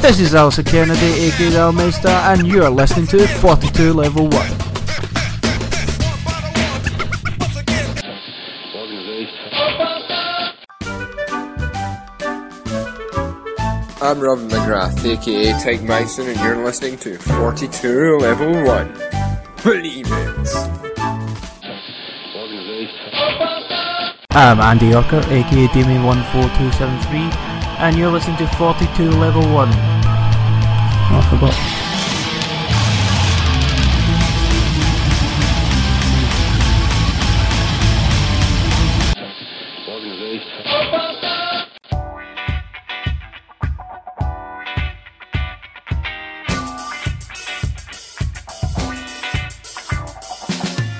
This is Alistair Kennedy, aka the Meister, and you're listening to 42 Level 1. I'm Robin McGrath, aka Tyke Mason, and you're listening to 42 Level 1. Believe it. I'm Andy Orker, aka Damien14273, and you're listening to 42 Level 1. Oh, I forgot.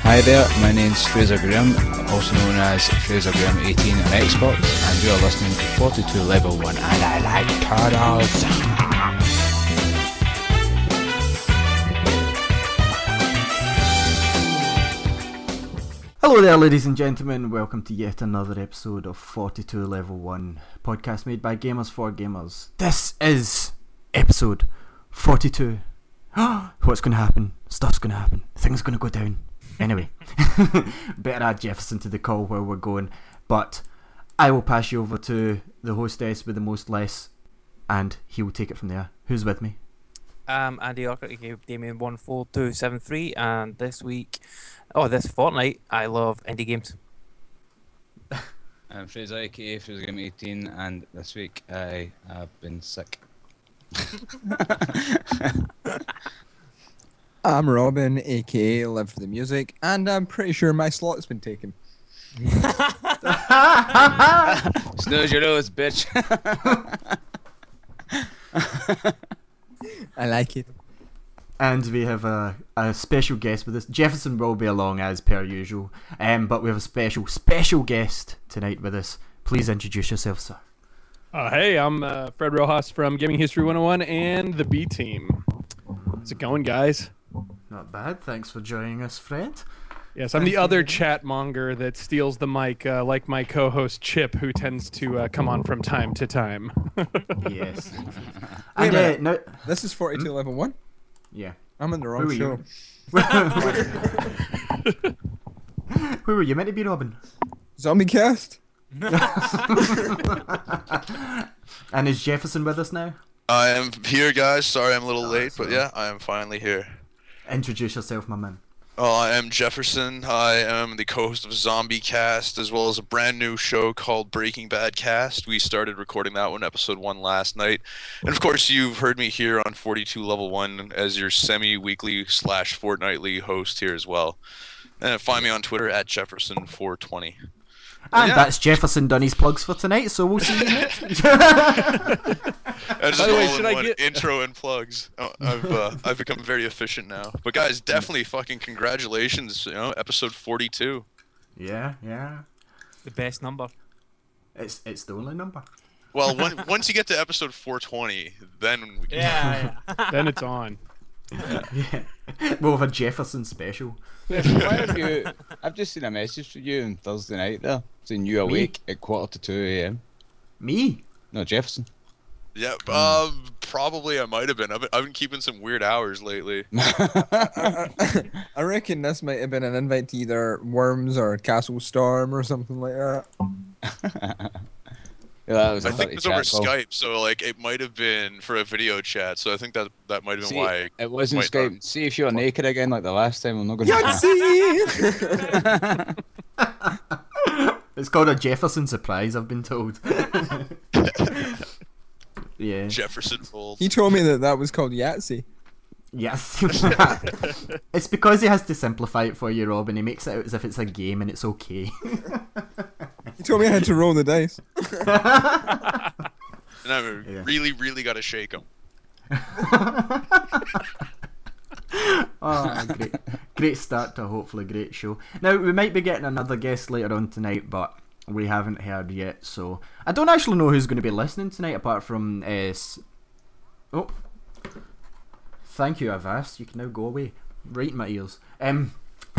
Hi there, my name's Fraser Graham, also known as Fraser Graham 18 on Xbox, and you are listening to 42 Level 1, and I like turtles. Hello there, ladies and gentlemen. Welcome to yet another episode of 42 Level 1, podcast made by Gamers for Gamers. This is episode 42. What's going to happen? Stuff's going to happen. Things going to go down. Anyway, better add Jefferson to the call where we're going. But I will pass you over to the hostess with the most less, and he will take it from there. Who's with me? I'm Andy Orker, aka Damien14273, and this week, oh, this fortnight, I love indie games. I'm um, Fraser, aka Fraser Graham 18, and this week I have been sick. I'm Robin, aka Live for the Music, and I'm pretty sure my slot's been taken. Snooze your nose, bitch. I like it. And we have a, a special guest with us. Jefferson will be along as per usual, um, but we have a special, special guest tonight with us. Please introduce yourself, sir. Uh, hey, I'm uh, Fred Rojas from Gaming History 101 and the B Team. How's it going, guys? Not bad. Thanks for joining us, Fred. Yes, I'm the other chat monger that steals the mic, uh, like my co-host Chip, who tends to uh, come on from time to time. Yes. Wait and, uh, no, This is 42 Level 1? yeah. I'm in the wrong Who show. you? Who were you meant to be, Robin? Zombie Cast? And is Jefferson with us now? I am here, guys. Sorry I'm a little late, but yeah, I am finally here. Introduce yourself, my man. Oh, I am Jefferson. I am the co-host of Zombie Cast, as well as a brand new show called Breaking Bad Cast. We started recording that one, episode one, last night, and of course, you've heard me here on 42 Level One as your semi-weekly slash fortnightly host here as well. And find me on Twitter at Jefferson420. And yeah. that's Jefferson done his plugs for tonight, so we'll see you next week. That's just By the way, should in I get- intro and plugs. Oh, I've uh, I've become very efficient now. But guys, definitely fucking congratulations. You know, episode forty-two. yeah, yeah. The best number. It's it's the only number. Well, one, once you get to episode four twenty, then we can. Yeah, then it's on. Yeah. We'll have a Jefferson special. Why you? I've just seen a message from you on Thursday night there, saying you awake at quarter to 2 a.m. Me? No, Jefferson. Yeah, um, probably I might have been. I've been, I've been keeping some weird hours lately. I reckon this might have been an invite to either Worms or Castle Storm or something like that. Yeah, that was a I think it was over chat call. Skype, so like it might have been for a video chat. So I think that that might have been See, why. it wasn't might Skype. not- See if you're naked again like the last time. I'm not going to. Yahtzee! It's called a Jefferson surprise, I've been told. Yeah. Jefferson rolled. he told me that that was called Yahtzee. Yes. it's because he has to simplify it for you, Rob, and he makes it out as if it's a game and it's okay. He told me I had to roll the dice. And I Yeah. really, really got to shake him. oh, great, great start to a hopefully great show. Now we might be getting another guest later on tonight, but we haven't heard yet. So I don't actually know who's going to be listening tonight, apart from uh, oh, thank you, Avast. You can now go away, right in my ears. Um,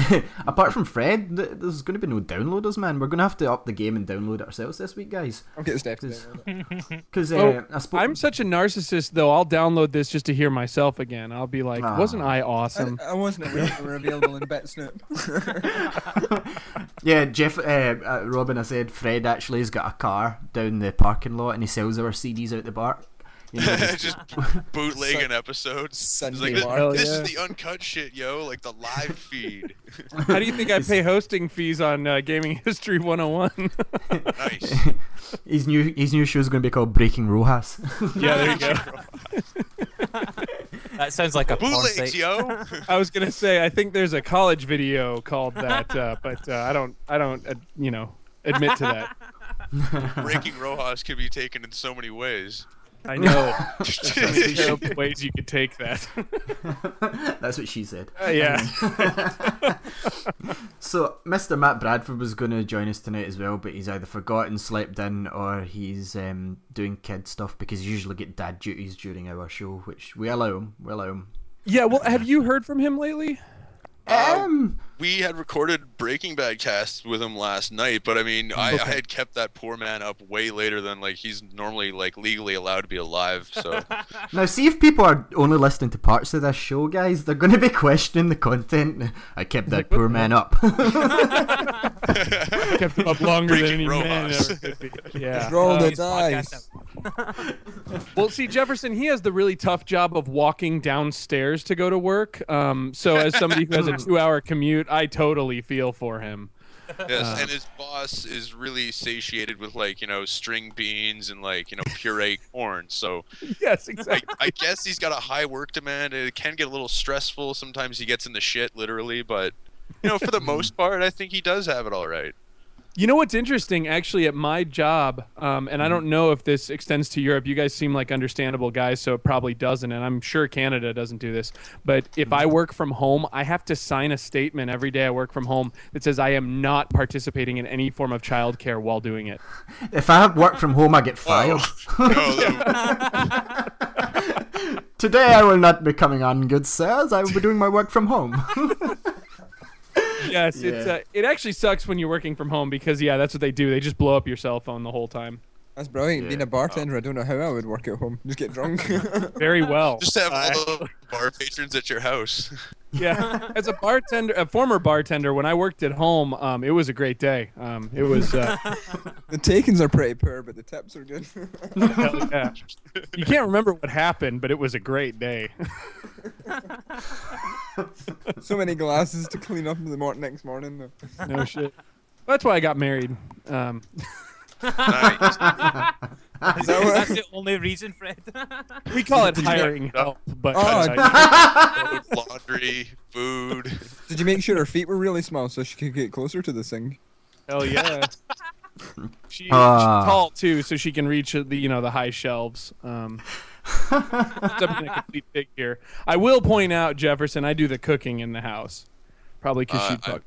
Apart from Fred, th- there's going to be no downloaders, man. We're going to have to up the game and download ourselves this week, guys. I'm getting steps Cause- uh, Oh, I spoke. I'm such a narcissist, though. I'll download this just to hear myself again. I'll be like, Ah. "Wasn't I I, awesome?" I wasn't aware they were available in BitSnoop. Yeah, Jeff, uh, uh, Robin, I said Fred actually has got a car down the parking lot and he sells our CDs out the bar. You know, just- just bootlegging episodes. It's Sunday like this, this yeah. is the uncut shit, yo. Like the live feed. How do you think I pay hosting fees on uh, Gaming History 101? nice. his new his new show is going to be called Breaking Rojas. yeah, there you go. That sounds like a porn Bootlegs, site. yo. I was gonna say I think there's a college video called that, uh, but uh, I don't, I don't, uh, you know, admit to that. Breaking Rojas could be taken in so many ways. I know. There's terrible ways you could take that. That's what she said. Uh, yeah. So, Mr. Matt Bradford was going to join us tonight as well, but he's either forgotten, slept in, or he's um, doing kid stuff because you usually get dad duties during our show, which we allow him. We allow him. Yeah. Well, have you heard from him lately? Um, we had recorded Breaking Bad cast with him last night, but I mean, I, I had kept that poor man up way later than like he's normally like legally allowed to be alive. So now, see if people are only listening to parts of this show, guys, they're going to be questioning the content. I kept that poor man up. Kept him up longer than Breaking any man Rojas. ever could be. Yeah. Roll the dice. Well, see, Jefferson, he has the really tough job of walking downstairs to go to work. Um, so, as somebody who has a two-hour commute, I totally feel for him. yes, uh, and his boss is really satiated with like you know string beans and like you know puree corn. So Yes, I, exactly. I guess he's got a high work demand. It can get a little stressful. Sometimes he gets in the shit literally, but you know for the most part, I think he does have it all right. You know what's interesting, actually, at my job, um, and I don't know if this extends to Europe. You guys seem like understandable guys, so it probably doesn't, and I'm sure Canada doesn't do this. But if I work from home, I have to sign a statement every day I work from home that says I am not participating in any form of childcare while doing it. if I work from home, I get fired. Oh, Today I will not be coming on, good sirs. I will be doing my work from home. Yes, it's uh, it actually sucks when you're working from home because yeah, that's what they do. They just blow up your cell phone the whole time. That's brilliant. Being a bartender, I don't know how I would work at home. Just get drunk. Very well. just have Uh, all the bar patrons at your house. yeah, as a bartender, a former bartender, when I worked at home, um, it was a great day. Um, it was. Uh, the takings are pretty poor, but the tips are good. Hell yeah. You can't remember what happened, but it was a great day. so many glasses to clean up in the mor- next morning. Though. No shit. That's why I got married. Um, nice. Is that that- that's the only reason, Fred. we call it Did hiring help, but Oh, Laundry, food. Did you make sure her feet were really small so she could get closer to the sink? hell yeah. She, Ah. she's tall too, so she can reach uh, the you know the high shelves. Um, I'm being a complete pig here. I will point out, Jefferson, I do the cooking in the house, probably because Uh, she I- talk.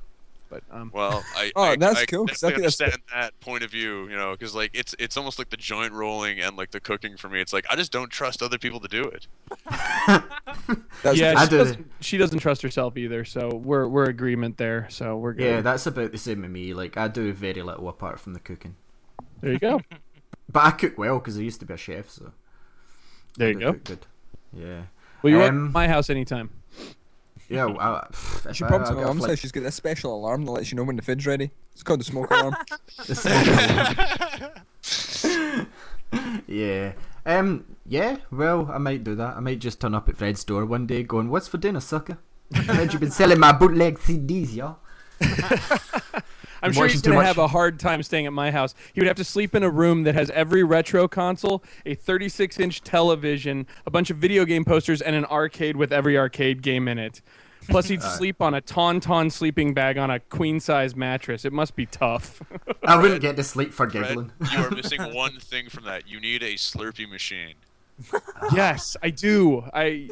But um, Well, I, Oh, I, that's I cool, 'cause I definitely think that's- understand that point of view, you know, because like it's it's almost like the joint rolling and like the cooking for me. It's like I just don't trust other people to do it. That's yeah, she do. doesn't, she doesn't trust herself either. So we're we're agreement there. So we're good. yeah, that's about the same with me. Like I do very little apart from the cooking, there you go. but I cook well because I used to be a chef. So There you go. Good. Yeah. Well, you're Um, at my house anytime. Yeah. Well, I, if She I- prompts I've my got a mum says she's got this special alarm that lets you know when the food's ready. It's called the smoke alarm. yeah. Um. Yeah. Well, I might do that. I might just turn up at Fred's door one day, going, "What's for dinner, sucker? Heard you been selling my bootleg CDs, y'all." I'm sure he's gonna have a hard time staying at my house. He would have to sleep in a room that has every retro console, a 36-inch television, a bunch of video game posters, and an arcade with every arcade game in it. Plus, he'd sleep on a tauntaun sleeping bag on a queen-size mattress. It must be tough. I wouldn't get to sleep for Fred, giggling. you are missing one thing from that. You need a Slurpee machine. yes, I do. I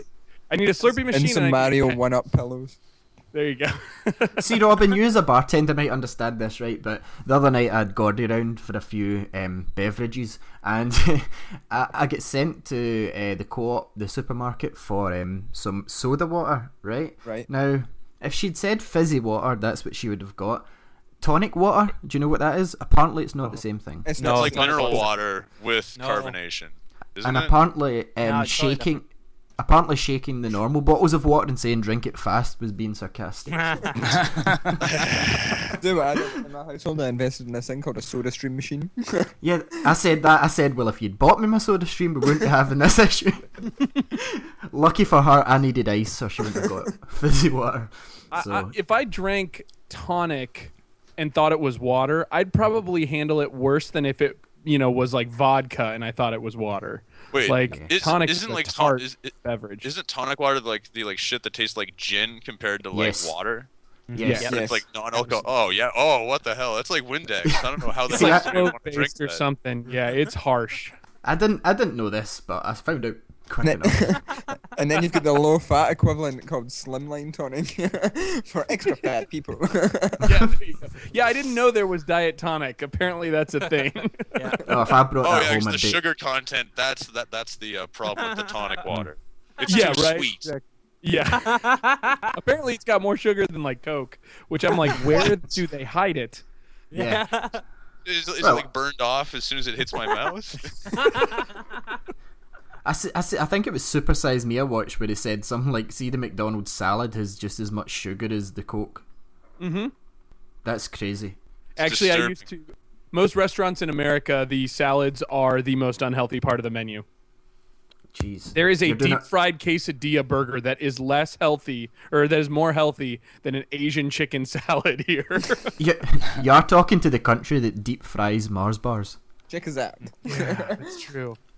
I need a Slurpee machine. and some and I need- Mario one up pillows. There you go. See, Robin, you as a bartender might understand this, right? But the other night I had Gordy round for a few um, beverages, and I, I get sent to uh, the co-op, the supermarket, for um, some soda water, right? Right. Now, if she'd said fizzy water, that's what she would have got. Tonic water, do you know what that is? Apparently, it's not the same thing. It's No, not It's like mineral water with No. carbonation. Isn't and it? apparently, um, Yeah, it's totally shaking, apparently shaking the normal bottles of water and saying drink it fast was being sarcastic. do it. I don't- In my household, I invested in this thing called a Soda Stream machine. yeah, I said that. I said, well, if you'd bought me my soda stream, we wouldn't be having this issue. Lucky for her, I needed ice, so she wouldn't have got fizzy water. I, So I, if I drank tonic and thought it was water, I'd probably handle it worse than if it, you know, was like vodka and I thought it was water. Wait, like is, tonic isn't is like tart ton- is, is, beverage. isn't tonic water like the like shit that tastes like gin compared to like Yes. water? yes, Yeah. But Yes. It's like non-alcohol. Oh yeah. Oh what the hell? That's like Windex. I don't know how the hell like you want to drink oat-based or that. something. Yeah, it's harsh. I didn't, I didn't know this, but I found out quick enough. and then you've got the low fat equivalent called Slimline tonic for extra fat people. yeah, there you go. yeah, I didn't know there was diet tonic. Apparently, that's a thing. yeah. Oh, if I brought Oh that yeah, 'cause home, the I'd be, sugar content. That's that. That's the uh, problem with the tonic water. It's yeah, too right. sweet. Exact- Yeah. Apparently, it's got more sugar than like Coke, which I'm like, where do they hide it? yeah. Is, is Well- it like burned off as soon as it hits my mouth? I, see, I, see, I think it was Super Size Me I watched where he said something like, "See, the McDonald's salad has just as much sugar as the Coke." Mm-hmm. That's crazy. Actually, I used to. Most restaurants in America, the salads are the most unhealthy part of the menu. Jeez. There is a You're deep fried quesadilla burger that is less healthy, or that is more healthy than an Asian chicken salad here. You, you are talking to the country that deep fries Mars bars. Check us out. That's true.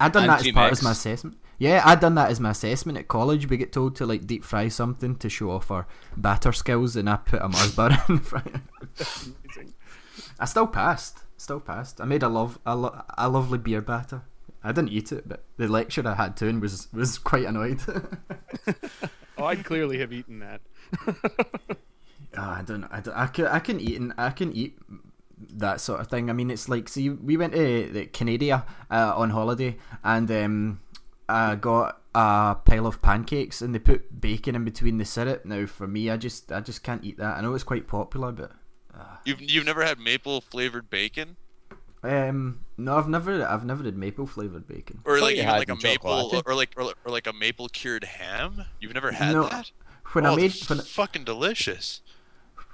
I done that as part as my assessment. Yeah, I done that as my assessment at college. We get told to like deep fry something to show off our batter skills, and I put a Mars bar in the fryer. I still passed. Still passed. I made a love a, lo- a lovely beer batter. I didn't eat it, but the lecturer I had to and was was quite annoyed. Oh, I'd clearly have eaten that. Oh, I don't. I, don't, I can. I can eat. And I can eat that sort of thing. I mean, it's like see, we went to the Canada uh, on holiday, and um, I got a pile of pancakes, and they put bacon in between the syrup. Now, for me, I just, I just can't eat that. I know it's quite popular, but You've you've never had maple flavored bacon, um, no, I've never, I've never had maple flavored bacon. or like even like a maple, chocolate. or like or, like- or like a maple cured ham. You've never had No, that? When oh, I made, when, fucking delicious.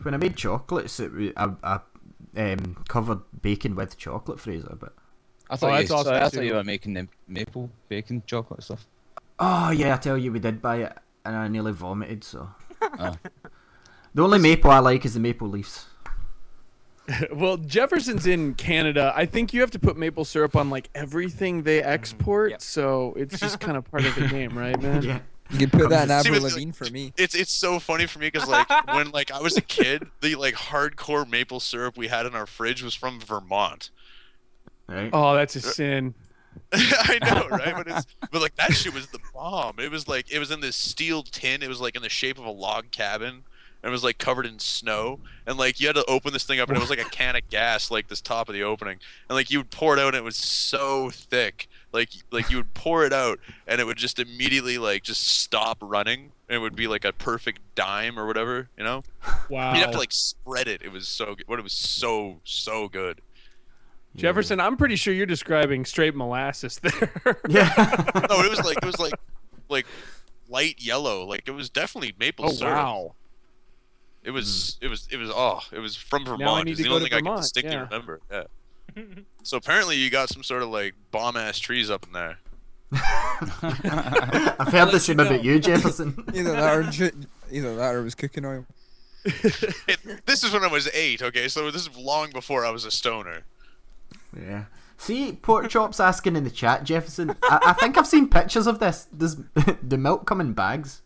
when I made chocolates, it, I, I um, covered bacon with chocolate, Fraser, but. I thought, that's you, awesome sorry, I too. thought you were making the maple bacon chocolate stuff. Oh yeah, I tell you, we did buy it, and I nearly vomited. So Oh. the only maple I like is the maple leaves. Well, Jefferson's in Canada. I think you have to put maple syrup on like everything they export, Yep. so it's just kind of part of the game, right, man? Yeah, You can put that in See, Avril but, like, Lavigne for me. It's it's so funny for me because like when like I was a kid, the like hardcore maple syrup we had in our fridge was from Vermont. right. Oh, that's a sin. I know, right? But it's but like that shit was the bomb. It was like it was in this steel tin. It was like in the shape of a log cabin. And it was like covered in snow, and like you had to open this thing up, and it was like a can of gas, like this top of the opening, and like you would pour it out, and it was so thick, like like you would pour it out, and it would just immediately like just stop running, and it would be like a perfect dime or whatever, you know. Wow. You'd have to like spread it. It was so good. What it was so so good. Jefferson, I'm pretty sure you're describing straight molasses there. Yeah. No, it was like it was like like light yellow. Like it was definitely maple oh syrup. wow. It was hmm. it was it was oh it was from Vermont. Now I need It's to the go only to thing I Vermont, can distinctly yeah. remember. Yeah. So apparently you got some sort of like bomb ass trees up in there. I've heard the same about you, Jefferson. Either that or ju- either that or it was cooking oil. It, this is when I was eight. Okay, so this is long before I was a stoner. yeah. See, pork chops asking in the chat, Jefferson. I, I think I've seen pictures of this. Does the milk come in bags?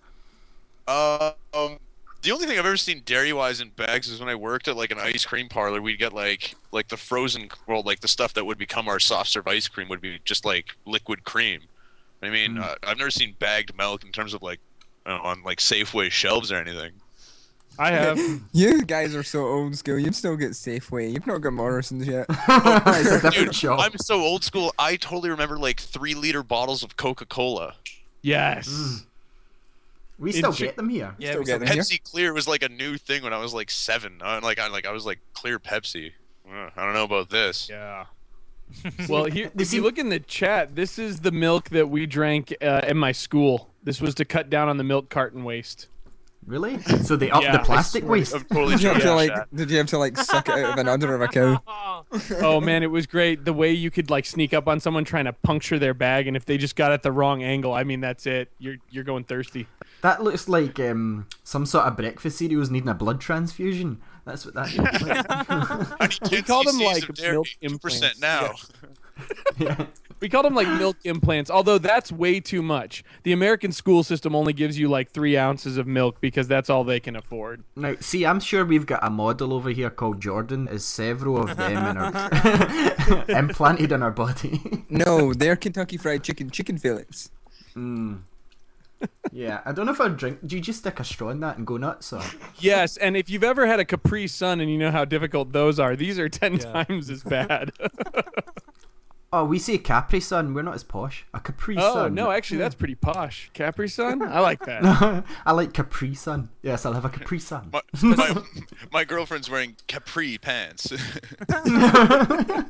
Uh, um, the only thing I've ever seen dairy wise in bags is when I worked at like an ice cream parlor. We'd get like like the frozen, well, like the stuff that would become our soft serve ice cream would be just like liquid cream. I mean, hmm. uh, I've never seen bagged milk in terms of like I know, on like Safeway shelves or anything. I have. You guys are so old school. You'd still get Safeway. You've not got Morrison's yet. it's a different Dude, shop. I'm so old school. I totally remember like three liter bottles of Coca Cola. yes. Mm. We still Chi- get them here. Yeah, Still we get still- them here. Pepsi Clear was like a new thing when I was like seven. I, like I like I was like clear Pepsi. Uh, I don't know about this. Yeah. Well, here, They if you look in the chat, this is the milk that we drank uh, in my school. This was to cut down on the milk carton waste. Really? So they up Yeah, the plastic waste. I'm totally Did you have to like? chat. Did you have to like suck it out of an udder of a cow? oh man, it was great. The way you could like sneak up on someone trying to puncture their bag, and if they just got at the wrong angle, I mean, that's it. You're you're going thirsty. That looks like um, some sort of breakfast cereals needing a blood transfusion. That's what that looks like. How many kids call them, like, of dairy? milk 2% implants. now. yeah. We call them like milk implants, although that's way too much. The American school system only gives you like three ounces of milk because that's all they can afford. Now, see, I'm sure we've got a model over here called Jordan. Is several of them in our implanted in our body. No, they're Kentucky Fried Chicken chicken fillets. mm. Yeah, I don't know if I'd drink. Do you just stick a straw in that and go nuts? Or Yes, and if you've ever had a Capri Sun and you know how difficult those are, these are ten times as bad. Oh, we say Capri Sun. We're not as posh. A Capri oh Sun. no, actually, that's pretty posh. Capri Sun, I like that. I like Capri Sun. Yes, I'll have a Capri Sun. My, my, my girlfriend's wearing capri pants.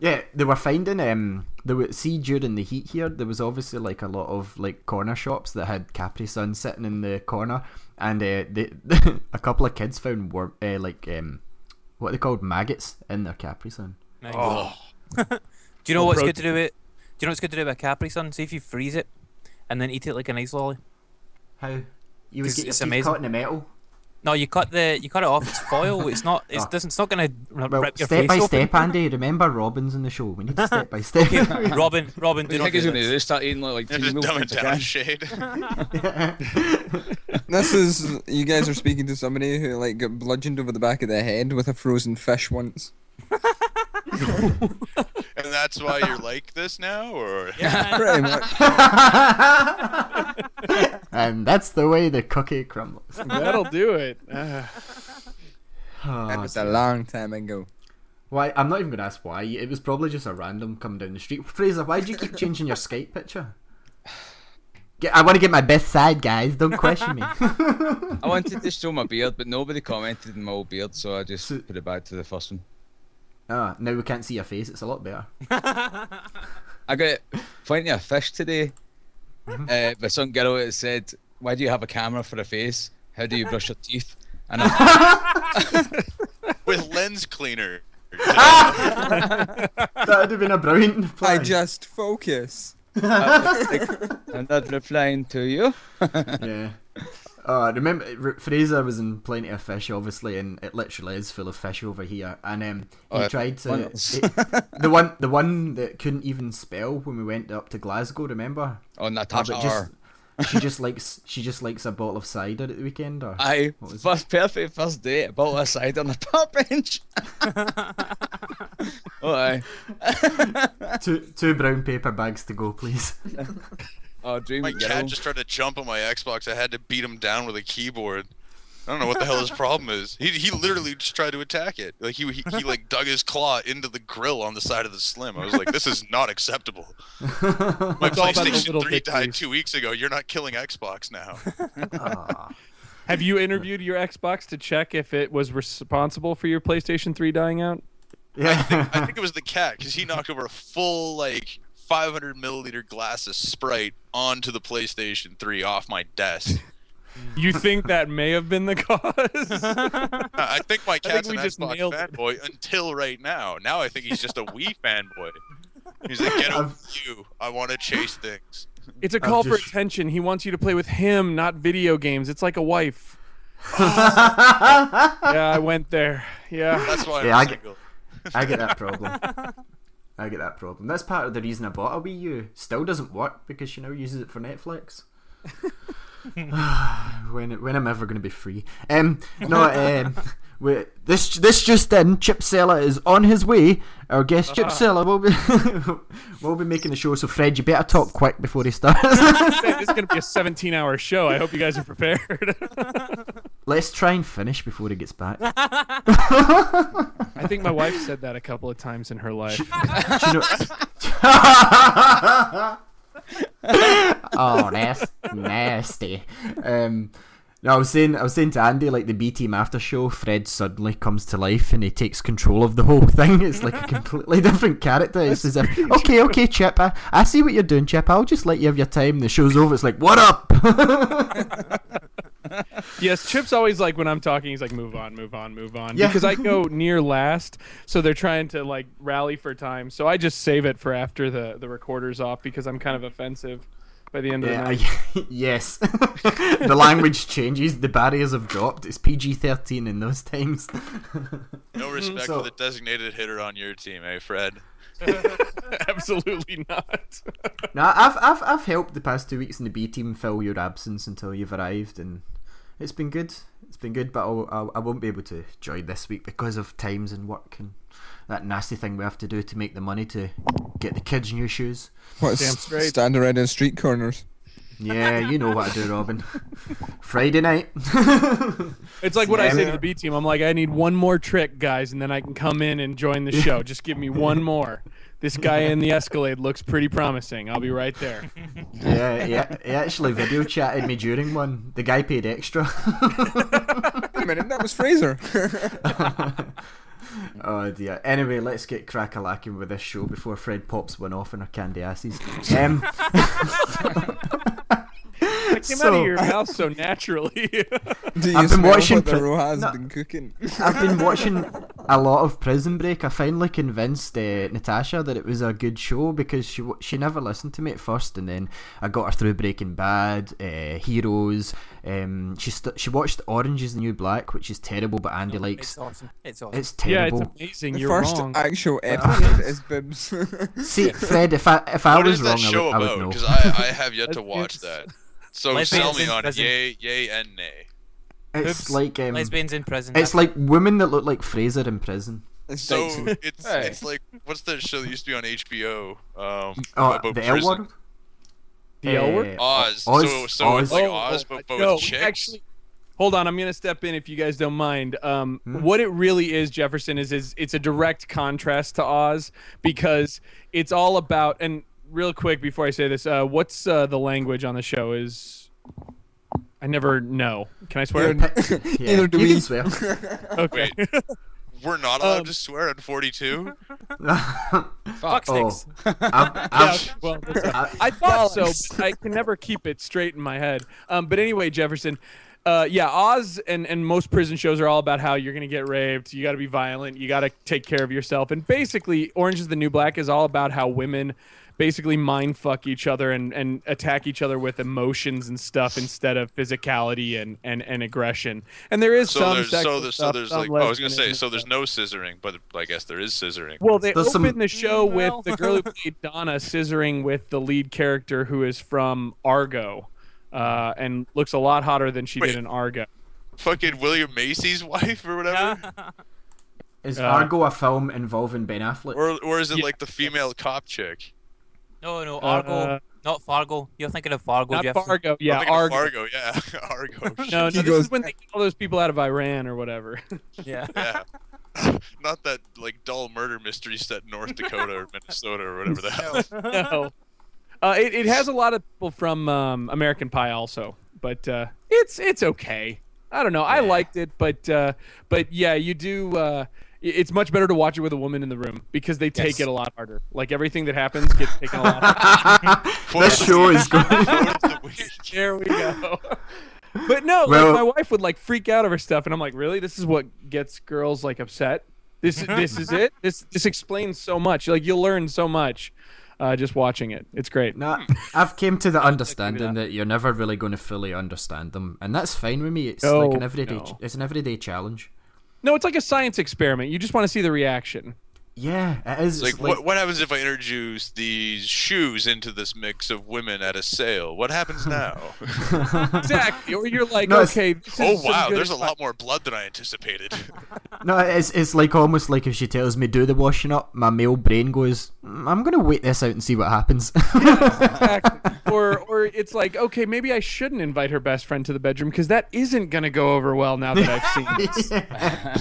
Yeah, they were finding um there were see during the heat here there was obviously like a lot of like corner shops that had Capri Sun sitting in the corner and uh, they a couple of kids found wor- uh, like um what are they called maggots in their Capri Sun. Nice. oh, Do you know what's Pro- good to do with? Do you know what's good to do with a Capri Sun? See if you freeze it, and then eat it like an ice lolly. How you would It's- get it's amazing. caught in the metal? No, you cut the you cut it off. It's foil. It's not. It's Oh. doesn't. It's not gonna r- Well, rip your step face by open. step, Andy. Remember Robin's in the show. We need to step by step. Okay, Robin, Robin, What do do you not think do he's going to do? Start eating like, like just dumb meals it a down. Shade. This is you guys are speaking to somebody who like got bludgeoned over the back of the head with a frozen fish once. and that's why you're like this now, or Yeah, Pretty much. and that's the way the cookie crumbles. That'll do it. Ah. That Oh, was a long time ago. Why? I'm not even gonna ask why. It was probably just a random coming down the street. Fraser, why do you keep changing your Skype picture? Get, I want to get my best side, guys. Don't question me. I wanted to show my beard, but nobody commented on my old beard, so I just So- put it back to the first one. Ah, now we can't see your face. It's a lot better. I got plenty of fish today. uh, by some girl that said, "Why do you have a camera for a face? How do you brush your teeth?" And I, with lens cleaner. that would have been a brilliant I just focus. I was like, I'm not replying to you. yeah. Uh, remember, R- Fraser was in Plenty of Fish, obviously, and it literally is full of fish over here. And um, he Oh, tried to One- he- the one, the one that couldn't even spell when we went up to Glasgow. Remember? On Ah, Natasha but just she just likes she just likes a bottle of cider at the weekend, or I What was first perfect first date, a bottle of cider on the park bench. oh, aye. two two brown paper bags to go, please. Oh, dream My girl. cat just tried to jump on my Xbox. I had to beat him down with a keyboard. I don't know what the hell his problem is. He he literally just tried to attack it. Like he, he he like dug his claw into the grill on the side of the Slim. I was like, this is not acceptable. My It's all about the PlayStation little 3 died two weeks ago. You're not killing Xbox now. Have you interviewed your Xbox to check if it was responsible for your PlayStation 3 dying out? yeah. I think it was the cat because he knocked over a full like 500 milliliter glass of Sprite onto the PlayStation 3 off my desk. You think that may have been the cause? I I think my think cat's we an just Xbox nailed it. fanboy until right now. Now I think he's just a Wii fanboy. He's like, get over you. I want to chase things. It's a I've call for attention. He wants you to play with him, not video games. It's like a wife. Yeah, I went there. Yeah. That's why I'm Yeah, I get- single. get that problem. I get that problem. That's part of the reason I bought a Wii U. Still doesn't work because she now uses it for Netflix. when when I'm ever going to be free? Um, no. Um, we, this this just then, Chip Seller is on his way. Our guest Chip Seller will be will be making the show. So Fred, you better talk quick before he starts. this is going to be a 17 hour show. I hope you guys are prepared. Let's try and finish before he gets back. I think my wife said that a couple of times in her life. Do you know- oh, that's nasty. Um, no, I was saying, I was saying to Andy, like the B Team after show, Fred suddenly comes to life and he takes control of the whole thing. It's like a completely different character. It's as if, okay, okay, Chip, I, I see what you're doing, Chip. I'll just let you have your time. The show's over. It's like, what up? Yes, Chip's always like when I'm talking, he's like, "Move on, move on, move on," Yeah. because I go near last, so they're trying to like rally for time. So I just save it for after the the recorder's off because I'm kind of offensive by the end of the yeah, night. I- yes. the language changes. The barriers have dropped. It's PG thirteen in those times. No respect So- for the designated hitter on your team, eh, Fred? Absolutely not. No, I've I've I've helped the past two weeks in the B team fill your absence until you've arrived, and it's been good. It's been good, but I'll, I'll, I won't be able to join this week because of times and work and that nasty thing we have to do to make the money to get the kids new shoes. What, Damn straight. stand around in street corners? Yeah, you know what I do, Robin. Friday night. It's like what I say Yeah. to the B team. I'm like, I need one more trick, guys, and then I can come in and join the show. Just give me one more. This guy in the Escalade looks pretty promising. I'll be right there. yeah, yeah. He actually video chatted me during one. The guy paid extra. Wait a minute, that was Fraser. Oh dear. Anyway, let's get crack a lacking with this show before Fred pops one off in her candy asses. Um, It came out of your mouth so naturally. Do you I've been watching what the Pri- has No. been cooking? I've been watching a lot of Prison Break. I finally convinced uh, Natasha that it was a good show because she she never listened to me at first, and then I got her through Breaking Bad, uh, Heroes. Um, she st- she watched Orange Is the New Black, which is terrible, but Andy likes. It's awesome. It's awesome. It's yeah, it's amazing. The You're first wrong. actual episode is Bibs. See, Fred, if I if I what was is wrong, that I show would, I would about? know. Because I, I have yet to watch that. So Lesbians sell me on it. Yay, yay, and nay. It's Oops. like um, Lesbians in prison. it's that's like women that look like Fraser in prison. It's So it's Hey. it's like what's that show that used to be on HBO? Um, Oh, about the L prison? word. the L word? Uh, Oz. Oz- So so it's Oz. like Oz, but, but no, with chicks. actually, hold on. I'm gonna step in if you guys don't mind. Um, Hmm? What it really is, Jefferson, is is it's a direct contrast to Oz because it's all about. And real quick before I say this, uh, what's uh, the language on the show? Is I never know. Can I swear? You're- Yeah, Neither do you we. can swear. Okay. Wait, we're not allowed Um, to swear at 42. Fuck oh, sakes. I've, Yeah, well, I- I thought so, but I can never keep it straight in my head. Um, but anyway, Jefferson, uh, yeah, Oz and, and most prison shows are all about how you're gonna get raped, you got to be violent, you got to take care of yourself, and basically, Orange is the New Black is all about how women basically mind fuck each other and, and attack each other with emotions and stuff instead of physicality and, and, and aggression. And there is So some there's sexual so there's so there's some like oh, I was gonna say so there's no scissoring, but I guess there is scissoring. Well, they There's open some- the show with the girl who played Donna scissoring with the lead character who is from Argo, uh, and looks a lot hotter than she Wait. did in Argo. Fucking William Macy's wife or whatever, is Uh, Argo a film involving Ben Affleck? or or is it Yeah. like the female cop chick? No, no, Argo. Uh, not Fargo. You're thinking of Fargo, Not Jefferson. Fargo, I'm yeah, of Argo. Fargo, yeah, Argo. No, no, this goes- is when they get all those people out of Iran or whatever. Yeah. Yeah. Not that like dull murder mystery set in North Dakota or Minnesota or whatever the hell. no, uh, it, it has a lot of people from um, American Pie also, but uh, it's it's okay. I don't know. I liked it, but uh, but yeah, you do. I- it's much better to watch it with a woman in the room because they take Yes. it a lot harder. Like everything that happens gets taken a lot harder. Quote this show is good. Quote of the week. There we go. But no, Well- like my wife would like freak out over stuff, and I'm like, really? This is what gets girls like upset. This is this is it. This this explains so much. Like you'll learn so much uh, just watching it. It's great. No, I've came to the understanding that. that you're never really going to fully understand them, and that's fine with me. It's No, like an everyday, no. it's an everyday challenge. No, it's like a science experiment. You just want to see the reaction. Yeah, it is. It's It's like, what, what happens if I introduce these shoes into this mix of women at a sale? What happens now? Exactly. Or you're like, No, okay. This oh is wow, good there's a lot more blood than I anticipated. no, it's it's like almost like if she tells me do the washing up, my male brain goes, "Mm, I'm going to wait this out and see what happens. exactly. Or or it's like, okay, maybe I shouldn't invite her best friend to the bedroom because that isn't gonna go over well now that I've seen this.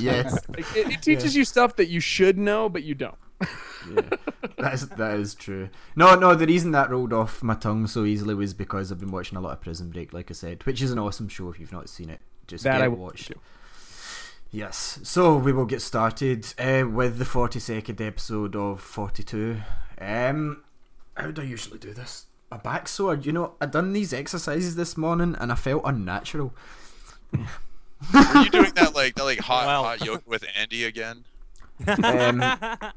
yes. Like, it, it teaches you stuff that you should know, but you don't. yeah, that is that is true. No, no, the reason that rolled off my tongue so easily was because I've been watching a lot of Prison Break, like I said, which is an awesome show. If you've not seen it, just That get I it will watched. do. Yes, so we will get started uh, with the forty-second episode of Forty-Two. Um, how do I usually do this? A back sore. You know, I done these exercises this morning and I felt unnatural. Were you doing that like that like hot Well. hot yoke with Andy again? Um,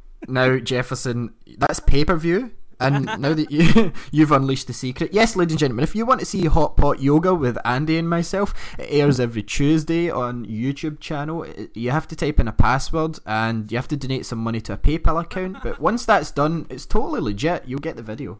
now Jefferson, that's pay per view. And now that you you've unleashed the secret, yes, ladies and gentlemen, if you want to see Hot Pot Yoga with Andy and myself, it airs every Tuesday on YouTube channel. You have to type in a password and you have to donate some money to a PayPal account. But once that's done, it's totally legit. You'll get the video.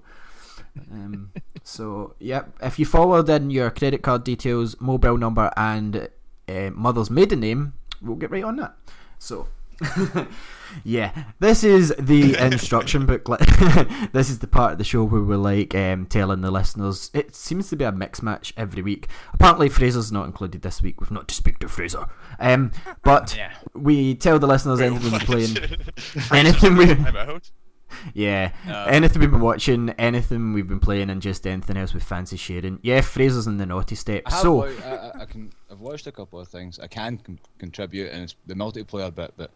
Um, so yep, if you forward in your credit card details, mobile number, and uh, mother's maiden name, we'll get right on that. So. yeah, this is the instruction booklet. this is the part of the show where we're like um, telling the listeners. It seems to be a mix match every week. Apparently, Fraser's not included this week. We've not to speak to Fraser. Um, but Yeah. we tell the listeners Wait, anything we're what? playing. anything we, I'm out. Yeah, No. anything we've been watching, anything we've been playing, and just anything else we fancy sharing. Yeah, Fraser's in the naughty step. I So wa- I, I, I can. I've watched a couple of things. I can con- contribute, and it's the multiplayer bit, but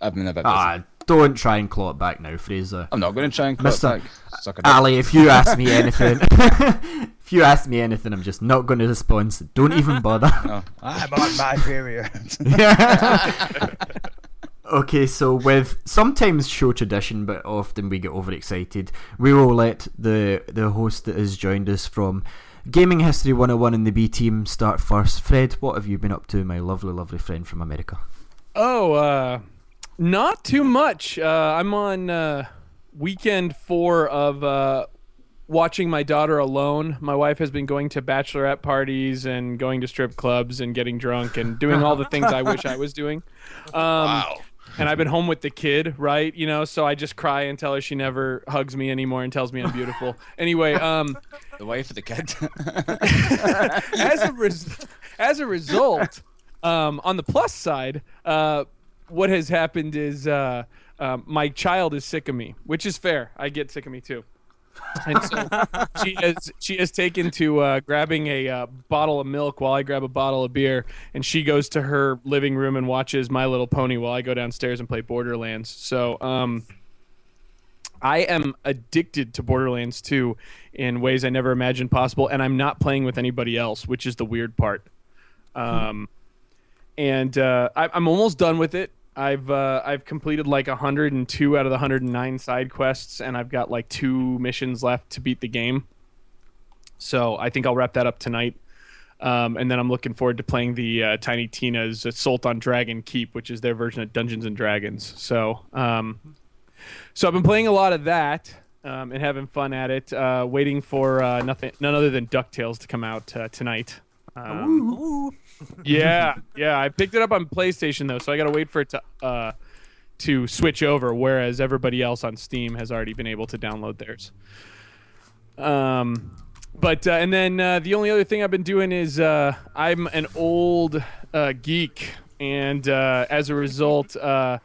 I've been a bit busy. ah, don't try and claw it back now, Fraser. I'm not going to try and cut Mister- back. Suck it up. Ali, if you ask me anything, if you ask me anything, I'm just not going to respond. So don't even bother. No. I'm on my period. okay, so with sometimes show tradition, but often we get overexcited, we will let the the host that has joined us from Gaming History 101 and the B team start first. Fred, what have you been up to, my lovely, lovely friend from America? Oh, uh, not too much. Uh, I'm on uh, weekend four of uh, watching my daughter alone. My wife has been going to bachelorette parties and going to strip clubs and getting drunk and doing all the things I wish I was doing. Um, Wow. And I've been home with the kid, right? You know, so I just cry and tell her she never hugs me anymore and tells me I'm beautiful. anyway, um, the wife of the kid. as a res- as a result, um, on the plus side, uh, what has happened is uh, um, my child is sick of me, which is fair. I get sick of me too. And so she has she has taken to uh, grabbing a uh, bottle of milk while I grab a bottle of beer, and she goes to her living room and watches My Little Pony while I go downstairs and play Borderlands. So um, I am addicted to Borderlands 2 in ways I never imagined possible, and I'm not playing with anybody else, which is the weird part. Um, and uh, I, I'm almost done with it. I've uh, I've completed like 102 out of the 109 side quests, and I've got like two missions left to beat the game. So I think I'll wrap that up tonight. Um, and then I'm looking forward to playing the uh, Tiny Tina's Assault on Dragon Keep, which is their version of Dungeons and Dragons. So, um, so I've been playing a lot of that um, and having fun at it. Uh, waiting for uh, nothing, none other than Ducktales to come out uh, tonight. Um, yeah, yeah. I picked it up on PlayStation though, so I got to wait for it to uh, to switch over. Whereas everybody else on Steam has already been able to download theirs. Um, but uh, and then uh, the only other thing I've been doing is uh, I'm an old uh, geek, and uh, as a result, uh,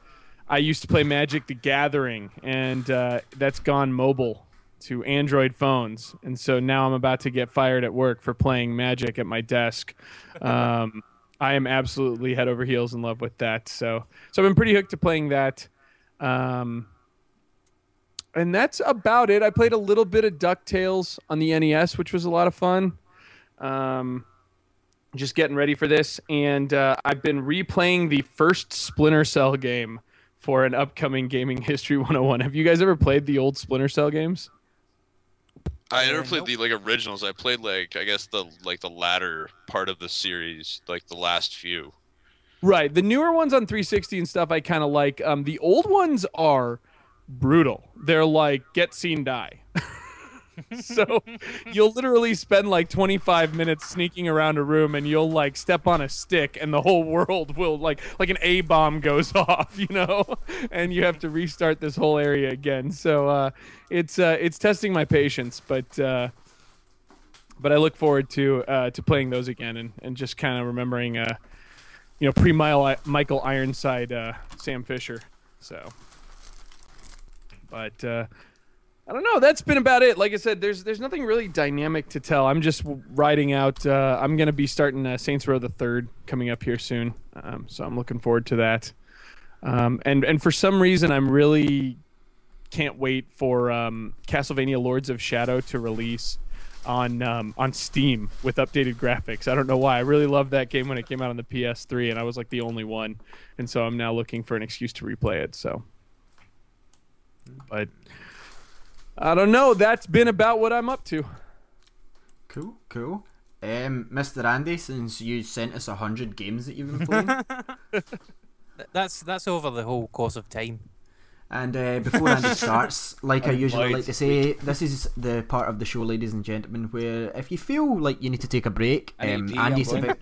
I used to play Magic: The Gathering, and that's gone mobile to Android phones, and so now I'm about to get fired at work for playing Magic at my desk. Um, I am absolutely head over heels in love with that. So, so I've been pretty hooked to playing that. Um, and that's about it. I played a little bit of DuckTales on the NES, which was a lot of fun. Um, just getting ready for this, and uh, I've been replaying the first Splinter Cell game for an upcoming Gaming History 101. Have you guys ever played the old Splinter Cell games? I never played nope. the like originals. I played like I guess the like the latter part of the series, like the last few. Right. The newer ones on 360 and stuff I kind of like. Um, the old ones are brutal. They're like get seen die. so you'll literally spend like 25 minutes sneaking around a room and you'll like step on a stick and the whole world will like like an A bomb goes off, you know, and you have to restart this whole area again. So uh, it's uh, it's testing my patience, but uh, but I look forward to uh, to playing those again and, and just kind of remembering uh, you know, pre Michael Ironside uh, Sam Fisher. So But uh, I don't know. That's been about it. Like I said, there's there's nothing really dynamic to tell. I'm just riding out. Uh, I'm gonna be starting uh, Saints Row the Third coming up here soon, um, so I'm looking forward to that. Um, and and for some reason, I'm really can't wait for um, Castlevania Lords of Shadow to release on um, on Steam with updated graphics. I don't know why. I really loved that game when it came out on the PS3, and I was like the only one. And so I'm now looking for an excuse to replay it. So, but I don't know. That's been about what I'm up to. Cool, cool. Um, Mr. Andy, since you sent us a hundred games that you've been playing, That's that's over the whole course of time. and uh, before Andy starts, like I usually like to say, this is the part of the show, ladies and gentlemen, where if you feel like you need to take a break, I um, to Andy's about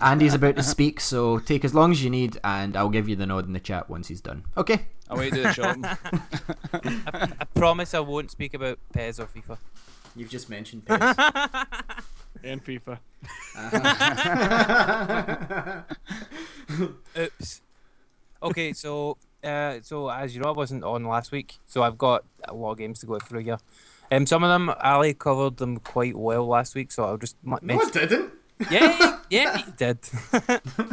Andy's about to speak, so take as long as you need, and I'll give you the nod in the chat once he's done. Okay. I'll wait to the shop. I promise I won't speak about PES or FIFA. You've just mentioned And FIFA. Oops. Okay, so uh, so as you know, I wasn't on last week, so I've got a lot of games to go through here. Um, some of them Ali covered them quite well last week, so I'll just m- mention. didn't. Yeah, yeah, he did.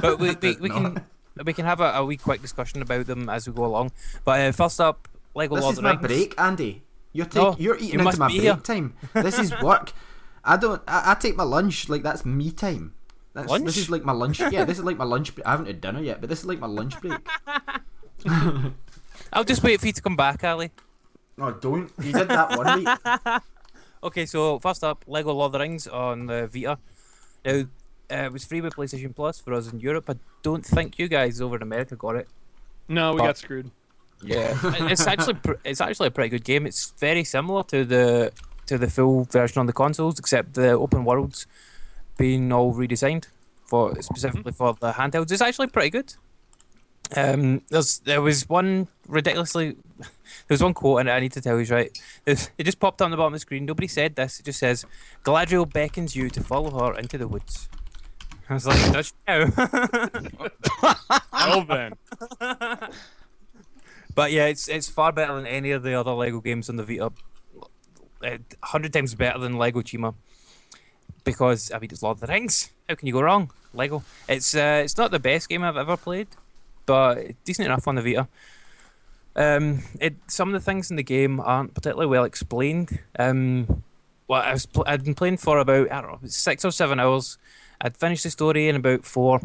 but we, we, we can we can have a, a wee quick discussion about them as we go along. But uh, first up, Lego This Lord is of the my Rings. break, Andy. You're take, No, you're you eating into must my be break here. time. This is work. I don't. I, I take my lunch like that's me time. That's, Lunch? This is like my lunch. Yeah, this is like my lunch. Break. I haven't had dinner yet, but this is like my lunch break. I'll just wait for you to come back, Ali. No, don't. You did that one week. Okay, so first up, Lego Lord of the Rings on the Vita. Now, uh, it was free with PlayStation Plus for us in Europe. I don't think you guys over in America got it. No, we But- got screwed. Yeah. It's actually pr- it's actually a pretty good game. It's very similar to the to the full version on the consoles, except the open worlds being all redesigned for specifically for the handhelds. It's actually pretty good. Um, there's there was one ridiculously there was one quote and I need to tell you right. There's, it just popped on the bottom of the screen. Nobody said this. It just says Galadriel beckons you to follow her into the woods. I was like, does no. now? Well then. But yeah, it's it's far better than any of the other Lego games on the Vita. A hundred times better than Lego Chima. Because I mean, it's Lord of the Rings. How can you go wrong? Lego. It's uh, it's not the best game I've ever played, but decent enough on the Vita. Um, it some of the things in the game aren't particularly well explained. Um, well, I was pl- I'd been playing for about I don't know six or seven hours. I'd finished the story in about four,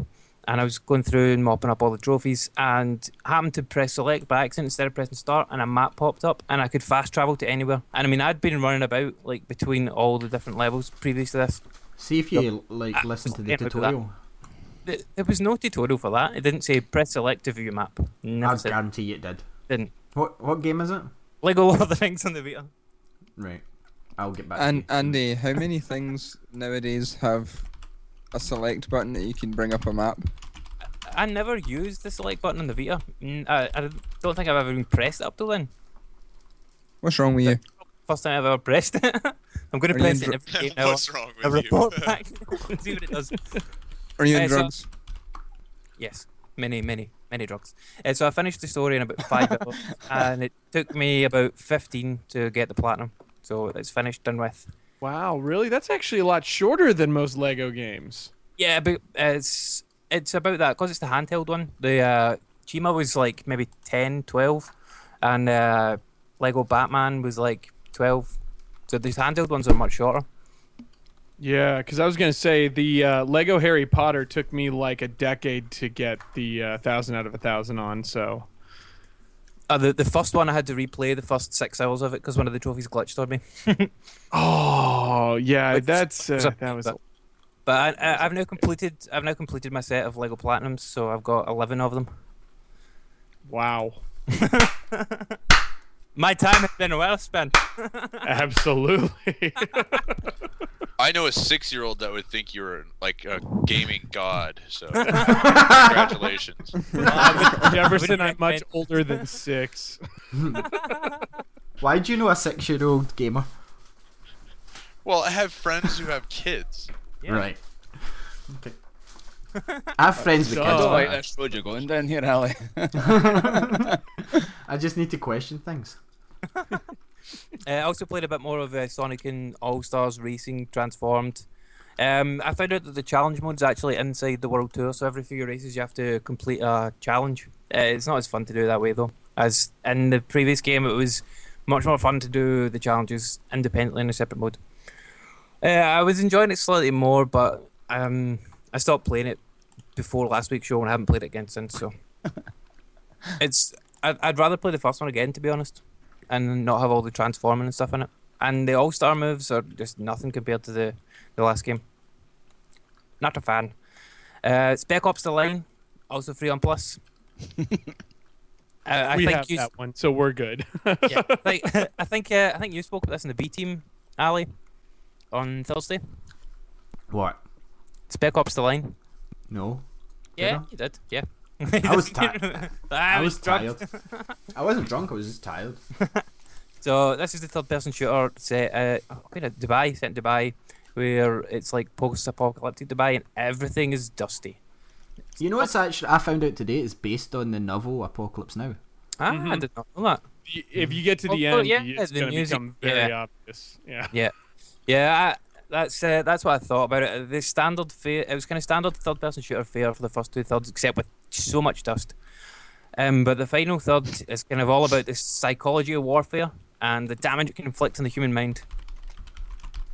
and I was going through and mopping up all the trophies, and happened to press select by accident instead of pressing start, and a map popped up, and I could fast travel to anywhere. And I mean, I'd been running about like between all the different levels previous to this. See if you like ah, listen to the Yeah, look at that. tutorial. There was no tutorial for that. It didn't say press select to view map. Never I said. guarantee you it did. Didn't. What what game is it? Lego Lord of the Rings on the Vita. Right. I'll get back. And to you. Andy, how many things nowadays have a select button that you can bring up a map? I never used the select button on the Vita. I, I don't think I've ever even pressed it up till then. What's wrong with you? First time I've ever pressed it. I'm going to Are press it in every game now. What's wrong A with you? report back. See what it does. Are you Uh, in so- drugs? Yes, many, many, many drugs. Uh, so I finished the story in about five hours, and it took me about fifteen to get the platinum. So it's finished, done with. Wow, really? That's actually a lot shorter than most Lego games. Yeah, but it's it's about that because it's the handheld one. The uh, Chima was like maybe 10, 12, and uh, Lego Batman was like twelve. So these handheld ones are much shorter. Yeah, because I was gonna say the uh, Lego Harry Potter took me like a decade to get the uh, thousand out of a thousand on. So Uh, the the first one I had to replay the first six hours of it because one of the trophies glitched on me. Oh yeah, Which that's uh, that was. but- But I, I've now completed I've now completed my set of Lego Platinums, so I've got eleven of them. Wow, My time has been well spent. absolutely. I know a six-year-old that would think you're like a gaming god. So congratulations. Jefferson, I'm much older than six. Why do you know a six-year-old gamer? Well, I have friends who have kids. Yeah. Right. Okay. I have friends with kids. I don't like but this road you're going down here, Ali. I just need to question things. uh, I also played a bit more of uh, Sonic and All Stars Racing Transformed. Um, I found out that the challenge mode's actually inside the World Tour, so every few races you have to complete a challenge. Uh, it's not as fun to do that way though, as in the previous game it was much more fun to do the challenges independently in a separate mode. Uh, I was enjoying it slightly more, but um, I stopped playing it before last week's show and I haven't played it again since. So it's I'd, I'd rather play the first one again to be honest, and not have all the transforming and stuff in it. And the All Star moves are just nothing compared to the the last game. Not a fan. Uh, Spec Ops: The Line also free on Plus. Uh, I we think have you, that one, so we're good. yeah, like, I think uh, I think you spoke about this in the B team, Ali, on Thursday. What? Spec Ops: The Line. No. Yeah, you did. Yeah. I was tired. I, I was drunk. tired. I wasn't drunk. I was just tired. So this is the third-person shooter set, uh, kind of Dubai, set in Dubai, where it's like post-apocalyptic Dubai, and everything is dusty. You know what's actually? I found out today. is based on the novel Apocalypse Now. Ah, I Mhm. did not know that. If you get to the Oh, oh, end, yeah, it's the going to music, become very yeah. obvious. Yeah. Yeah, I, that's uh, that's what I thought about it. The standard fare, it was kind of standard third-person shooter fare for the first two thirds, except with so much dust. Um, but the final third is kind of all about the psychology of warfare and the damage it can inflict on the human mind.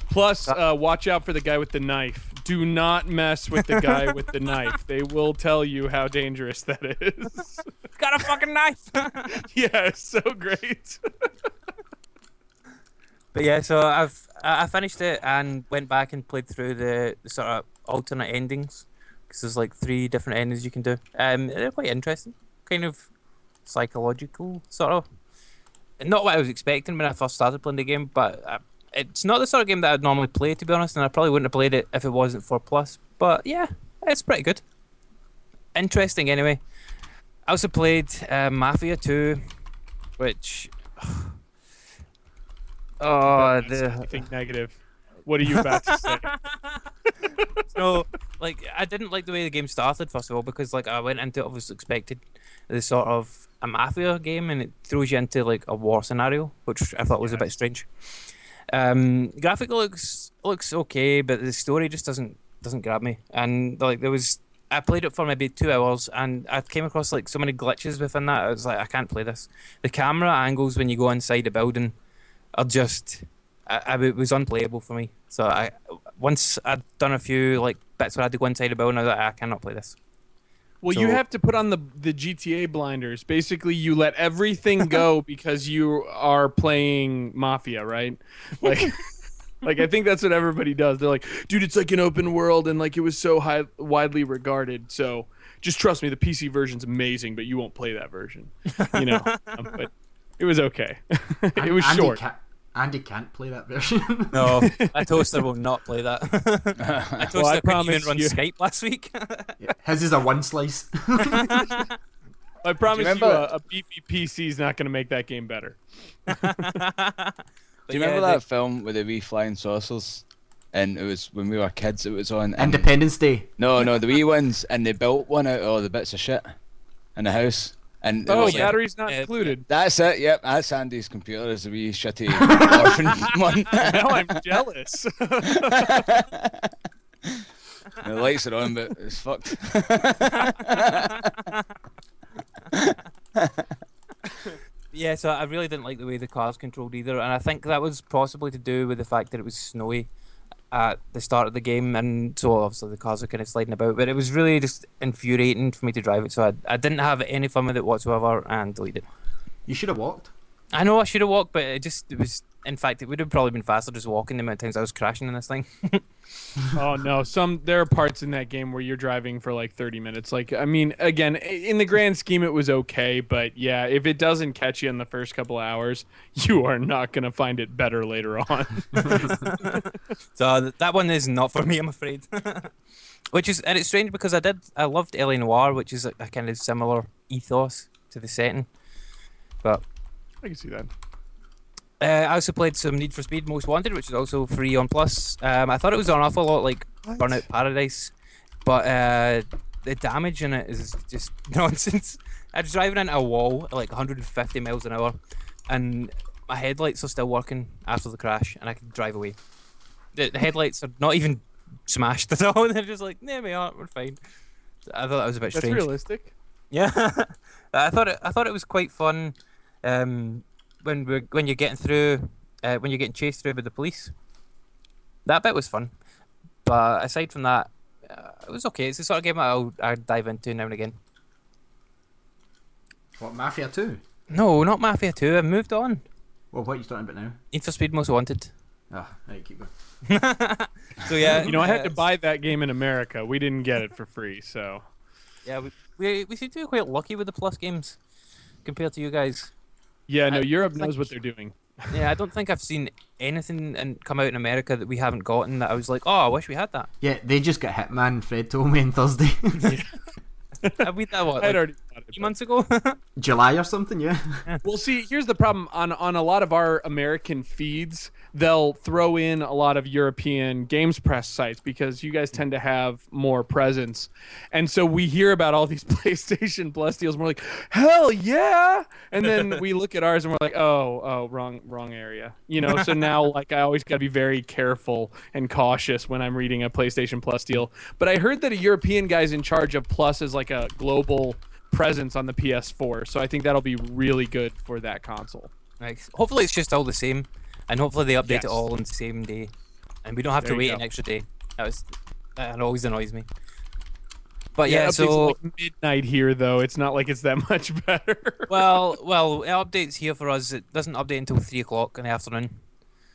Plus, uh, watch out for the guy with the knife. Do not mess with the guy with the knife. They will tell you how dangerous that is. Got a fucking knife. yeah, it's so great. But yeah, so I've I I finished it and went back and played through the, sort of alternate endings because there's like three different endings you can do. Um, they're quite interesting, kind of psychological sort of. Not what I was expecting when I first started playing the game, but uh, it's not the sort of game that I'd normally play to be honest, and I probably wouldn't have played it if it wasn't for Plus. But yeah, it's pretty good. Interesting anyway. I also played uh, Mafia 2, which. Oh, Don't the anything negative. What are you about to say? so like I didn't like the way the game started first of all because like I went into it obviously expected the sort of a mafia game and it throws you into like a war scenario which I thought was a bit strange. Um, graphic looks looks okay, but the story just doesn't doesn't grab me. And like there was I played it for maybe two hours and I came across like so many glitches within that. I was like I can't play this. The camera angles when you go inside a building are just I, I, it was unplayable for me. So I once I'd done a few like bits where I had to go inside a building, I was like, I cannot play this. Well, you have to put on the the GTA blinders. Basically, you let everything go because you are playing Mafia, right? Like, like I think that's what everybody does. They're like, dude, it's like an open world, and like it was so high, widely regarded. So just trust me, the PC version's amazing, but you won't play that version, you know. um, but it was okay. it was Andy short. Can't, Andy can't play that version. No, a toaster will not play that. a toaster Well, I couldn't even promise run you- Skype last week. Yeah, His is a one slice. I promise you, remember- a, a beefy PC is not going to make that game better. Do you remember that film with the wee flying saucers? And it was when we were kids. It was on. and- Independence Day. No, no, the wee ones, and they built one out of all the bits of shit in the house. And it Oh, was like- battery's not uh, included. that's it. Yep, that's Andy's computer. Is a wee shitty orphan one. now I'm jealous. the lights are on, but it's fucked. Yeah, so I really didn't like the way the cars controlled either, and I think that was possibly to do with the fact that it was snowy at the start of the game, and so obviously the cars are kind of sliding about. But it was really just infuriating for me to drive it, so I, I didn't have any fun with it whatsoever, and deleted it. You should have walked. I know I should have walked, but it just it was. In fact, it would have probably been faster just walking the amount of times I was crashing in this thing. oh no, some there are parts in that game where you're driving for like 30 minutes. Like I mean, again, in the grand scheme it was okay, but yeah, if it doesn't catch you in the first couple hours, you are not going to find it better later on. So that one is not for me, I'm afraid. which is and it's strange because I did I loved LA Noire, which is a, a kind of similar ethos to the setting. But I can see that. Uh, I also played some Need for Speed Most Wanted, which is also free on Plus. Um, I thought it was an awful lot like Burnout Paradise, but uh, the damage in it is just nonsense. I was driving into a wall at like 150 miles an hour, and my headlights are still working after the crash, and I can drive away. The, the headlights are not even smashed at all. They're just like, "There we are, we're fine." I thought that was a bit That's strange. realistic. Yeah, I thought it. I thought it was quite fun. Um, when we're when you're getting through, uh, when you're getting chased through by the police. That bit was fun, but aside from that, uh, it was okay. It's the sort of game I'll, I'll dive into now and again. What Mafia Two? No, not Mafia Two. I've moved on. Well, what are you talking about now? Need for Speed Most Wanted. Ah, right, keep going. So yeah, You know, I had to uh, buy that game in America. We didn't get it for free, so Yeah, we, we we seem to be quite lucky with the Plus games compared to you guys. Yeah. No, I- Europe it's like- knows what they're doing. Yeah, I don't think I've seen anything and come out in America that we haven't gotten that I was like, oh, I wish we had that. Yeah, they just got Hitman. Fred told me on Thursday, Have we that what I'd like already bought it. three months ago? July or something. Yeah. Well, see, here's the problem on on a lot of our American feeds. They'll throw in a lot of European games press sites because you guys tend to have more presence, and so we hear about all these PlayStation Plus deals. And we're like, hell yeah! And then we look at ours and we're like, oh, oh, wrong, wrong area. You know. So now, like, I always got to be very careful and cautious when I'm reading a PlayStation Plus deal. But I heard that a European guy's in charge of Plus is like a global presence on the PS4. So I think that'll be really good for that console. Like, hopefully it's just all the same, and hopefully they update Yes. it all on the same day, and we don't have There to wait go. an extra day. That was that always annoys me. But Yeah, yeah, it updates at, so like midnight here though. It's not like it's that much better. well, well, it updates here for us. It doesn't update until three o'clock in the afternoon.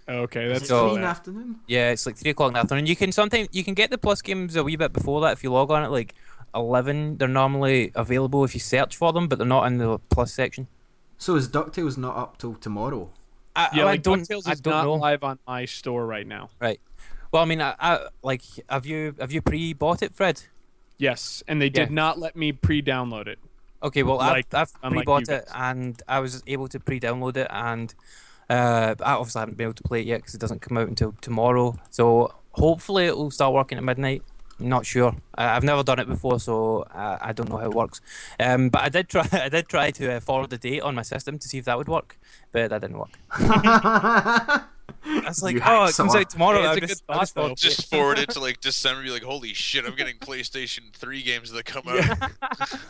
okay, that's it So- three in the afternoon? Yeah, it's like three o'clock in the afternoon. You can sometimes you can get the plus games a wee bit before that if you log on at like eleven. They're normally available if you search for them, but they're not in the plus section. So is Ducktales not up till tomorrow? I, yeah, I like don't. DuckTales I is don't not know. live on my store right now. Right. Well, I mean, I, I like. Have you have you pre-bought it, Fred? Yes, and they did Yeah. not let me pre-download it. Okay, well, Like- I've, I've pre-bought it and I was able to pre-download it, and uh, I obviously haven't been able to play it yet because it doesn't come out until tomorrow. So hopefully it will start working at midnight. Not sure. I, I've never done it before, so I, I don't know how it works. Um, but I did try. I did try to uh, forward the date on my system to see if that would work, but that didn't work. I was like, You oh, hack it comes someone. out tomorrow. Hey, it's I'll a just, good I'll just thought, forward it. Just forward it to like December. Be like, holy shit, I'm getting PlayStation 3 games that come out.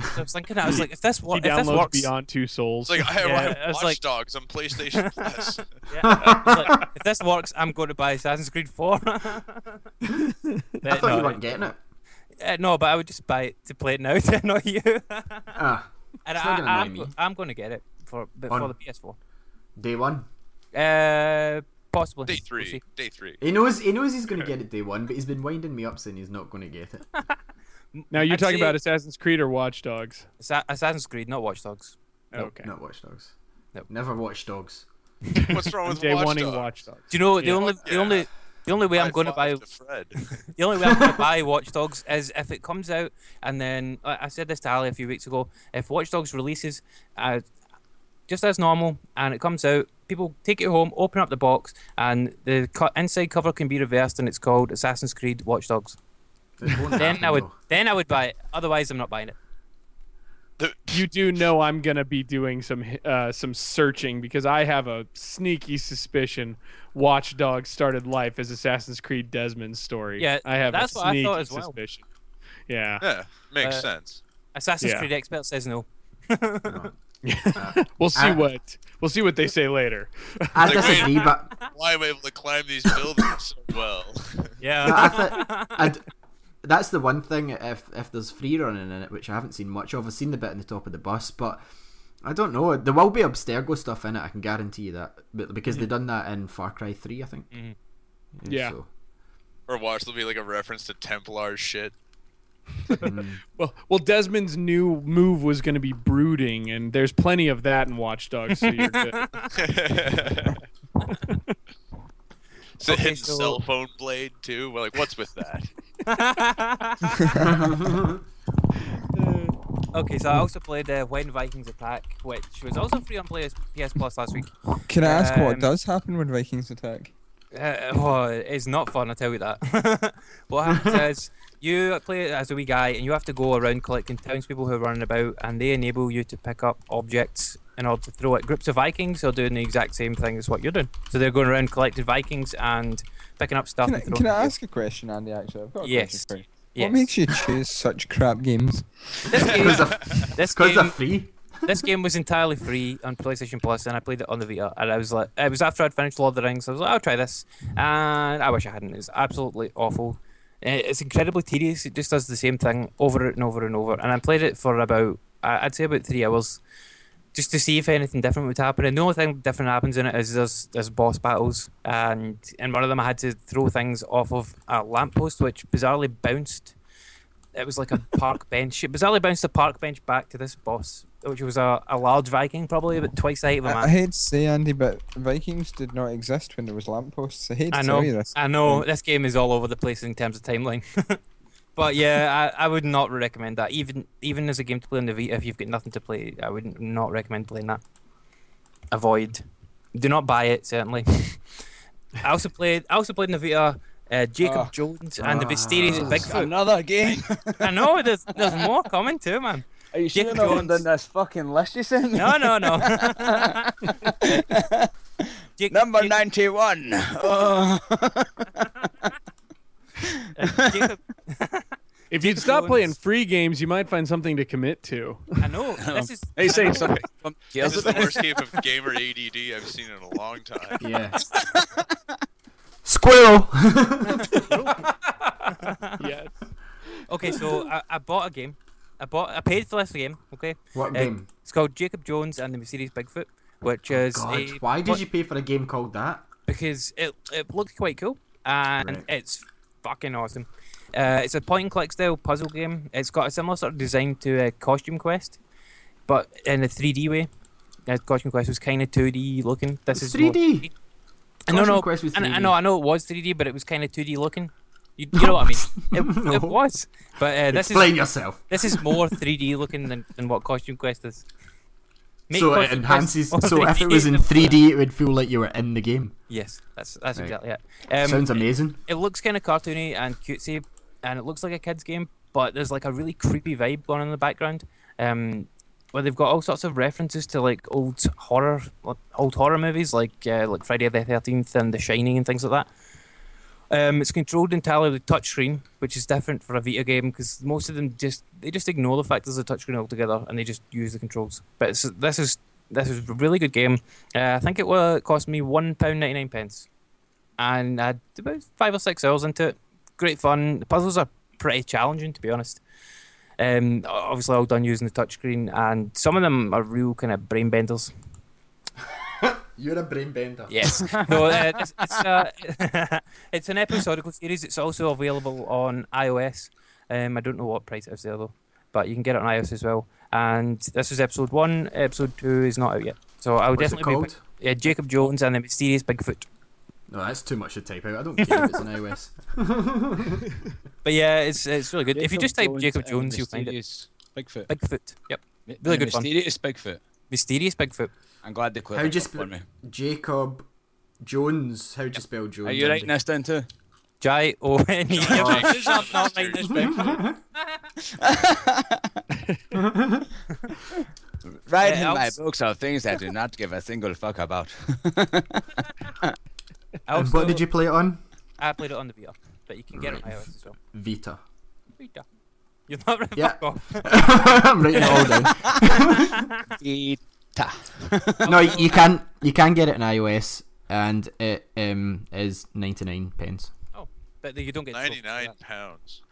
So I was thinking, I was like, if this, He if this downloads works, Beyond Two Souls. It's like I have, Yeah, I I was Watch like- Dogs on PlayStation Plus. Yeah, I was like, if this works, I'm going to buy Assassin's Creed 4. I thought you weren't getting it. Uh, no, but I would just buy it to play it now to annoy you. Ah, and It's I, not gonna annoy I'm, me. I'm going to get it for but for On- the PS4. day one. Uh, possibly. Day We'll three. see. Day three. He knows. He knows he's going to get it day one, but he's been winding me up saying he's not going to get it. Now you're I'd talking about Assassin's Creed or Watch Dogs? Assassin's Creed, not Watch Dogs. Nope. Okay. Not Watch Dogs. Nope. Never Watch Dogs. What's wrong with Day Watch one Dogs? Watch Dogs. Do you know the Yeah. only the Yeah. only the only way I'm going to five buy Fred. the only way I'm going to buy Watch Dogs is if it comes out and then I I said this to Ali a few weeks ago. If Watch Dogs releases, uh, just as normal, and it comes out, people take it home, open up the box, and the co- inside cover can be reversed, and it's called Assassin's Creed Watch Dogs. It won't Then I would though. then I would buy it. Otherwise, I'm not buying it. You do know I'm gonna be doing some uh, some searching because I have a sneaky suspicion Watch Dogs started life as Assassin's Creed Desmond's story. Yeah, I have that's a what I sneaky thought as well. suspicion. Yeah. yeah, makes Uh, sense. Assassin's Yeah. Creed expert says no. No. we'll see I- what we'll see what they say later. I Like, wait. disagree, but Why am I able to climb these buildings so well? Yeah. No, I thi- I'd, that's the one thing. If if there's free running in it, which I haven't seen much of, I've seen the bit in the top of the bus, but I don't know. There will be Abstergo stuff in it. I can guarantee you that, but because they've done that in Far Cry Three, I think. Mhm. Yeah. so, or watch there'll be like a reference to Templar shit. mm. Well, well, Desmond's new move was going to be brooding, and there's plenty of that in Watch Dogs. So you're good. It's a Okay, hidden so- cell phone blade too. We're like, what's with that? okay, so I also played uh, When Vikings Attack, which was also free on PS, PS Plus last week. Can I ask Um, what does happen when Vikings attack? Uh, oh, it's not fun, I tell you that. what happens is you play as a wee guy, and you have to go around collecting townspeople who are running about, and they enable you to pick up objects in order to throw at groups of Vikings who are doing the exact same thing as what you're doing. So they're going around collecting Vikings and picking up stuff. Can I, and can I ask a question, Andy? Actually, I've got a Yes. question. Yes. What makes you choose such crap games? This game, Because this they're game, free. this game was entirely free on PlayStation Plus, and I played it on the Vita. And I was like, it was after I'd finished Lord of the Rings. I was like, I'll try this, and I wish I hadn't. It's absolutely awful. Uh, It's incredibly tedious. It just does the same thing over and over and over. And I played it for about, I'd say about three hours, just to see if anything different would happen. And the only thing different happens in it is there's, there's boss battles, and in one of them I had to throw things off of a lamppost, which bizarrely bounced. It was like a park bench. It bizarrely bounced a park bench back to this boss, which was a, a large Viking, probably about twice the height of a I, I man. I hate to say, Andy, but Vikings did not exist when there was lampposts. I hate to I tell know, you this. I know. This game is all over the place in terms of timeline. but yeah, I, I would not recommend that. Even even as a game to play on the Vita, if you've got nothing to play, I would not recommend playing that. Avoid. Do not buy it. Certainly. I also played. I also played in the Vita. Uh, Jacob Oh. Jones and the Mysterious Ah. Bigfoot. Another game. I know there's there's more coming too, man. Are you Jacob sure no one Jones. done this fucking list you sent me? No, no, no. Jake- Number Jake- 91. Oh. Jacob, If you'd Jacob stop playing free games, you might find something to commit to. I know this is. Are you I saying know- something? from This is the War? worst game of gamer ADD I've seen in a long time. Yeah. Squirrel. yes. Okay, so I, I bought a game. I bought. I paid for this game. Okay, what Uh, game? it's called Jacob Jones and the Mysterious Bigfoot, which is God, a why did what- you pay for a game called that? because it it looked quite cool and Right. it's fucking awesome. Uh, it's a point and click style puzzle game. It's got a similar sort of design to uh, Costume Quest, but in a 3D way. Uh, Costume Quest was kind of 2D looking. This It's is 3D. I know, Costume no, Quest was I, I 3D. know, I know it was 3D, but it was kind of 2D looking. You, you know what I mean? It, No. it was, but uh, this Explain is yourself. this is more 3D looking than, than what Costume Quest is. Make so it enhances. So if it was in 3D, it would feel like you were in the game. yes, that's that's Right. exactly it. Um, Sounds amazing. it looks kind of cartoony and cutesy, and it looks like a kid's game, but there's like a really creepy vibe going on in the background. Um, where they've got all sorts of references to like old horror, like, old horror movies, like uh, like Friday the Thirteenth and The Shining and things like that. Um, it's controlled entirely with touchscreen, which is different for a Vita game because most of them just they just ignore the fact there's a touchscreen altogether and they just use the controls. But this is this is a really good game. Uh, I think it will cost me one pound ninety nine pence, and I had about five or six hours into it. Great fun. The puzzles are pretty challenging, to be honest. Um, obviously all done using the touchscreen, and some of them are real kind of brain benders. You're a brain bender. Yes. so uh, it's it's, uh, it's an episodical series. It's also available on iOS. Um, I don't know what price it is there though, but you can get it on iOS as well. And this is episode one. Episode two is not out yet. So I would What's it definitely called? be pick- yeah, Jacob Jones and the Mysterious Bigfoot. No, that's too much to type out. I don't care if it's an iOS. But yeah, it's it's really good. if you just type Jacob Jones, you'll find it. Mysterious Bigfoot. Bigfoot. Yep. Really the good fun. Mysterious Bigfoot. Mysterious Bigfoot. I'm glad they cleared How'd it you up for spell me. Jacob Jones? How'd you spell Jones? Are you writing Andy? this down too? J O N E. It's not- not writing this Bigfoot. Writing Uh, in my books are things I do not give a single fuck about. And also- what did you play it on? I played it on the Vita, but you can get it on iOS as well. Vita. Vita. You're not really Yeah. I'm writing it all down. Vita. no, you can you can get it in iOS, and it um is ninety nine pence. Oh, but you don't get 99 pounds.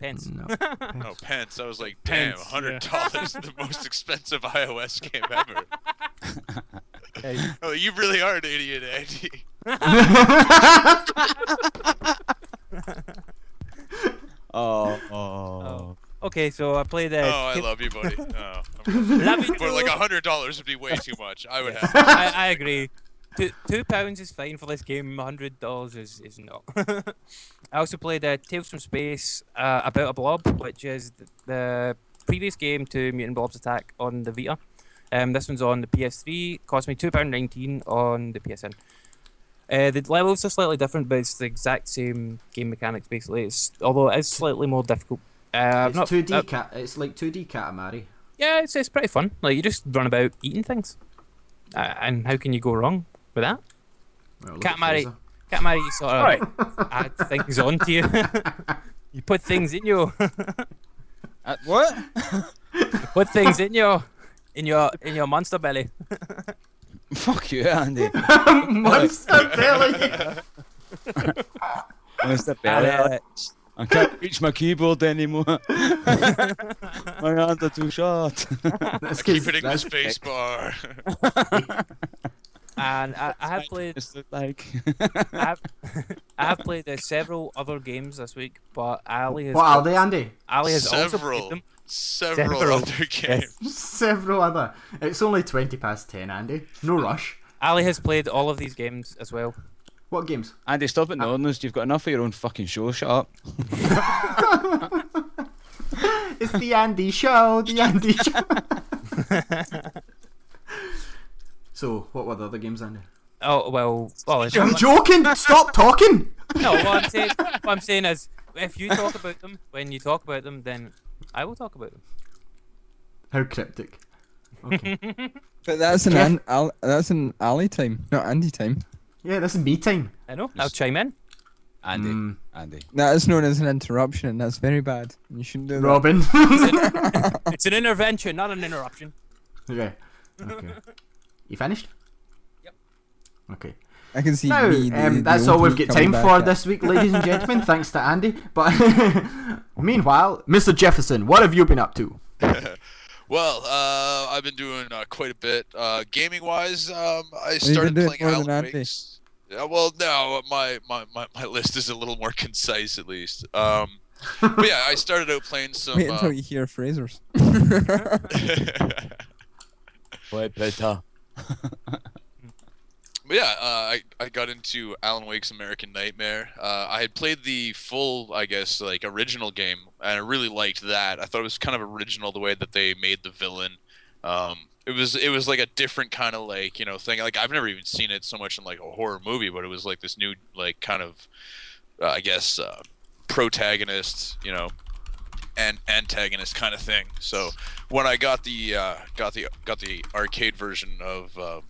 pence. No, No, pence. I was like, damn, Pence, $100, the most expensive iOS game ever. Hey, Oh, you really are an idiot, Andy. Oh, oh. Okay, so I played. Uh, Oh, I love you, buddy. Oh, Love you but like a hundred dollars would be way too much. I would have. I, I agree. Two, two pounds is fine for this game. hundred dollars is, is not. I also played uh, Tales from Space uh, about a blob, which is the, the previous game to Mutant Blob's Attack on the Vita. Um, this one's on the PS3. Cost me two pound nineteen on the PSN. Uh, the levels are slightly different, but it's the exact same game mechanics basically. It's although it is slightly more difficult. Uh, I've it's not- two D uh, cat. It's like two D Katamari. yeah, it's, it's pretty fun. Like you just run about eating things. Uh, and how can you go wrong with that? Well, look Cat at Mary, Fraser. Katamari, you sort of add things onto you. you put things in you. Uh, what? put things in your, in your, in your monster belly. Fuck you, Andy. Monster belly. Mr. And, Belly. I can't reach my keyboard anymore. my hands are too short. That's I keep 'cause hitting the space bar. and I, I have played like. I have, I have played uh, several other games this week, but Ali has What are they, Andy? Ali has also Several. played them. Several, Several. other games. Several other. It's only twenty past ten, Andy. No rush. Ali has played all of these games as well. What games? Andy, stop it ignoring ah. us. You've got enough of your own fucking show. Shut up. It's the Andy Show. The Andy Show. so, what were the other games, Andy? Oh well, well. I'm joking. Stop talking. no, what I'm saying, what I'm saying is, if you talk about them, when you talk about them, then I will talk about them. How cryptic. Okay. But that's an Jeff- an, al, that's an alley time, not Andy time. Yeah, this is me time. I know. I'll chime in. Andy. Mm. Andy. That is known as an interruption, and that's very bad. You shouldn't do that. Robin. It's an intervention, not an interruption. okay. Okay. You finished? Yep. Okay. I can see Now, me. the- um, the that's old all we've me got coming time back for at- this week, ladies and gentlemen. thanks to Andy. But meanwhile, Mr. Jefferson, what have you been up to? Well, uh, I've been doing uh, quite a bit. Uh, gaming wise, um, I started doing playing more than Alan Andy. Wake's. Yeah, well, no, my, my, my, my list is a little more concise at least. Um, but yeah, I started out playing some. Wait until uh, you hear Fraser's. Boy, better. But yeah, uh, I I got into Alan Wake's American Nightmare. Uh, I had played the full, I guess, like original game, and I really liked that. I thought it was kind of original the way that they made the villain. Um, it was it was like a different kind of like you know thing. Like I've never even seen it so much in like a horror movie, but it was like this new like kind of, uh, I guess, uh, protagonist, you know, and antagonist kind of thing. So when I got the uh, got the got the arcade version of uh,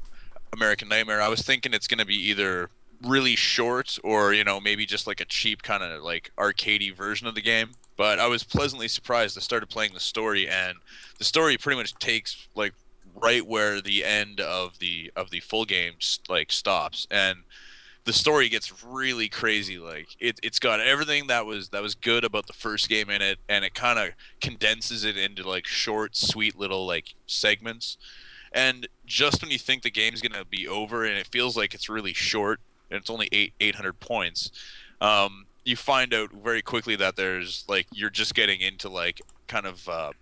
American Nightmare, I was thinking it's gonna be either really short or you know maybe just like a cheap kind of like arcadey version of the game. But I was pleasantly surprised. I started playing the story, and the story pretty much takes like right where the end of the of the full game like stops, and the story gets really crazy. Like it, it's got everything that was that was good about the first game in it, and it kind of condenses it into like short, sweet little like segments. And just when you think the game's gonna be over, and it feels like it's really short, and it's only eight eight hundred points, um, you find out very quickly that there's like you're just getting into like kind of. Uh,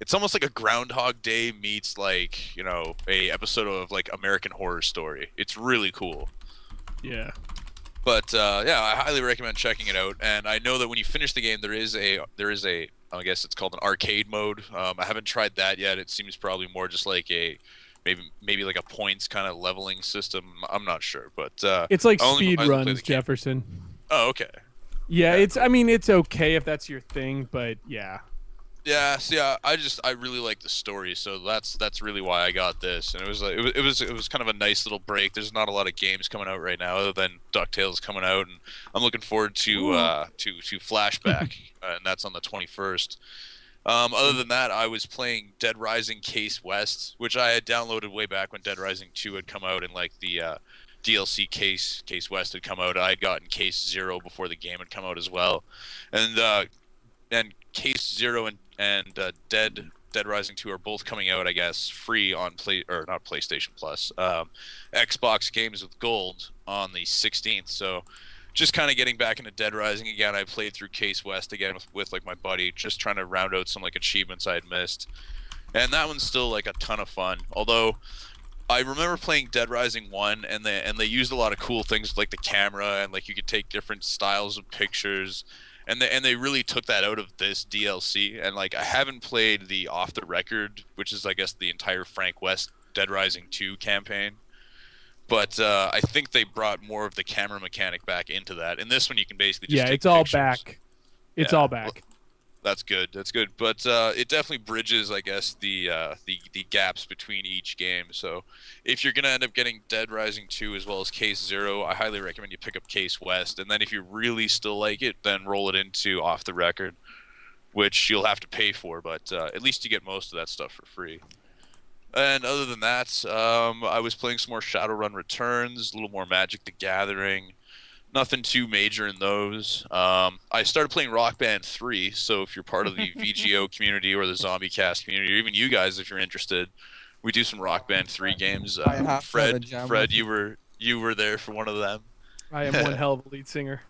it's almost like a Groundhog Day meets like you know a episode of like American Horror Story. It's really cool. Yeah. But uh, yeah, I highly recommend checking it out. And I know that when you finish the game, there is a there is a I guess it's called an arcade mode. Um, I haven't tried that yet. It seems probably more just like a maybe maybe like a points kind of leveling system. I'm not sure, but uh, It's like only- speed I only played runs. Jefferson. oh okay. Yeah, Yeah. it's. I mean, it's okay if that's your thing, but yeah. Yeah, see, I, I just I really like the story, so that's that's really why I got this, and it was like it was it was kind of a nice little break. There's not a lot of games coming out right now, other than Ducktales coming out, and I'm looking forward to uh, to to Flashback, uh, and that's on the 21st. Um, other than that, I was playing Dead Rising Case West, which I had downloaded way back when Dead Rising 2 had come out, and like the uh, DLC Case Case West had come out. I had gotten Case Zero before the game had come out as well, and uh, and Case Zero and and uh, Dead Dead Rising Two are both coming out, I guess, free on play or not PlayStation Plus, um, Xbox Games with Gold on the 16th. So, just kind of getting back into Dead Rising again. I played through Case West again with, with like my buddy, just trying to round out some like achievements I had missed, and that one's still like a ton of fun. Although. I remember playing Dead Rising one, and they and they used a lot of cool things like the camera, and like you could take different styles of pictures, and they and they really took that out of this DLC. And like I haven't played the off the record, which is I guess the entire Frank West Dead Rising two campaign. But uh, I think they brought more of the camera mechanic back into that. In this one, you can basically just Yeah, it's all pictures. back. It's Yeah, all back. That's good. That's good. But uh, it definitely bridges, I guess, the uh, the the gaps between each game. So if you're gonna end up getting Dead Rising 2 as well as Case Zero, I highly recommend you pick up Case West. And then if you really still like it, then roll it into Off the Record, which you'll have to pay for, but uh, at least you get most of that stuff for free. And other than that, um, I was playing some more Shadowrun Returns, a little more Magic the Gathering. Nothing too major in those. Um, I started playing Rock Band 3, so if you're part of the VGO community or the Zombie Cast community, or even you guys, if you're interested, we do some Rock Band 3 games. I have to Uh, Fred, Fred, you were you were there for one of them. I am one hell of a lead singer.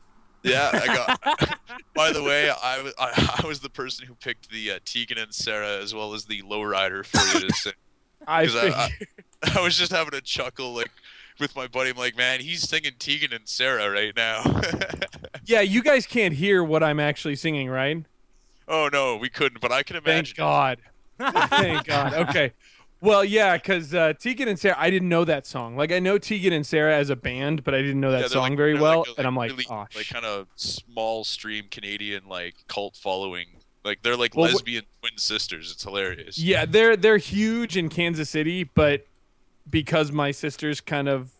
Yeah, I got. by the way, I, was- I, I was the person who picked the uh, Tegan and Sara as well as the lowrider for you to sing. I 'Cause I- think I was just having a chuckle like with my buddy. I'm like, man, he's singing Tegan and Sara right now. Yeah, you guys can't hear what I'm actually singing, right? oh no, we couldn't, but I can Thank imagine. God. Thank God. Okay. Well, yeah, because uh, Tegan and Sara, I didn't know that song. Like, I know Tegan and Sara as a band, but I didn't know that Yeah, song like- very well. like a, and I'm like, really, oh, like kind of small stream Canadian like cult following. Like they're like Well, wh- lesbian twin sisters. It's hilarious. yeah, they're they're huge in Kansas City, but because my sister's kind of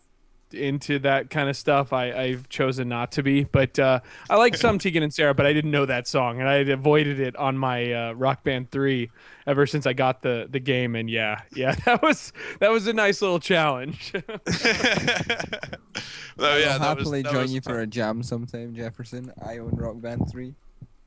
into that kind of stuff, I, I've chosen not to be. But uh, I like some Tegan and Sara, but I didn't know that song, and I had avoided it on my uh, Rock Band Three ever since I got the the game. And yeah, yeah, that was that was a nice little challenge. Oh, yeah, I'll that was- happily that join was you for a jam sometime, Jefferson. I own Rock Band 3.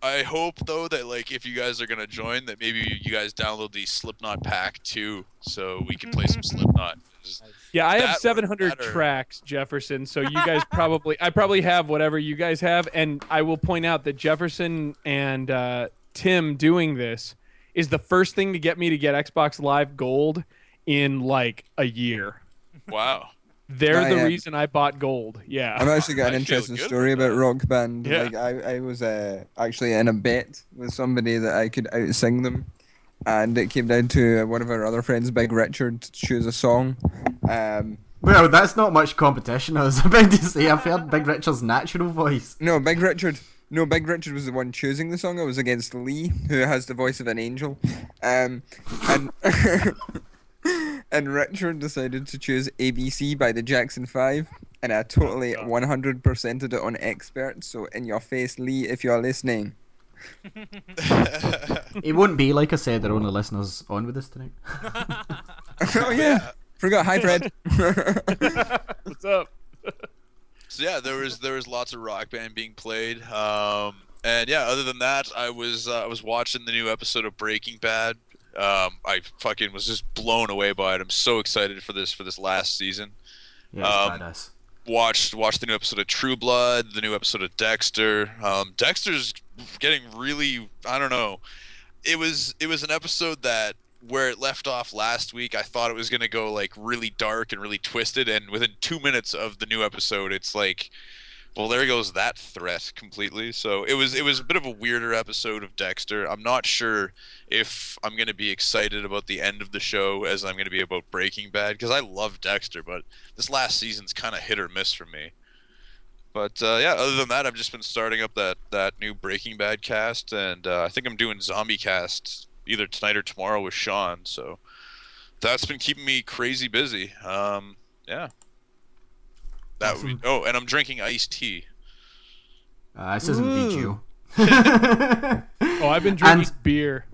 I hope though that like if you guys are gonna join, that maybe you guys download the Slipknot pack too, so we can play some Slipknot. Just- Yeah, I have 700 tracks, Jefferson. So you guys probably, I probably have whatever you guys have, and I will point out that Jefferson and uh, Tim doing this is the first thing to get me to get Xbox Live Gold in like a year. Wow. They're I the am- reason I bought gold. Yeah. I've actually got an I interesting story about about Rock Band. Yeah. Like I, I was uh, actually in a bet with somebody that I could outsing them, and it came down to uh, one of our other friends, Big Richard, to choose a song. Um, Well, that's not much competition. I was about to say I've heard Big Richard's natural voice. no, Big Richard. No, Big Richard was the one choosing the song. It was against Lee, who has the voice of an angel. Um, and and Richard decided to choose ABC by the Jackson Five, and I totally 100%ed it on expert. So in your face, Lee, if you're listening. It won't be like I said. There are only listeners on with us tonight. oh yeah, forgot. Hi, Fred. What's up? So yeah, there was there was lots of rock band being played. Um, and yeah, other than that, I was uh, I was watching the new episode of Breaking Bad. Um, I fucking was just blown away by it. I'm so excited for this for this last season. Yeah, Um, badass. Watched watched the new episode of True Blood, the new episode of Dexter. Um, Dexter's getting really I don't know. It was it was an episode that where it left off last week, I thought it was gonna go like really dark and really twisted, and within two minutes of the new episode, it's like, well, there goes that threat completely. So it was it was a bit of a weirder episode of Dexter. I'm not sure if I'm gonna be excited about the end of the show as I'm gonna be about Breaking Bad because I love Dexter, but this last season's kind of hit or miss for me. But uh, yeah, other than that, I've just been starting up that that new Breaking Bad cast, and uh, I think I'm doing Zombie cast either tonight or tomorrow with Sean. So that's been keeping me crazy busy. Um, yeah. That would be, oh, and I'm drinking iced tea. Uh, this isn't Ooh. VGO. Oh, I've been drinking And- beer.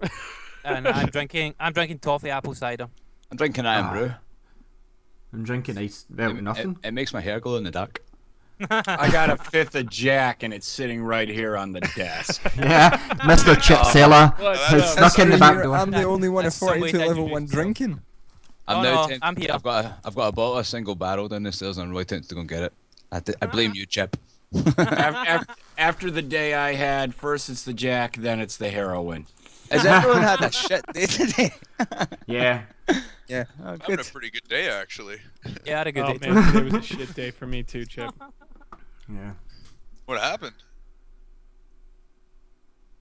and I'm drinking. I'm drinking toffee apple cider. I'm drinking Iron Ah. Brew. I'm drinking ice. Well, It- nothing. It, it makes my hair glow in the dark. I got a fifth of Jack, and it's sitting right here on the desk. Yeah, Mr. Chip uh, Seller What's has up? snuck in the back door. I'm the only one of That's somebody 42 level one used drinking. I'm Oh, now no, tempted- I'm here. I've got a, I've got a bottle of single barrel down the stairs, and I'm really tempted to go and get it. I, th- I blame ah. you, Chip. after, after the day I had, first it's the Jack, then it's the heroin. Has everyone had a shit day today? Yeah. Oh, I'm good. a pretty good day actually. Yeah, I had a good Oh day. too. man, today was a shit day for me too, Chip. Yeah. What happened?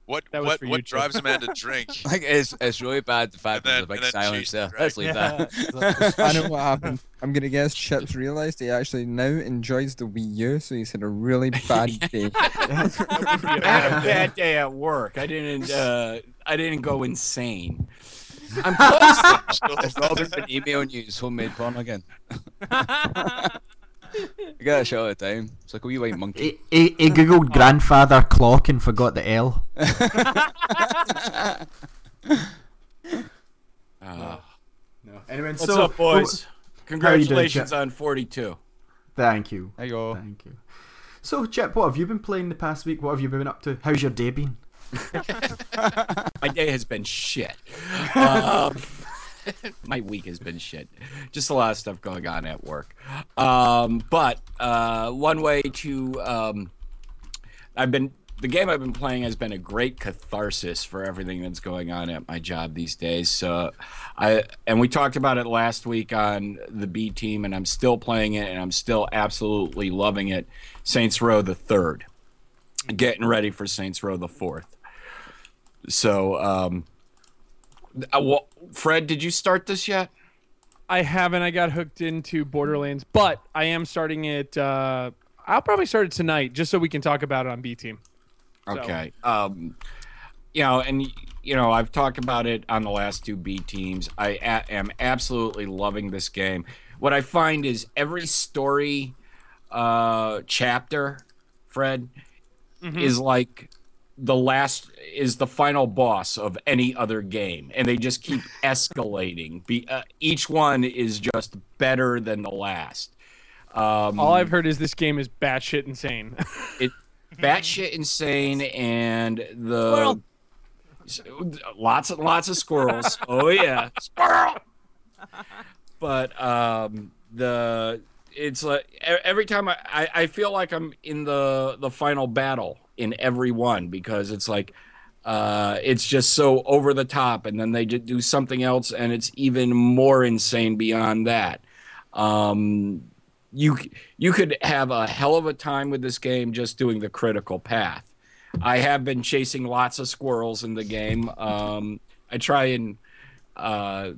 What That was what you, what drives a man to drink? Like it's it's really bad the fact And that there's a then- big silence there. the Let's leave that. I know what happened. I'm gonna guess Chips realised he actually now enjoys the Wii U, so he's had a really bad day. I had a bad day at work. I didn't. Uh, I didn't go insane. I'm close. It's Robert been emailing you his homemade porn again. You got a shot at a time. It's like a wee white monkey. He, he, he googled grandfather clock and forgot the L. Uh, No. Anyway, what's so up, boys? Congratulations Chip? on 42. Thank you. There you go. Thank you. So, Chip, what have you been playing the past week? What have you been up to? How's your day been? My day has been shit. Um, my week has been shit. Just a lot of stuff going on at work. Um, but uh, one way to um, I've been the game I've been playing has been a great catharsis for everything that's going on at my job these days. So I and we talked about it last week on the B team, and I'm still playing it, and I'm still absolutely loving it. Saints Row the third, getting ready for Saints Row the fourth. So, um, uh, well, Fred, did you start this yet? I haven't. I got hooked into Borderlands, but I am starting it. Uh, I'll probably start it tonight, just so we can talk about it on B Team. So- Okay. Um, you know, and you know, I've talked about it on the last two B teams. I a- am absolutely loving this game. What I find is every story uh, chapter, Fred, is like the last is the final boss of any other game, and they just keep escalating. Be, uh, each one is just better than the last. Um, All I've heard is this game is batshit insane. it batshit insane and the Squirrel. Lots and lots of squirrels. oh yeah, squirrel. But um, the it's like e- every time I, I I feel like I'm in the the final battle in every one because it's like uh, it's just so over the top, and then they do something else, and it's even more insane beyond that. Um, you you could have a hell of a time with this game just doing the critical path. I have been chasing lots of squirrels in the game. Um, I try and uh,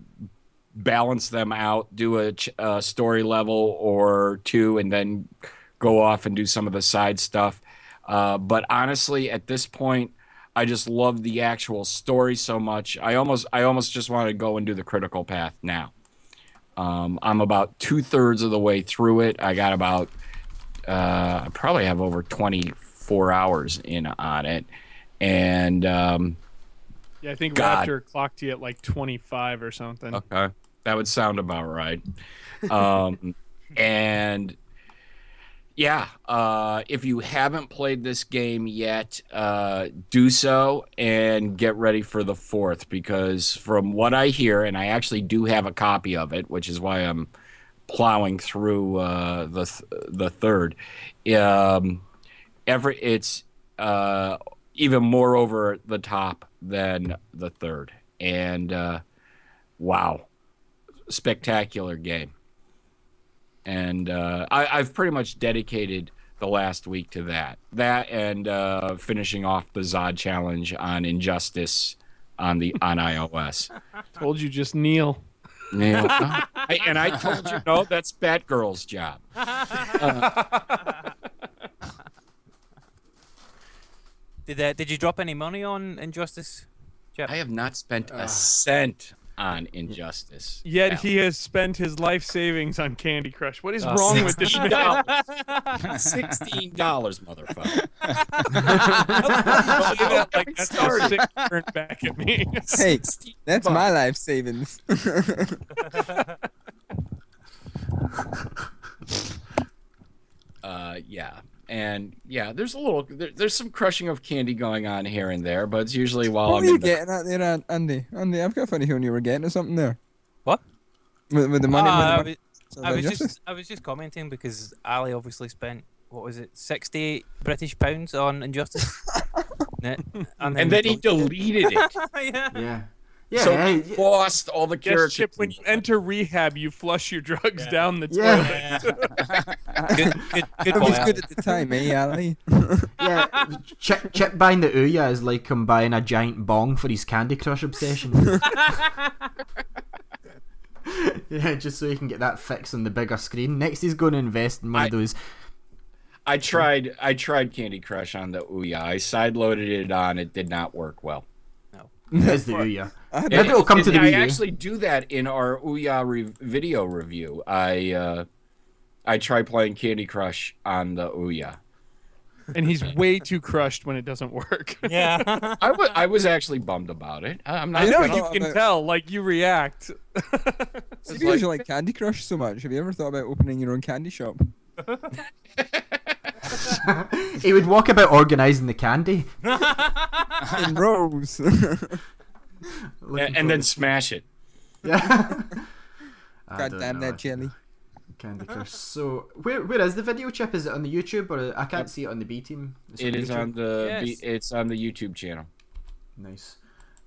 balance them out, do a, a story level or two, and then go off and do some of the side stuff. Uh, but honestly, at this point, I just love the actual story so much. I almost I almost just want to go and do the critical path now. Um, I'm about two thirds of the way through it. I got about uh, I probably have over 24 hours in on it, and um, yeah, I think God. Raptor clocked you at like 25 or something. okay, that would sound about right. Um, and yeah, uh, if you haven't played this game yet, uh, do so and get ready for the fourth because from what I hear, and I actually do have a copy of it, which is why I'm plowing through uh, the th- the third. Um, every it's uh, even more over the top than the third, and uh, wow, spectacular game. And uh, I, I've pretty much dedicated the last week to that. That and uh, finishing off the Zod challenge on Injustice on the on iOS. Told you just kneel. Yeah. I, and I told you, no, that's Batgirl's job. Did uh, did you drop any money on Injustice? Jeff? I have not spent a cent on Injustice. Yet Now, he has spent his life savings on Candy Crush. What is Uh, wrong with this man? $16, motherfucker. Look that, like, that's a sick turn back at me. hey, that's my life savings. uh, yeah, and yeah, there's a little, there, there's some crushing of candy going on here and there, but it's usually while what I'm were you in the, getting at there, An- Andy? Andy, I've got a funny feeling you were getting at something there. What? With, with the money. Ah, with the money I was, I was Injustice? just I was just commenting because Ali obviously spent what was it, sixty British pounds on Injustice, Ne- and then he deleted it. yeah. Yeah. Yeah, so yeah, we yeah. lost all the Yes, characters. Chip, when you enter rehab, you flush your drugs Yeah. down the Yeah. toilet. good, good, good It was good at the time, eh, Ali? yeah, Chip, Chip buying the Ouya is like him buying a giant bong for his Candy Crush obsession. yeah, just so he can get that fix on the bigger screen. Next, he's going to invest in one I- of those. I tried. I tried Candy Crush on the Ouya. I sideloaded it on. It did not work well. There's the Ouya. I had Maybe it'll come to the I Wii U. actually do that in our Ouya re- video review. I uh, I try playing Candy Crush on the Ouya. and he's way too crushed when it doesn't work. Yeah. I wa- I was actually bummed about it. I- I'm not. I know you can about- tell, like you react. See, because you like Candy Crush so much, have you ever thought about opening your own candy shop? he would walk about organising the candy. In rows. looking and, and then smash it. yeah. I God damn know. that jelly. Candy Crush. So, where where is the video chip? Is it on the YouTube or I can't see it on the B team? It's It is YouTube? on the. Yes. It's on the YouTube channel. Nice.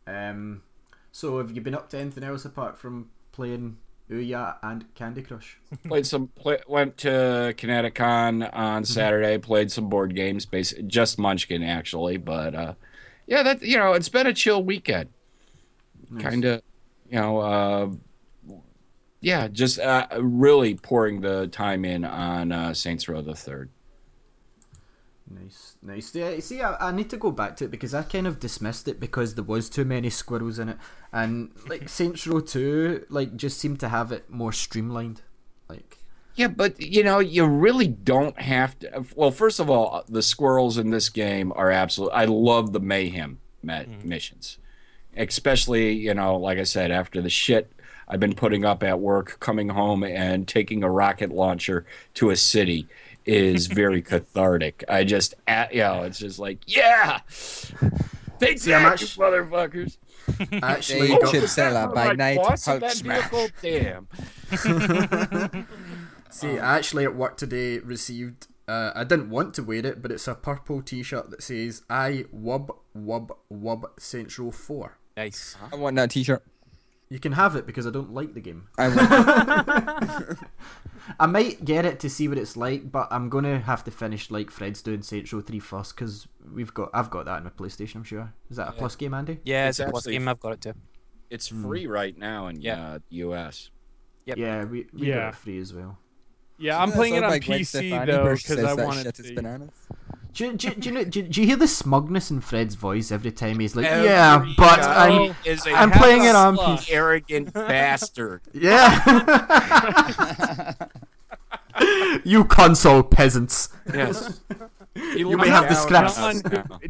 Um, so have you been up to anything else apart from playing Ouya and Candy Crush? played some play, went to Kineticon on Saturday played some board games basically just munchkin actually but uh yeah that you know it's been a chill weekend Nice. kind of you know uh yeah just uh, really pouring the time in on uh saints row the third Nice, nice. Yeah, see, I, I need to go back to it because I kind of dismissed it because there was too many squirrels in it, and like Saints Row Two, like just seemed to have it more streamlined. Like, Yeah, but you know, you really don't have to. Well, first of all, the squirrels in this game are absolute. I love the mayhem ma- mm-hmm. missions, especially you know, like I said, after the shit I've been putting up at work, coming home and taking a rocket launcher to a city is very cathartic. I just, at, you know, it's just like, yeah, take See, I'm that, actu- you motherfuckers. Actually They got, should sell a by night boss in Hulk that smash. vehicle? Damn. see, I actually at work today received. Uh, I didn't want to wear it, but it's a purple T-shirt that says "I wub wub wub Saints Row 4. Nice. I want that t-shirt. You can have it because I don't like the game. I I might get it to see what it's like, but I'm gonna have to finish like Fred's doing Saints Row 3 first because we've got I've got that on my PlayStation. I'm sure. Is that a plus game, Andy? Yeah, It's it's, a plus actually- game. I've got it too. It's free right now in Yeah. uh, U.S. Yep. Yeah, we, we Yeah. got it free as well. Yeah, I'm That's playing it on like PC though because I wanted shit to. bananas. Do, you- do, you- do you know? Do, do you hear the smugness in Fred's voice every time he's like, Every "Yeah, but guy I'm is a I'm playing it on Slush. PC." arrogant bastard. Yeah. you console peasants. Yes. You may have the scraps. John,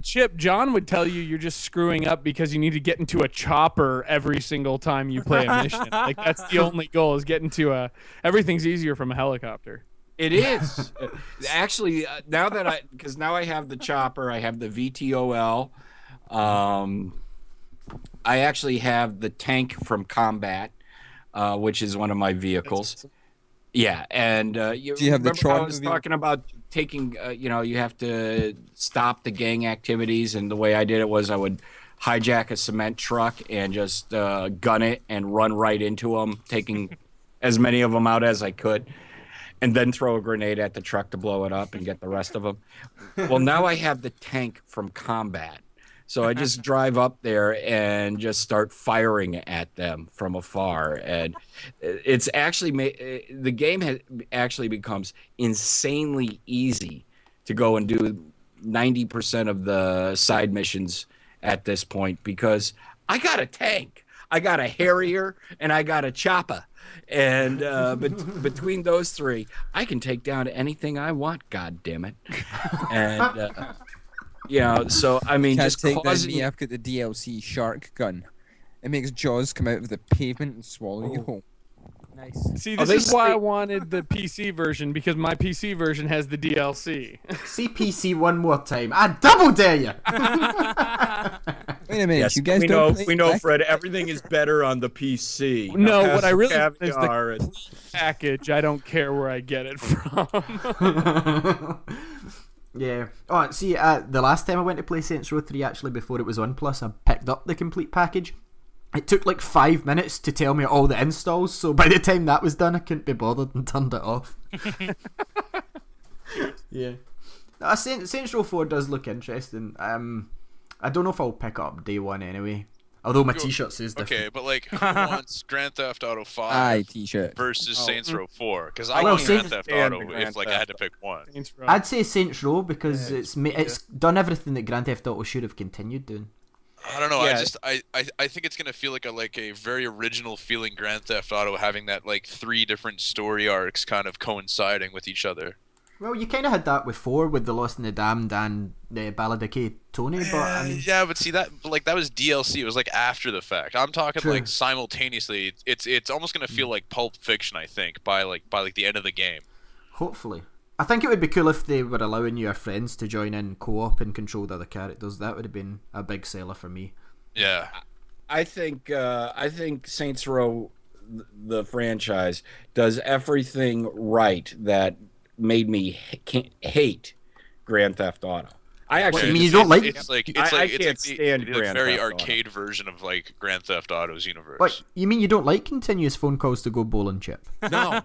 Chip, John would tell you you're just screwing up because you need to get into a chopper every single time you play a mission. like that's the only goal is getting to a. Everything's easier from a helicopter. It is actually uh, now that I because now I have the chopper, I have the VTOL. Um, I actually have the tank from combat, uh, which is one of my vehicles. Yeah, and uh, you, Do you have the remember I was talking about taking. Uh, you know, you have to stop the gang activities, and the way I did it was I would hijack a cement truck and just uh, gun it and run right into them, taking as many of them out as I could, and then throw a grenade at the truck to blow it up and get the rest of them. Well, now I have the tank from combat. So I just drive up there and just start firing at them from afar, and it's actually ma- eh, the game has actually becomes insanely easy to go and do ninety percent of the side missions at this point because I got a tank, I got a Harrier, and I got a chopper, and uh, bet- between those three, I can take down anything I want. God damn it! And uh, you know, so I mean, Can't just take that causing me. I've got the DLC shark gun. It makes Jaws come out of the pavement and swallow you whole. Nice. See, Oh, this they is why I wanted the PC version because my PC version has the DLC. CPC one more time. I double dare you. Wait a minute, Yes, you guys we don't know, play we know, Black- Fred. Everything is better on the PC. No, Has what I really want is the- caviar and- Package. I don't care where I get it from. yeah. Oh, see, uh, the last time I went to play Saints Row 3, actually, before it was on Plus, I picked up the complete package. it took like five minutes to tell me all the installs. So by the time that was done, I couldn't be bothered and turned it off. yeah. Uh, Saint, Saints Row 4 does look interesting. Um, I don't know if I'll pick up day one anyway. Although my Go- t-shirt says different. Okay, but like, who wants Grand Theft Auto Aye, 5 t-shirt. versus Oh. Saints Row 4? Because I Well, want Grand Theft Auto the if Grand like I had to pick one. Row. I'd say Saints Row because Yeah, it's ma- it's done everything that Grand Theft Auto should have continued doing. I don't know. I just I, I I think it's gonna feel like a like a very original feeling Grand Theft Auto having that like three different story arcs kind of coinciding with each other. Well, you kind of had that with four with the Lost and the Damned and the Ballad of Gay Tony, but I Yeah, mean, yeah, but see that like that was DLC. It was like after the fact. I'm talking True. like simultaneously. It's it's almost gonna feel like Pulp Fiction. I think by like by like the end of the game. hopefully. I think it would be cool if they were allowing your friends to join in co-op and control the other characters. That would have been a big seller for me. Yeah. I think uh, I think Saints Row, the franchise, does everything right that made me h- hate Grand Theft Auto. I actually you mean you don't like- It's like it's like I it's can't like the, stand the Grand very Theft Auto. arcade version of like Grand Theft Auto's universe. What you mean you don't like continuous phone calls to go bowling chip, no.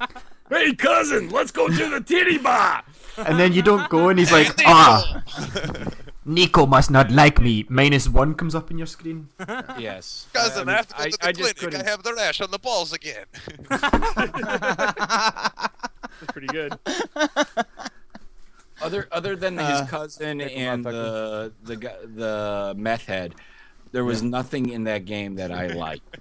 hey cousin, let's go to the titty bar. and then you don't go and he's like, ah, Niko must not like me. Minus one comes up in your screen. Yes, Cousin, Um, I have to go I- to the I just clinic. couldn't- I have the rash on the balls again. That's pretty good. Other other than his Uh, cousin and up, pick 'em. the the the meth head, there was nothing in that game that I liked.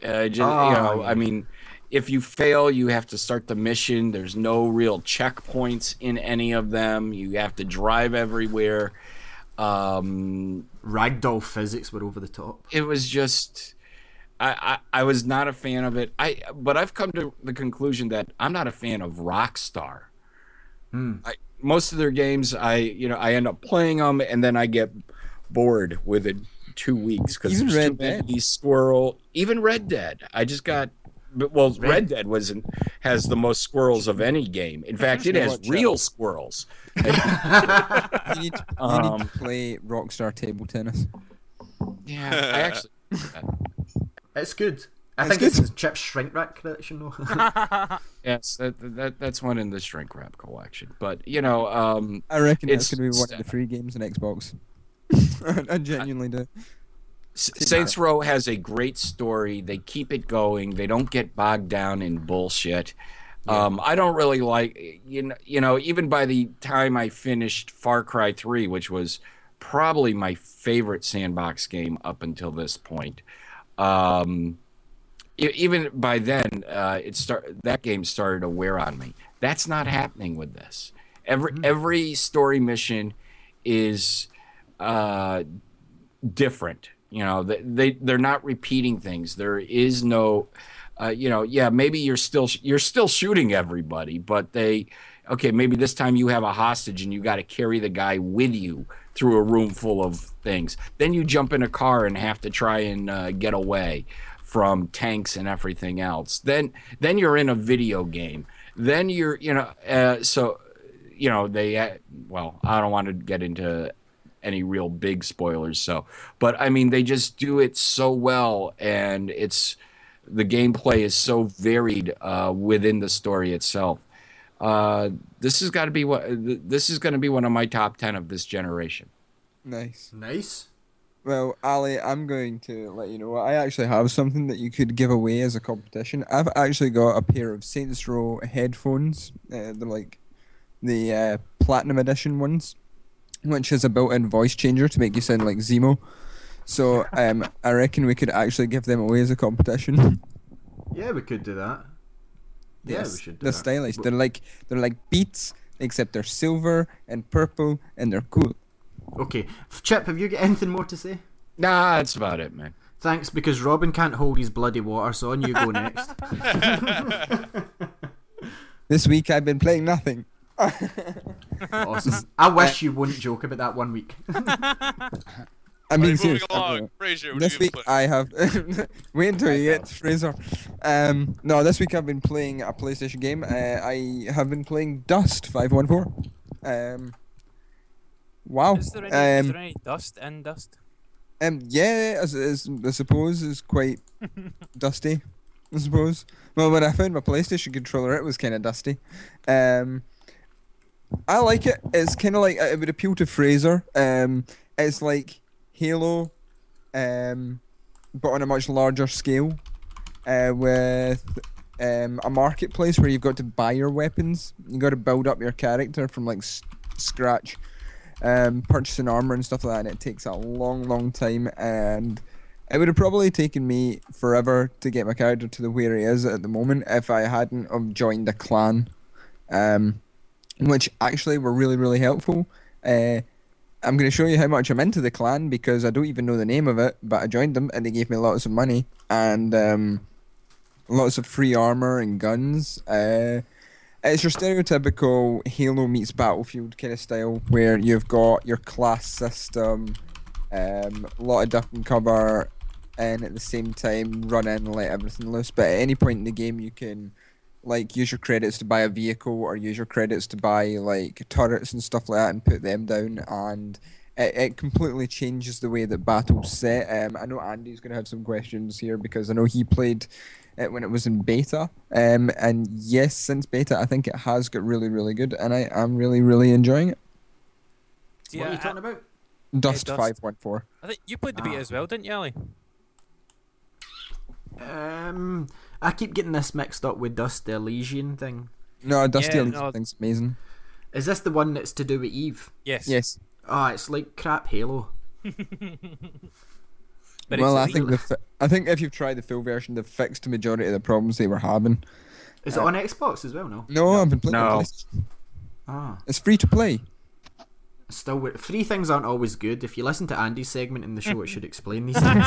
Uh, just, Oh, you know. I mean, if you fail, you have to start the mission. There's no real checkpoints in any of them. You have to drive everywhere. Um, Ragdoll physics were over the top. it was just I, I I was not a fan of it. I but I've come to the conclusion that I'm not a fan of Rockstar. Hmm. I, most of their games, I you know I end up playing them and then I get bored with it two weeks because Even there's Red too many Dead. squirrel. Even Red Dead, I just got. Well, Red, Dead was in, has the most squirrels of any game. In fact, it has Watch out. real squirrels. You need, you need Um, to play Rockstar Table Tennis. Yeah, I actually. It's good. I It's think good. it's Chip's shrink rack collection though. Yes, that, that that's one in the shrink wrap collection. But you know, um, I reckon It's it's going to be one of the free games on Xbox. I genuinely do. Saints Row has a great story. They keep it going. They don't get bogged down in bullshit. Um, I don't really like you know, you know even by the time I finished Far Cry 3, which was probably my favorite sandbox game up until this point. Um, even by then, uh, it start that game started to wear on me. That's not happening with this. Every every story mission is uh, different. You know, they, they they're not repeating things. There is no, uh, you know, yeah, maybe you're still you're still shooting everybody, but they, okay, maybe this time you have a hostage and you got to carry the guy with you through a room full of things. Then you jump in a car and have to try and uh, get away from tanks and everything else. Then then you're in a video game. Then you're you know uh, so you know they uh, well I don't want to get into any real big spoilers so but i mean they just do it so well and it's the gameplay is so varied uh, within the story itself uh, this has got to be what this is going to be one of my top 10 of this generation Nice. nice. Well, Ali, I'm going to let you know. I actually have something that you could give away as a competition. I've actually got a pair of Saints Row headphones. Uh, they're like the uh, Platinum Edition ones, which has a built-in voice changer to make you sound like Zemo. So um, I reckon we could actually give them away as a competition. Yeah, we could do that. Yeah, we should do They're that. stylish. They're like they're like Beats, except they're silver and purple, and they're cool. Okay, Chip, have you got anything more to say? nah that's about it man Thanks, because Robin can't hold his bloody water, so on you go next. This week I've been playing nothing. awesome. I wish you wouldn't joke about that one week. I'm being Right, moving serious. Along, not. Fraser. what this week been I have wait until you get Fraser. Um, no, this week I've been playing a PlayStation game. Uh, I have been playing Dust Five One Four. Um, wow. Is there, any, is Um, there any dust in dust? Um, yeah, as, as, I suppose it's quite dusty. I suppose. Well, when I found my PlayStation controller, it was kind of dusty. Um, I like it. It's kind of like it would appeal to Fraser. Um, it's like Halo, um, but on a much larger scale, uh, with um, a marketplace where you've got to buy your weapons. You've got to build up your character from like s- scratch, um, purchasing armor and stuff like that. And it takes a long, long time, and it would have probably taken me forever to get my character to the where he is at the moment if I hadn't have joined a clan, um, which actually were really, really helpful. Uh, I'm going to show you how much I'm into the clan because I don't even know the name of it, but I joined them and they gave me lots of money and um, lots of free armor and guns. Uh, it's your stereotypical Halo meets Battlefield kind of style where you've got your class system, um, a lot of duck and cover, and at the same time run in and let everything loose. But at any point in the game, you can like use your credits to buy a vehicle or use your credits to buy like turrets and stuff like that and put them down and it, it completely changes the way that battle's set um, i know andy's going to have some questions here because i know he played it when it was in beta um, and yes since beta i think it has got really really good and i am really really enjoying it See, what are you talking about? dust, Dust. 514 I think you played the beta Ah. as well, didn't you, Ali? Um, I keep getting this mixed up with Dust the Elysian thing. no dusty Yeah, Elysian no. thing's amazing Is this the one that's to do with Eve? Yes. yes Ah, it's like crap Halo. But well it's i think the fi- i think if you've tried the full version they've fixed the majority of the problems they were having Is it on Xbox as well? No. no, i've been playing No. it. Ah, it's free to play still with free things aren't always good. If you listen to Andy's segment in the show, it should explain these things.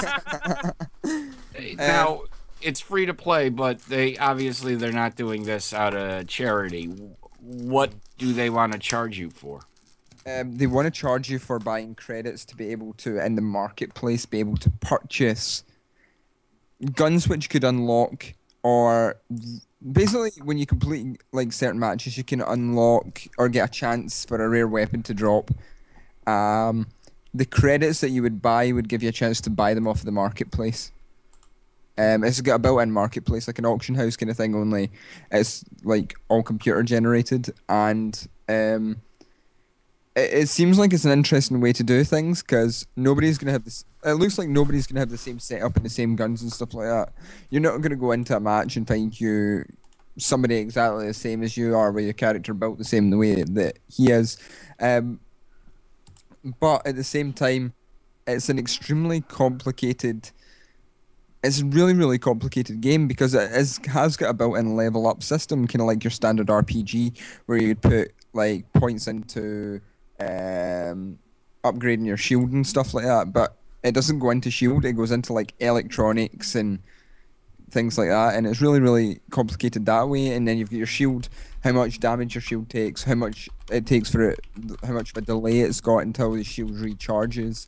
Now it's free to play, but they obviously they're not doing this out of charity. What do they want to charge you for? um, they want to charge you for buying credits to be able to in the marketplace be able to purchase guns which could unlock or basically when you complete like certain matches you can unlock or get a chance for a rare weapon to drop um, the credits that you would buy would give you a chance to buy them off the marketplace um, it's got a built-in marketplace like an auction house kind of thing only it's like all computer generated and um, it, it seems like it's an interesting way to do things because nobody's gonna have this. It looks like nobody's gonna have the same setup and the same guns and stuff like that. You're not gonna go into a match and find you somebody exactly the same as you are, with your character built the same the way that he is. Um, but at the same time, it's an extremely complicated. It's a really, really complicated game because it is, has got a built-in level up system, kind of like your standard RPG, where you'd put like points into um, upgrading your shield and stuff like that. But it doesn't go into shield; it goes into like electronics and things like that, and it's really, really complicated that way. And then you've got your shield, how much damage your shield takes, how much it takes for it, how much of a delay it's got until the shield recharges,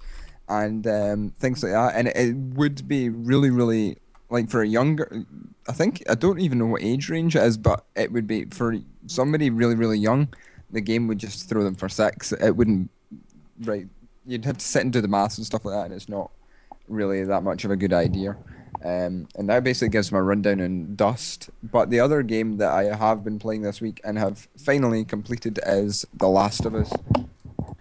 and um, things like that. And it, it would be really, really like for a younger. I think I don't even know what age range it is, but it would be for somebody really, really young. The game would just throw them for six. It wouldn't, right? You'd have to sit and do the maths and stuff like that, and it's not really that much of a good idea. Um, and that basically gives my rundown on Dust. But the other game that I have been playing this week and have finally completed is The Last of Us.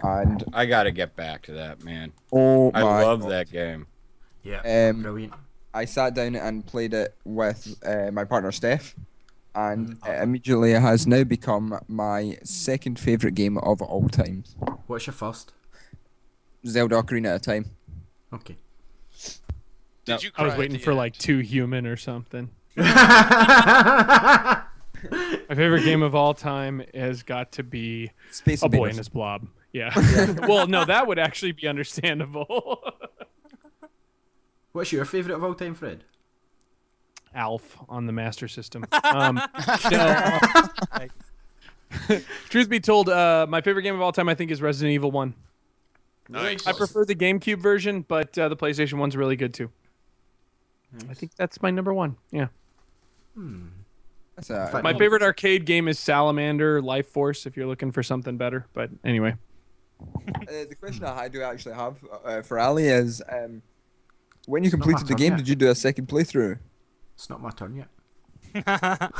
And I got to get back to that, man. oh I my love God. that game. yeah, Um, brilliant. I sat down and played it with uh, my partner Steph, and it immediately it has now become my second favorite game of all time. What's your first? Zelda Ocarina of Time. Okay. Did you I was waiting for end? like two human or something. My favorite game of all time has got to be Space A Boy Invaders. and His Blob. Yeah. well, no, that would actually be understandable. What's your favourite of all time, Fred? Alf on the Master System. Um, no. Truth be told, uh, my favorite game of all time, I think, is Resident Evil One. Nice. I prefer the GameCube version, but uh, the PlayStation one's really good too. I think that's my number one. Yeah. That's a- My favorite arcade game is Salamander Life Force. If you're looking for something better, but anyway, uh, the question I do actually have uh, for Ali is, um, when you completed the game, yet. did you do a second playthrough? It's not my turn yet. I'm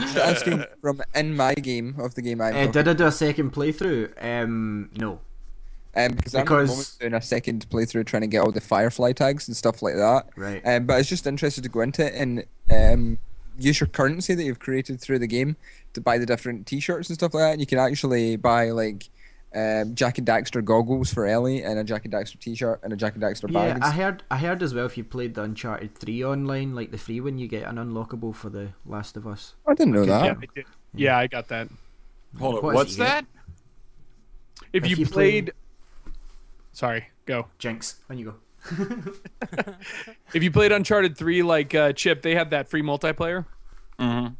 just asking from in my game of the game I'm Uh, did I do a second playthrough? Um, no. Um, because, I'm at the doing a second playthrough trying to get all the Firefly tags and stuff like that. Right. Um, but I was just interested to go into it and um, use your currency that you've created through the game to buy the different T-shirts and stuff like that. And you can actually buy like um, Jak and Daxter goggles for Ellie and a Jak and Daxter T-shirt and a Jak and Daxter Yeah, bag. I heard. I heard as well. If you played the Uncharted Three online, like the free one, you get an unlockable for the Last of Us. I didn't know Okay, that. Yeah, I yeah, I got that. Hold on. What is What's that? If, If you, you play- played, sorry, go. Jinx, when you go. If you played Uncharted Three, like uh, Chip, they had that free multiplayer. Mm-hmm.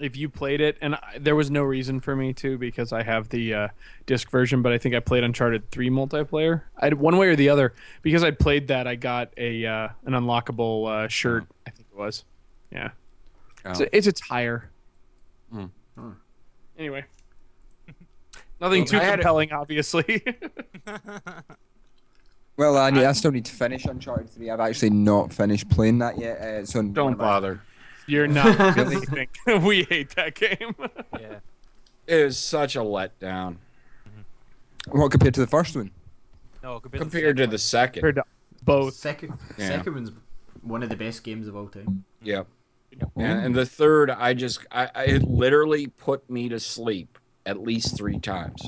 If you played it, and I, there was no reason for me to because I have the uh, disc version, but I think I played Uncharted Three multiplayer. I one way or the other because I played that. I got a uh, an unlockable uh, shirt. I think it was. Yeah, it's, Oh. a, it's a tire. Hmm. Hmm. Anyway, nothing Well, too I had a- compelling, obviously. Well, I, need, I still need to finish Uncharted 3. I've actually not finished playing that yet. Uh, it's on one Don't of my- bother. You're not really think we hate that game. Yeah. It is such a letdown What compared to the first one? No, compared, compared to the second. Compared to both. Second, Yeah. second one's one of the best games of all time. Yep. And, and the third, I just, I, I it literally put me to sleep at least three times,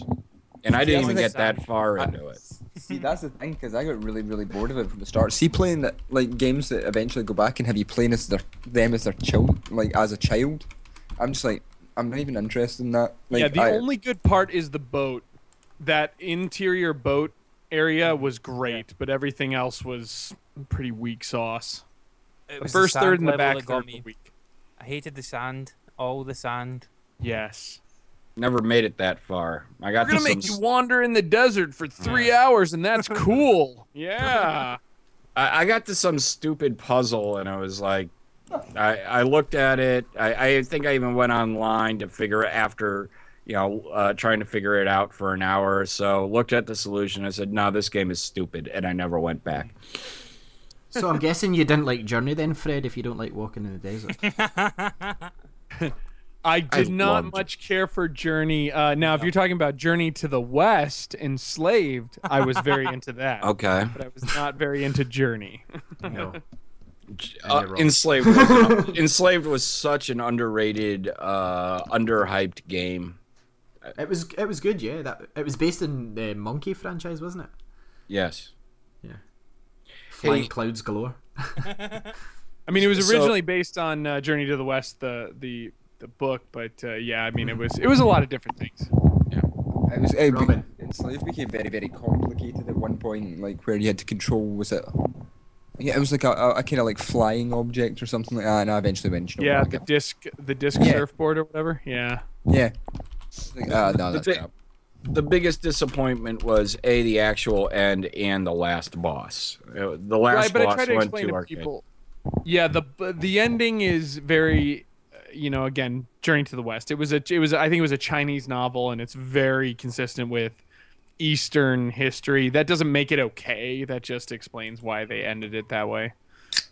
and I didn't even get thing. that far into it. See, that's the thing, because I got really, really bored of it from the start. See, playing that, like games that eventually go back and have you playing as their them as their child, like as a child. I'm just like, I'm not even interested in that. Like, yeah, the I- only good part is the boat. That interior boat area was great, but everything else was pretty weak sauce. The first the third sand and the back that got third me. were weak. I hated the sand. All the sand. Yes. Never made it that far. I got We're gonna to make some, you wander in the desert for three hours, and that's cool. Yeah. I, I got to some stupid puzzle, and I was like, I, I looked at it. I, I think I even went online to figure it after, you know, uh, trying to figure it out for an hour or so. Looked at the solution. I said, no, this game is stupid, and I never went back. So I'm guessing you didn't like Journey then, Fred, if you don't like walking in the desert. I did not loved- much care for Journey. Uh, now, if you're talking about Journey to the West, Enslaved, I was very into that. Okay. But I was not very into Journey. No. Uh, you're. Enslaved. Was, Enslaved was such an underrated, uh, underhyped game. It was it was good, yeah. That it was based in the Monkey franchise, wasn't it? Yes. Yeah. Flying Hey. clouds galore. I mean, it was So- originally based on uh, Journey to the West, the the the book, but uh, yeah, I mean, it was it was a lot of different things. Yeah, it was it, Robin. Enslaved became very, very complicated at one point, like where you had to control. Was it? Yeah, it was like a, a, a kind of like flying object or something like that. And I eventually went. you know Yeah, the okay. disc the disc Yeah. surfboard or whatever. Yeah. yeah. Like, uh, no, The, that's thi- crap. the biggest disappointment was a the actual end and the last boss. Uh, The last right, but I boss try to went explain to to arcade. people. Yeah, the the ending is very, you know, again, Journey to the West. It was a it was I think it was a Chinese novel, and it's very consistent with Eastern history. That doesn't make it okay. That just explains why they ended it that way.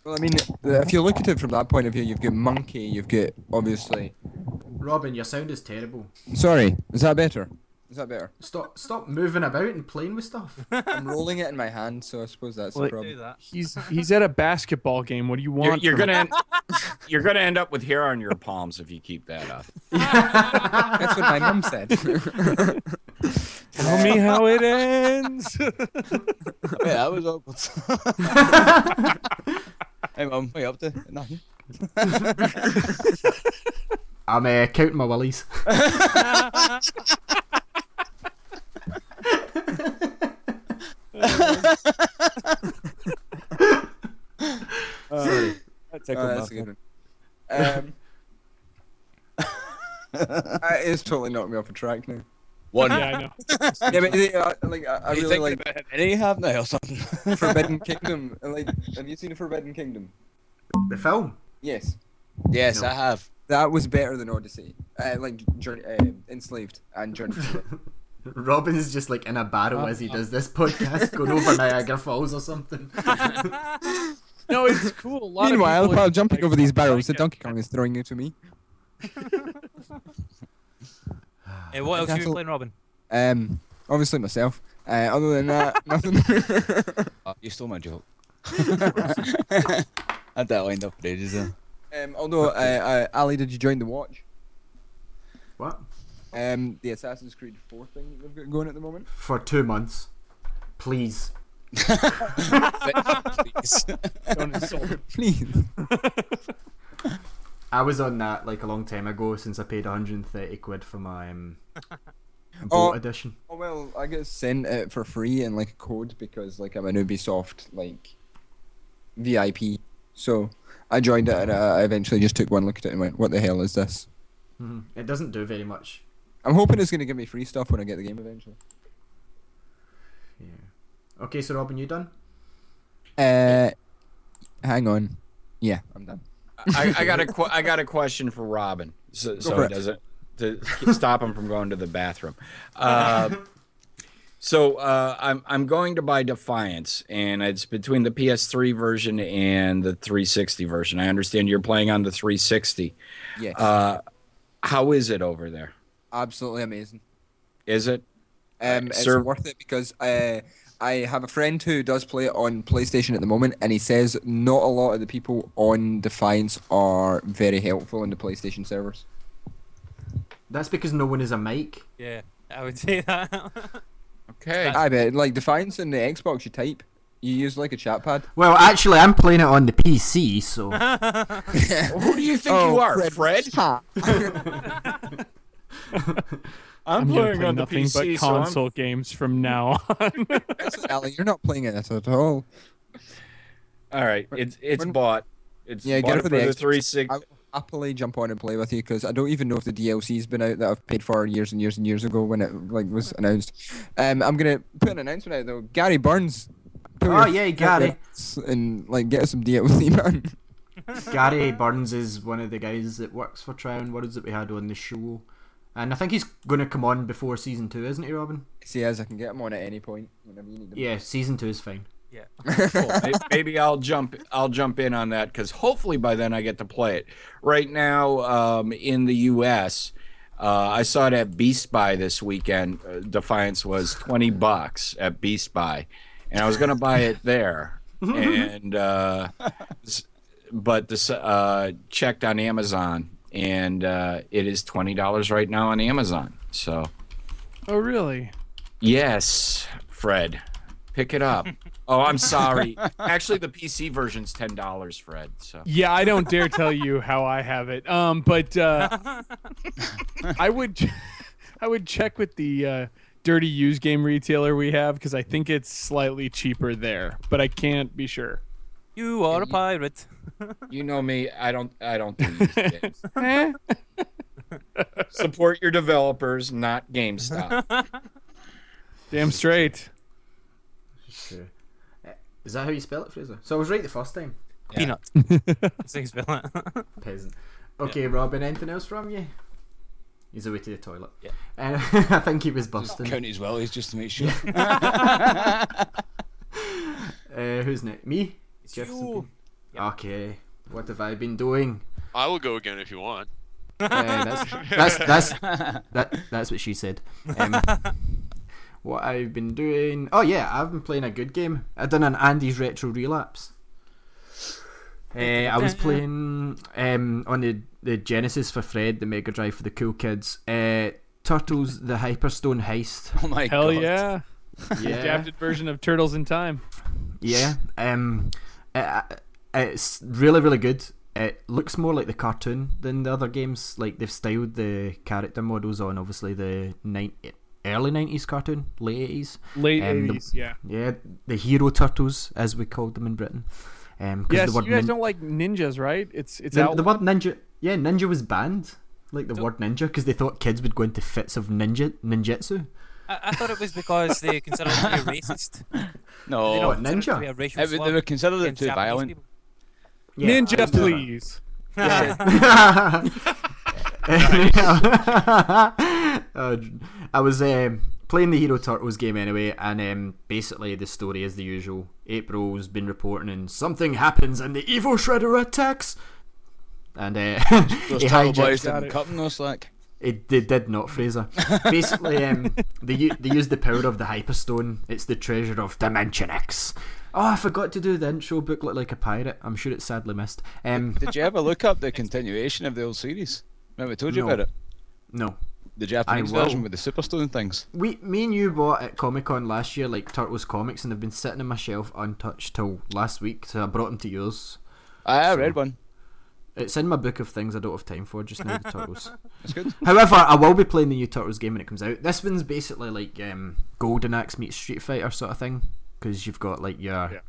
Well, I mean, if you look at it from that point of view, you've got Monkey, you've got obviously. Robin, your sound is terrible. Sorry, is that better? Is that better? Stop stop moving about and playing with stuff. I'm rolling it in my hand, so I suppose that's Well, the it- Do problem. that. He's he's at a basketball game. What do you You're, want? you're gonna end, you're gonna end up with hair on your palms if you keep that up. That's what my mum said. tell me how it ends. yeah, that was awkward. hey, mum, what are you up to? Nothing. I'm uh, counting my willies. That Oh, that's a my good one. Um, uh, it's totally knocked me off a track now. One. yeah, I know. Yeah, but uh, like I, I you really thinking like about any you have now or something? Forbidden Kingdom. and, Like, have you seen Forbidden Kingdom? The film. Yes. yes, No. I have. That was better than Odyssey. Uh, like Journey, uh, Enslaved and Journey. to the- Robin's just like in a barrel as he does this podcast, going over Niagara Falls or something. No, it's cool. A lot Meanwhile, while jumping over these barrels, the like it. Donkey Kong is throwing you to me. Eh, what else you Castle- playing, Robin? Um, obviously myself. Uh, other than that, nothing. Oh, you stole my joke. I had that lined up for ages though. um, although, uh, uh, Ali, did you join the watch? What? Um, the Assassin's Creed 4 thing that they've got going at the moment. For two months. Please. Please. Please. I was on that like a long time ago since I paid 130 quid for my um, boat Oh. edition. Oh well, I get sent it for free in like a code because like I'm an Ubisoft like VIP. So I joined it and uh, I eventually just took one look at it and went, "What the hell is this?" Mhm. It doesn't do very much. I'm hoping it's gonna give me free stuff when I get the game eventually. Yeah. Okay, so Robin, you done? Uh, hang on. Yeah, I'm done. I, I got a qu- I got a question for Robin, so, so for he it. doesn't to stop him from going to the bathroom. Uh, so uh, I'm I'm going to buy Defiance, and it's between the PS3 version and the 360 version. I understand you're playing on the 360. Yes, Uh, how is it over there? Absolutely amazing. Is it? Um, it's Sir- worth it because uh, I have a friend who does play it on PlayStation at the moment, and he says not a lot of the people on Defiance are very helpful in the PlayStation servers. That's because no one is a mic. Yeah, I would say that. Okay. I bet, like Defiance in the Xbox, you type, you use like a chat pad. Well, actually, I'm playing it on the PC, so Who do you think you are, Fred? Ha. I'm, I'm playing play on the nothing PC, but so console games from now on. Ali, you're not playing it at all. All right, it's it's when- bought. It's Yeah, bought get it it for for the the Xbox. 360. I will happily jump on and play with you because I don't even know if the DLC's been out that I've paid for years and years and years ago when it like was announced. Um, I'm gonna put an announcement out though. Gary Burns. put Oh, your yay, foot Gary. And like get us some DLC, man. Gary Burns is one of the guys that works for Trion Worlds that we had on the show. And I think he's going to come on before season two, isn't he, Robin? See, as I can get him on at any point whenever you need him. Yeah, season two is fine. Cool. Maybe I'll jump. I'll jump in on that because hopefully by then I get to play it. Right now, um, in the U.S., uh, I saw it at Best Buy this weekend. Uh, Defiance was twenty bucks at Best Buy, and I was gonna buy it there, and uh, but this uh, checked on Amazon, and uh, it is twenty dollars right now on Amazon. So oh, really? yes, Fred, pick it up. Oh, I'm sorry. Actually, the PC version's ten dollars, Fred. So Yeah, I don't dare tell you how I have it. Um, but uh, I would, I would check with the uh, dirty used game retailer we have because I think it's slightly cheaper there, but I can't be sure. You are a pirate. you know me. I don't. I don't do these games. Support your developers, not GameStop. Damn straight. True. Is that how you spell it, Fraser? So I was right the first time. Peanut. That's how you spell it. Peasant. Okay, Robin, anything else from you? He's away to the toilet. Yeah. Uh, I think he was busting. Count well. willies just to make sure. Uh, who's next? Me? It's Jefferson you. Payne? Okay. What have I been doing? I will go again if you want. Uh, that's, that's that's that that's what she said. Um, what I've been doing? Oh yeah, I've been playing a good game. I done an Andy's retro relapse. Uh, I was playing um, on the the Genesis for Fred, the Mega Drive for the cool kids. Uh, Turtles: The Hyperstone Heist. oh my Hell god. yeah. Yeah, Adapted version of Turtles in Time. yeah. Um, uh, it's really really good. It looks more like the cartoon than the other games. Like they've styled the character models on obviously the nine, early nineties cartoon, late eighties. Late Um, the- 80s, yeah. Yeah, the hero turtles as we called them in Britain. Um, Yes, the word you guys nin- don't like ninjas, right? It's it's the, out. the word ninja. Yeah, ninja was banned. Like the word ninja because they thought kids would go into fits of ninja ninjutsu. I, I thought it was because they considered it to be racist. No, don't What, consider it ninja? be a it, would- they were considered consider it too Japanese violent. Yeah, Ninja, please. that. Uh, I was um, playing the Hero Turtles game anyway, and um, basically the story is the usual. April's been reporting, and something happens, and the evil Shredder attacks. And uh, Those he turtle hijacks boys didn't cut him no slack. It they did not, Fraser. Basically, um, they u- they use the power of the Hyperstone. It's the treasure of Dimension X. Oh, I forgot to do the intro booklet like a pirate. I'm sure it's sadly missed. Um, Did you ever look up the continuation of the old series? Remember I told you No. about it? no, The Japanese version with the Superstone things. we, me and you bought at Comic Con last year like Turtles comics, and they've been sitting on my shelf untouched till last week. So I brought them to yours. I, I So- read one. It's in my book of things I don't have time for just now. The Turtles. That's good. However, I will be playing the new Turtles game when it comes out. This one's basically like um, Golden Axe meets Street Fighter sort of thing because you've got like your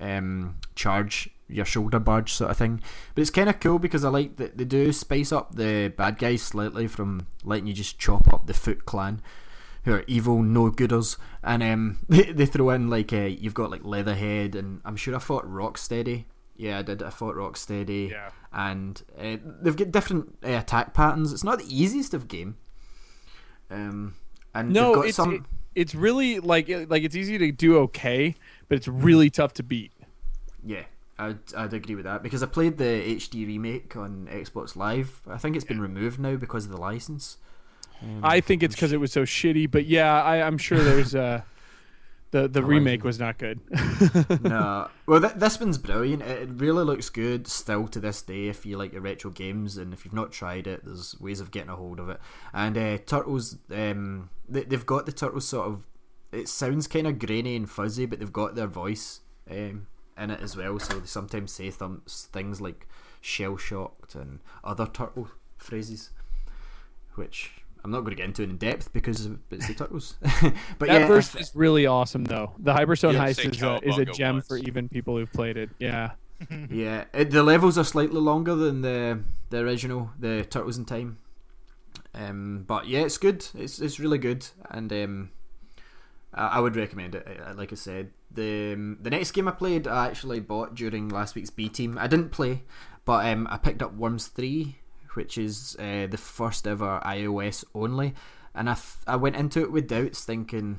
um, charge, your shoulder barge sort of thing. But it's kind of cool because I like that they do spice up the bad guys slightly from letting you just chop up the Foot Clan. Who are evil, no gooders, and um, they, they throw in like uh, you've got like Leatherhead, and I'm sure I fought Rocksteady. Yeah, I did. I fought Rocksteady Yeah. and uh, they've got different uh, attack patterns. It's not the easiest of game. Um, and No, got it's some. it- it's really like like it's easy to do okay, but it's really tough to beat. Yeah, I'd, I'd agree with that because I played the HD remake on Xbox Live. I think it's been removed now because of the license. Um, I think it's because it was so shitty, but yeah, I, I'm sure there's uh the the remake was not good. no, well, th- this one's brilliant. It, it really looks good still to this day. If you like your retro games, and if you've not tried it, there's ways of getting a hold of it. And uh, Turtles, um, they, they've got the Turtles sort of. It sounds kind of grainy and fuzzy, but they've got their voice um, in it as well. So they sometimes say thum- things like shell shocked and other turtle phrases, which I'm not going to get into it in depth because it's the Turtles. but that yeah, verse if- is really awesome though. The Hyperstone Yeah, Heist is a, is a gem once. for even people who've played it. Yeah. Yeah, it, the levels are slightly longer than the the original, the Turtles in Time. Um, but yeah, it's good. It's it's really good, and um, I, I would recommend it. uh, Like I said, the um, the next game I played, I actually bought during last week's B team. I didn't play, but um, I picked up Worms Three, which is uh, the first ever iOS only, and I th- I went into it with doubts, thinking.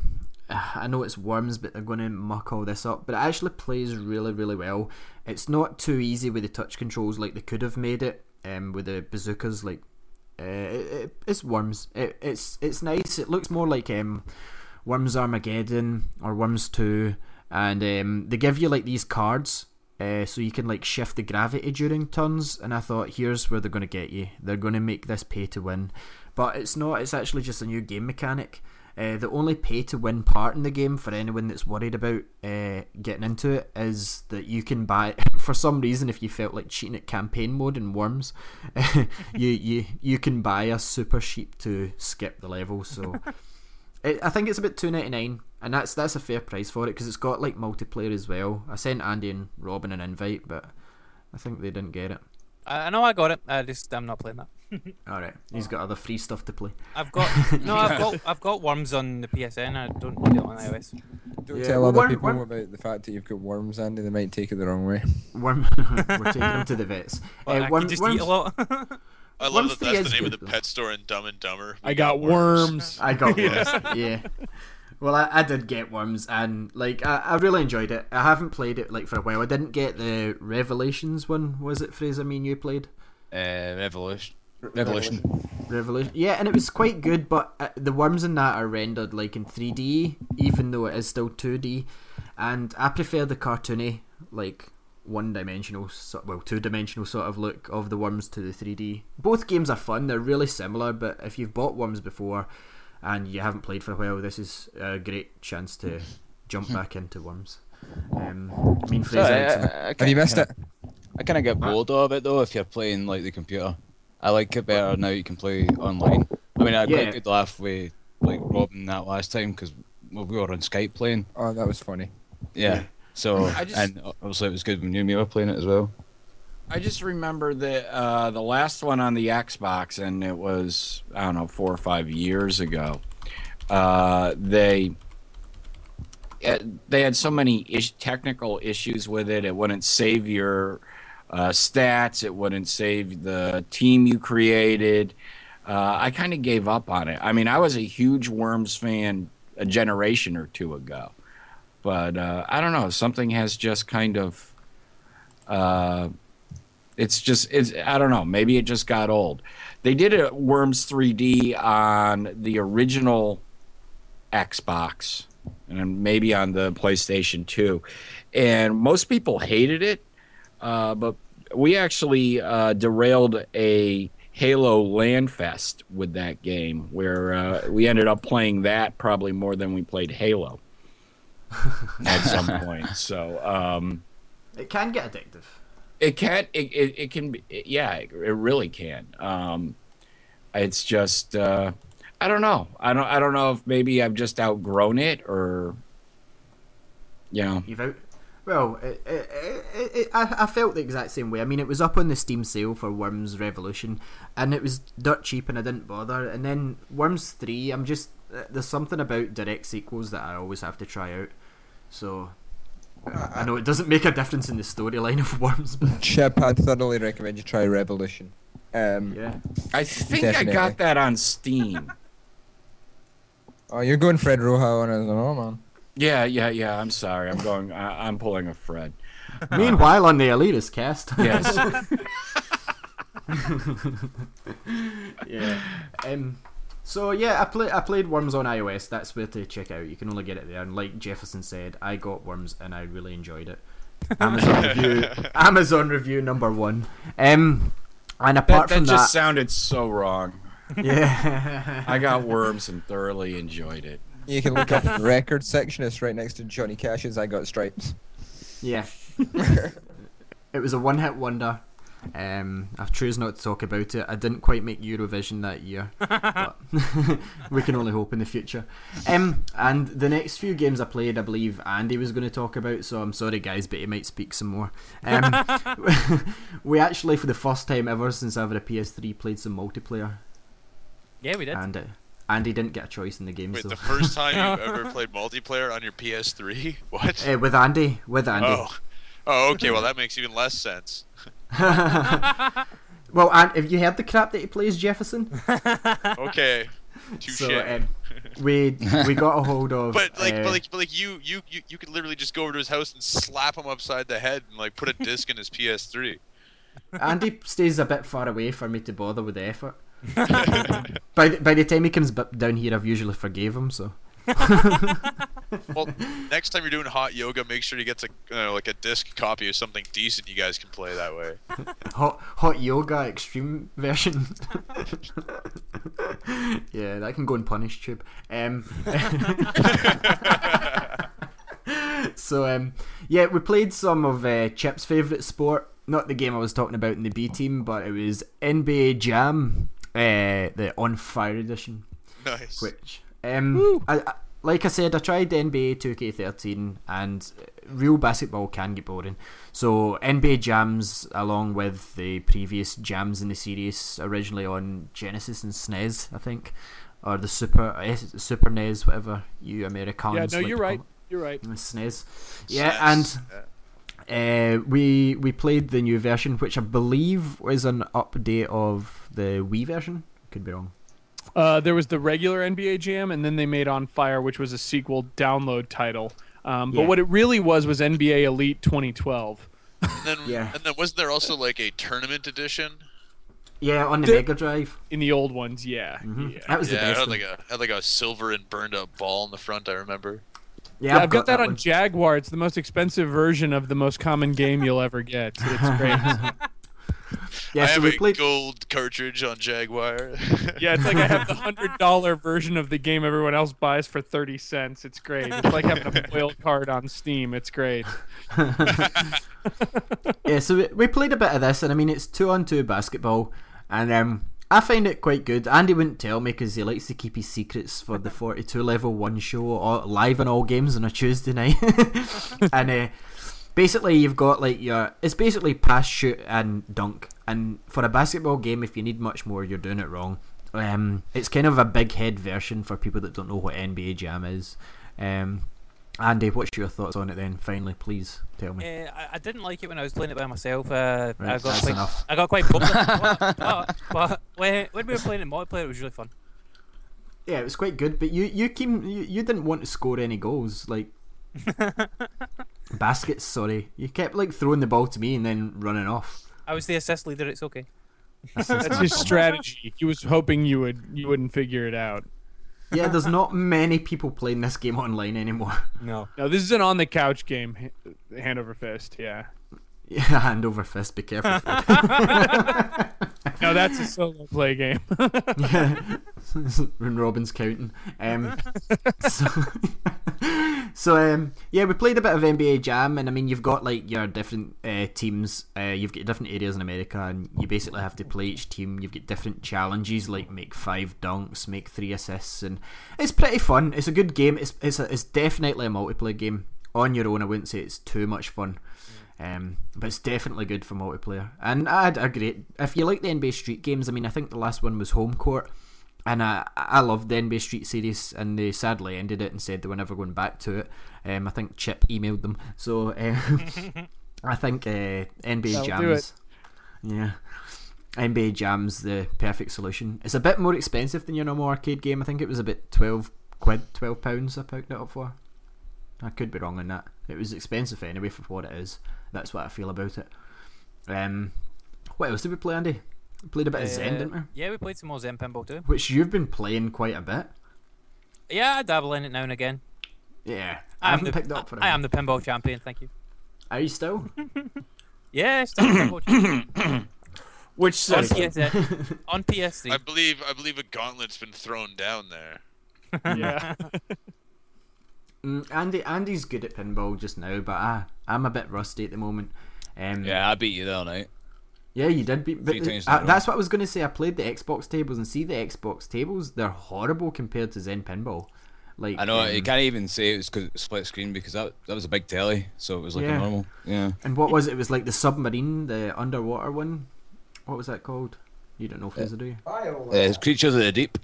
"Ah, I know it's worms, but they're going to muck all this up. But it actually plays really, really well. It's not too easy with the touch controls like they could have made it um, with the bazookas. Like uh, it, it, it's worms. It, it's it's nice. It looks more like um, Worms Armageddon or Worms Two, and um, they give you like these cards. Uh, so you can like shift the gravity during turns, and I thought here's where they're going to get you. They're going to make this pay to win, but it's not. It's actually just a new game mechanic. Uh, the only pay to win part in the game for anyone that's worried about uh, getting into it is that you can buy. For some reason, if you felt like cheating at campaign mode in Worms, you you you can buy a super sheep to skip the level. So it, I think it's about two ninety nine, and that's that's a fair price for it because it's got like multiplayer as well. I sent Andy and Robin an invite, but I think they didn't get it. I I know I got it. I just I'm not playing that. All right, he's got other free stuff to play. I've got no. I've got I've got worms on the PSN. I don't need it on iOS. Don't Yeah, tell other worm- people worm- about the fact that you've got worms, Andy. They might take it the wrong way. Worm, we're taking him to the vets. Well, Uh, I Worm- just Worms- eat a lot. I love Worms that that's the name good, of the though. pet store in Dumb and Dumber. We I got worms. I got worms. Yeah. yeah. Well, I, I did get worms, and like I, I really enjoyed it. I haven't played it like for a while. I didn't get the Revelations one. Was it Fraser? Me and you played Uh, Revolution. Revolution. Revolution. Yeah, and it was quite good. But uh, the worms in that are rendered like in 3D, even though it is still 2D. And I prefer the cartoony, like one-dimensional, so- well, two-dimensional sort of look of the worms to the 3D. Both games are fun. They're really similar. But if you've bought worms before and you haven't played for a while, this is a great chance to jump back into worms. Um, I mean, So, Fraser. I, I, I Have you missed it? I kind of get bored of it though if you're playing like the computer. I like it better now you can play online. I mean, I had quite Yeah. a good laugh with like Robin that last time because well, we were on Skype playing. Oh, that was funny. Yeah. So I just- and obviously it was good when you and me were playing it as well. I just remember the uh, the last one on the Xbox, and it was I don't know four or five years ago. Uh, they uh, they had so many technical issues with it. It wouldn't save your uh, stats. It wouldn't save the team you created. Uh, I kind of gave up on it. I mean, I was a huge Worms fan a generation or two ago. But uh, I don't know. Something has just kind of. It's just it's I don't know. Maybe it just got old. They did a Worms 3D on the original Xbox and maybe on the PlayStation 2, and most people hated it. Uh, but we actually uh, derailed a Halo Landfest with that game, where uh, we ended up playing that probably more than we played Halo at some point. So um, It can get addictive. It can, it, it, it can, be, it- yeah, it, it really can. Um, it's just, uh, I don't know. I don't, I don't know if maybe I've just outgrown it or, you know. You've out. Well, it, it, I, I felt the exact same way. I mean, it was up on the Steam sale for Worms Revolution, and it was dirt cheap, and I didn't bother. And then Worms Three, I'm just uh, there's something about direct sequels that I always have to try out. So I I know it doesn't make a difference in the storyline of Worms, but Chip, I'd thoroughly recommend you try Revolution. Um, yeah. I think I got that on Steam. Oh, you're going Fred Roja on it. Oh, man. Yeah, yeah, yeah. I'm sorry. I'm going. I, I'm pulling a Fred. Meanwhile, on the Elitist cast, Yes. yeah. Um, so yeah, I play I played Worms on iOS. That's where to check out. You can only get it there. And like Jefferson said, I got Worms and I really enjoyed it. Amazon review, Amazon review number one. Um, and apart that, that from just that, sounded so wrong. yeah, I got worms and thoroughly enjoyed it. You can look up the record section. It's right next to Johnny Cash's I Got Stripes. yeah. it was a one-hit wonder. Um, I choose not to talk about it. I didn't quite make Eurovision that year, but we can only hope in the future. Um, and the next few games I played, I believe Andy was going to talk about. So I'm sorry, guys, but he might speak some more. Um, we actually, for the first time ever since I've had a PS3, played some multiplayer, Yeah, we did. and uh, Andy didn't get a choice in the game. Wait, so the first time you ever played multiplayer on your PS3? What? uh, with Andy, with Andy. Oh. Oh, okay. Well, that makes even less sense. well, and have you heard the crap that he plays, Jefferson? Okay. Touche. So um, we we got a hold of. but like, uh, but like, but like, you, you, you, you could literally just go over to his house and slap him upside the head and like put a disc in his PS3. Andy stays a bit far away for me to bother with the effort. by the, by the time he comes down here, I've usually forgave him. So Well, next time you're doing hot yoga, make sure he gets a you know, like a disc copy of something decent you guys can play that way. hot hot yoga extreme version. yeah, that can go in punish tube. Um, so um, yeah, we played some of uh, Chip's favorite sport. Not the game I was talking about in the B team, but it was NBA Jam, uh, the On Fire edition. Nice. Which, um, I, I, like I said, I tried NBA 2K13, and real basketball can get boring. So NBA Jams, along with the previous Jams in the series, originally on Genesis and SNES, I think, or the Super eh, Super NES, whatever you Americans. Yeah, no, like you're right. You're right. it. SNES. Yeah, Yes. and uh, we we played the new version, which I believe was an update of the Wii version. Could be wrong. Uh, there was the regular NBA Jam, and then they made On Fire, which was a sequel download title. Um, but Yeah. what it really was was NBA Elite 2012. And then, Yeah. and then wasn't there also like a tournament edition? Yeah, on the The- Mega Drive. In the old ones, yeah. Mhm. yeah. That was the Yeah, it best. had one. like a had like a silver and burned up ball in the front. I remember. Yeah, Yeah, I've got that, on. Jaguar. It's the most expensive version of the most common game you'll ever get. It's great. Yeah, I so have we a played. gold cartridge on Jaguar. yeah, it's like I have the hundred dollar version of the game everyone else buys for thirty cents. It's great. It's like having a foil card on Steam. It's great. Yeah, so we, we played a bit of this, and I mean it's two on two basketball, and um, I find it quite good. Andy wouldn't tell me because he likes to keep his secrets for the forty-two level one show all, live on all games on a Tuesday night, and uh, basically you've got like your it's basically pass, shoot, and dunk, and for a basketball game, if you need much more, you're doing it wrong. Um, it's kind of a big head version for people that don't know what NBA Jam is. Um, Andy, what's your thoughts on it then? Finally, please tell me. Uh, I, I didn't like it when I was playing it by myself. Uh, I got that's quite, enough. I got quite bored. but, but, but when, when we were playing it multiplayer, it was really fun. yeah, it was quite good. But you you came you, you didn't want to score any goals like baskets. Sorry, you kept like throwing the ball to me and then running off. I was the assist leader. It's okay. That's his strategy. He was hoping you would you wouldn't figure it out. Yeah, there's not many people playing this game online anymore. No. No, this is an on the couch game, h- hand over fist. Yeah. Yeah, hand over fist. Be careful. No, that's a solo play game. yeah, when Robin's counting. Um, so, so um, yeah, we played a bit of NBA Jam, and I mean, you've got like your different uh, teams. Uh, you've got different areas in America, and you basically have to play each team. You've got different challenges, like make five dunks, make three assists, and it's pretty fun. It's a good game. It's it's a, it's definitely a multiplayer game on your own. I wouldn't say it's too much fun. Um, but it's definitely good for multiplayer. And I had a great. If you like the NBA Street games, I mean, I think the last one was Home Court, and I I loved the NBA Street series, and they sadly ended it and said they were never going back to it. Um, I think Chip emailed them, so um, I think uh, NBA That'll. Jams, yeah. NBA Jam's the perfect solution. It's a bit more expensive than your normal arcade game. I think it was about twelve quid, twelve pounds. I picked it up for. I could be wrong on that. It was expensive anyway for what it is. That's what I feel about it. Um, what else did we play, Andy? We played a bit of Zen, Uh, didn't we? Yeah, we played some more Zen Pinball too. Which you've been playing quite a bit. Yeah, I dabble in it now and again. Yeah, I, I am haven't the, picked it up for. a I am the pinball champion. Thank you. Are you still? Yeah, still the pinball champion. Which on, says PS, on PS3. I believe I believe a gauntlet's been thrown down there. yeah. Mm, Andy, Andy's good at pinball just now, but I, I'm a bit rusty at the moment. Um, Yeah, I beat you the other night. Yeah, you did beat. But Three times uh, that's what I was going to say. I played the Xbox tables and see the Xbox tables. They're horrible compared to Zen Pinball. Like I know um, you can't even say it was because split screen because that that was a big telly, so it was like Yeah. a normal. Yeah. And what was it? It was like the submarine, the underwater one. What was that called? You don't know, Fraser, do you? Uh, it's creatures of the deep.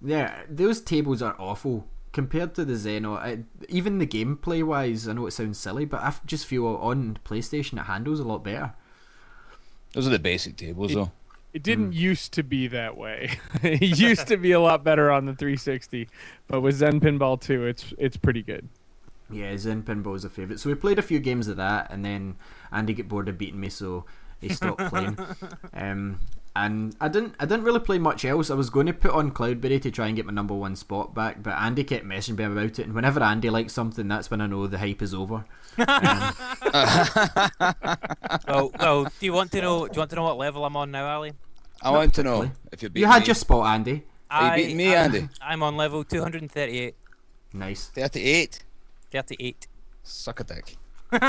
Yeah, those tables are awful compared to the Xeno. I, even the gameplay wise, I know it sounds silly, but I just feel on PlayStation it handles a lot better. Those are the basic tables, though. It didn't used to be that way. it used to be a lot better on the 360, but with Zen Pinball 2, it's it's pretty good. Yeah, Zen Pinball is a favourite. So we played a few games of that, and then Andy got bored of beating me, so he stopped playing. Um, and I didn't, I didn't really play much else. I was going to put on Cloudberry to try and get my number one spot back, but Andy kept messaging me about it. And whenever Andy likes something, that's when I know the hype is over. Um, well, well, do you want to know? Do you want to know what level I'm on now, Ali? I want to know if you're you had me. your spot, Andy. Are you beating me, I'm- Andy? I'm on level 238, Nice. 38. 38. Suck a dick. Yeah,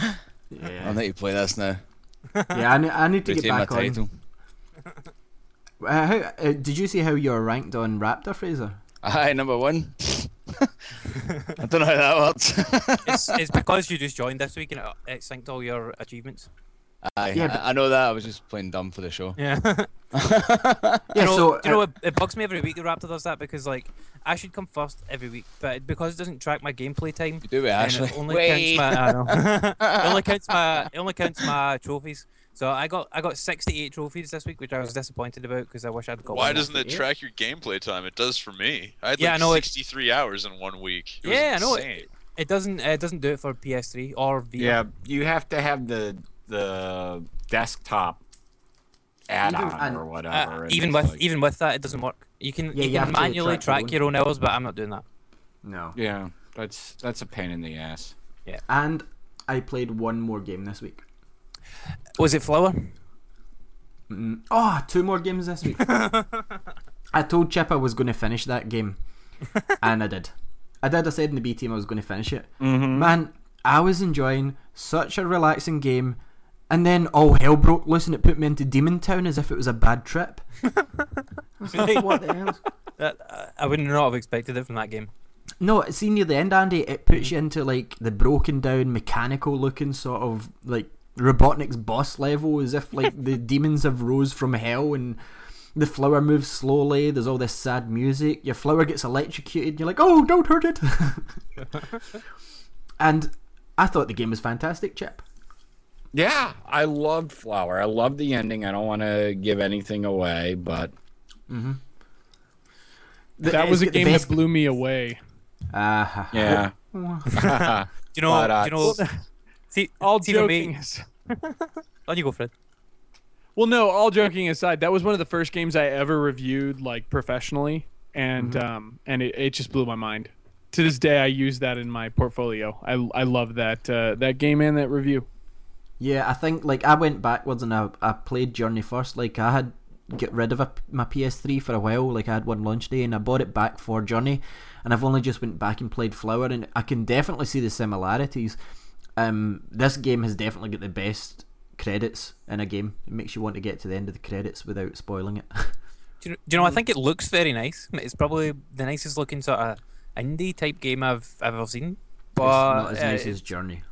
I'll let you play this now. yeah. I, ne- I need to get Retain my back on. title. Uh, how, uh, did you see how you're ranked on Raptr, Fraser? Aye, number one. I don't know how that works. It's, it's because you just joined this week and it, it synced all your achievements. Aye, Yeah, I- but- I, know that. I was just playing dumb for the show. Yeah. Yeah. you know, so do you know uh, what, it bugs me every week that Raptr does that because like I should come first every week, but because it doesn't track my gameplay time, You do it, and Ashley. it only Wait. counts my I know. it only counts my it only counts my trophies. So I got I got 68 trophies this week, which I was disappointed about because I wish I'd got. Why one doesn't it track your gameplay time? It does for me. I had Yeah, I like know it- 63 hours in one week. It was Yeah, I know it- It doesn't it doesn't do it for PS3 or VR. yeah, you have to have the the desktop add-on and- or whatever. Uh, and even with like- even with that, it doesn't work. You can Yeah, you you can manually track track your your own hours, but I'm not doing that. no. yeah, that's that's a pain in the ass. Yeah. And I played one more game this week. Was it Flower? Mm. Oh, two more games this week. I told Chip I was going to finish that game, and I did. I did. I said in the B team I was going to finish it. Mm-hmm. Man, I was enjoying such a relaxing game, and then oh, all hell broke loose, and it put me into Demon Town as if it was a bad trip. I like, what the hell? That, I would not have expected it from that game. No, see near the end, Andy, it puts you into like the broken down, mechanical looking sort of like Robotnik's boss level, as if like the demons have rose from hell and the flower moves slowly. There's all this sad music. Your flower gets electrocuted. You're like, oh, don't hurt it. and I thought the game was fantastic, Chip. Yeah, I loved Flower. I loved the ending. I don't want to give anything away, but The- That was a game best- that blew me away. Ha, ha. Yeah. You know? But, uh, you know? See, All see for joking. as- On you go, Fred. Well, no, all joking aside, that was one of the first games I ever reviewed like professionally, and Mm-hmm. um, and it, it just blew my mind. To this day, I use that in my portfolio. I, I love that uh, that game and that review. Yeah, I think like I went backwards and I, I played Journey first. Like I had get rid of a, my PS3 for a while. Like I had one launch day and I bought it back for Journey, and I've only just went back and played Flower, and I can definitely see the similarities. Um, this game has definitely got the best credits in a game. It makes you want to get to the end of the credits without spoiling it. Do you, do you know? I think it looks very nice. It's probably the nicest looking sort of indie type game I've I've ever seen. But it's not as uh, nice as Journey.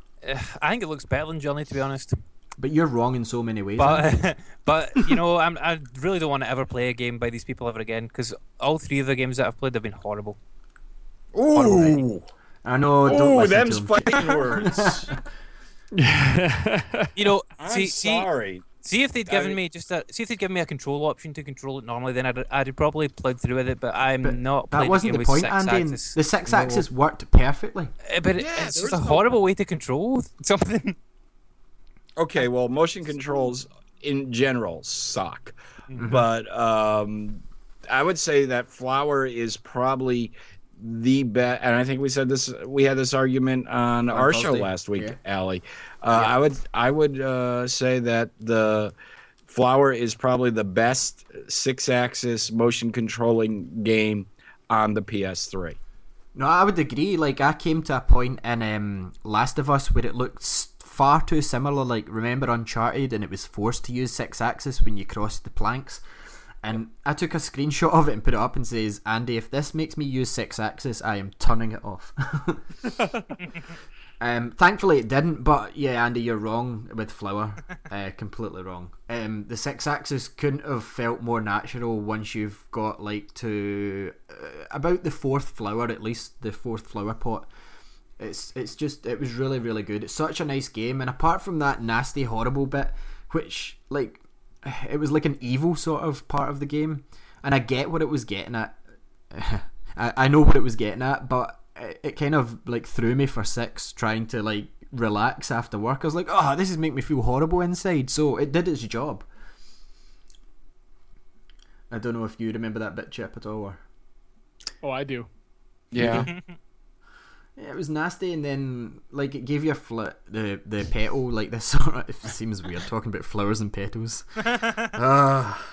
I think it looks better than Journey, to be honest. But you're wrong in so many ways. But but you know, I'm, I really don't want to ever play a game by these people ever again because all three of the games that I've played have been horrible. Ooh. I know. Don't them's to 'em. fighting words. You know, I'm see see sorry. See if they'd I given mean- me just a see if they'd given me a control option to control it normally, then I'd I'd probably plowed through with it. But I'm not. That wasn't game the with point, six Andy. and axis. The six No. axis worked perfectly. Uh, But Yeah, it's just a no- horrible way to control something. Okay, well, motion controls in general suck, but um, I would say that Flower is probably the best. And I think we said this. We had this argument on, our show last week, yeah. Allie. Uh, I would I would uh, say that the Flower is probably the best six-axis motion controlling game on the PS3. No, I would agree. Like I came to a point in um, Last of Us where it looked far too similar. Like remember Uncharted, and it was forced to use six axis when you crossed the planks. And I took a screenshot of it and put it up and says, Andy, if this makes me use six axis, I am turning it off. um, thankfully it didn't, but yeah, Andy, you're wrong with Flower. Uh, completely wrong. Um, the six axis couldn't have felt more natural once you've got like to uh, about the fourth flower, at least the fourth flower pot. It's it's just it was really really good. It's such a nice game, and apart from that nasty horrible bit, which like it was like an evil sort of part of the game, and I get what it was getting at. I, I know what it was getting at, but it, it kind of like threw me for six trying to like relax after work. I was like, oh, this is making me feel horrible inside. So it did its job. I don't know if you remember that bit, Chip, at all. Or... Oh, I do. Yeah. Yeah, it was nasty, and then like it gave you a fl- the the petal like this sort of. It seems weird talking about flowers and petals. Ah,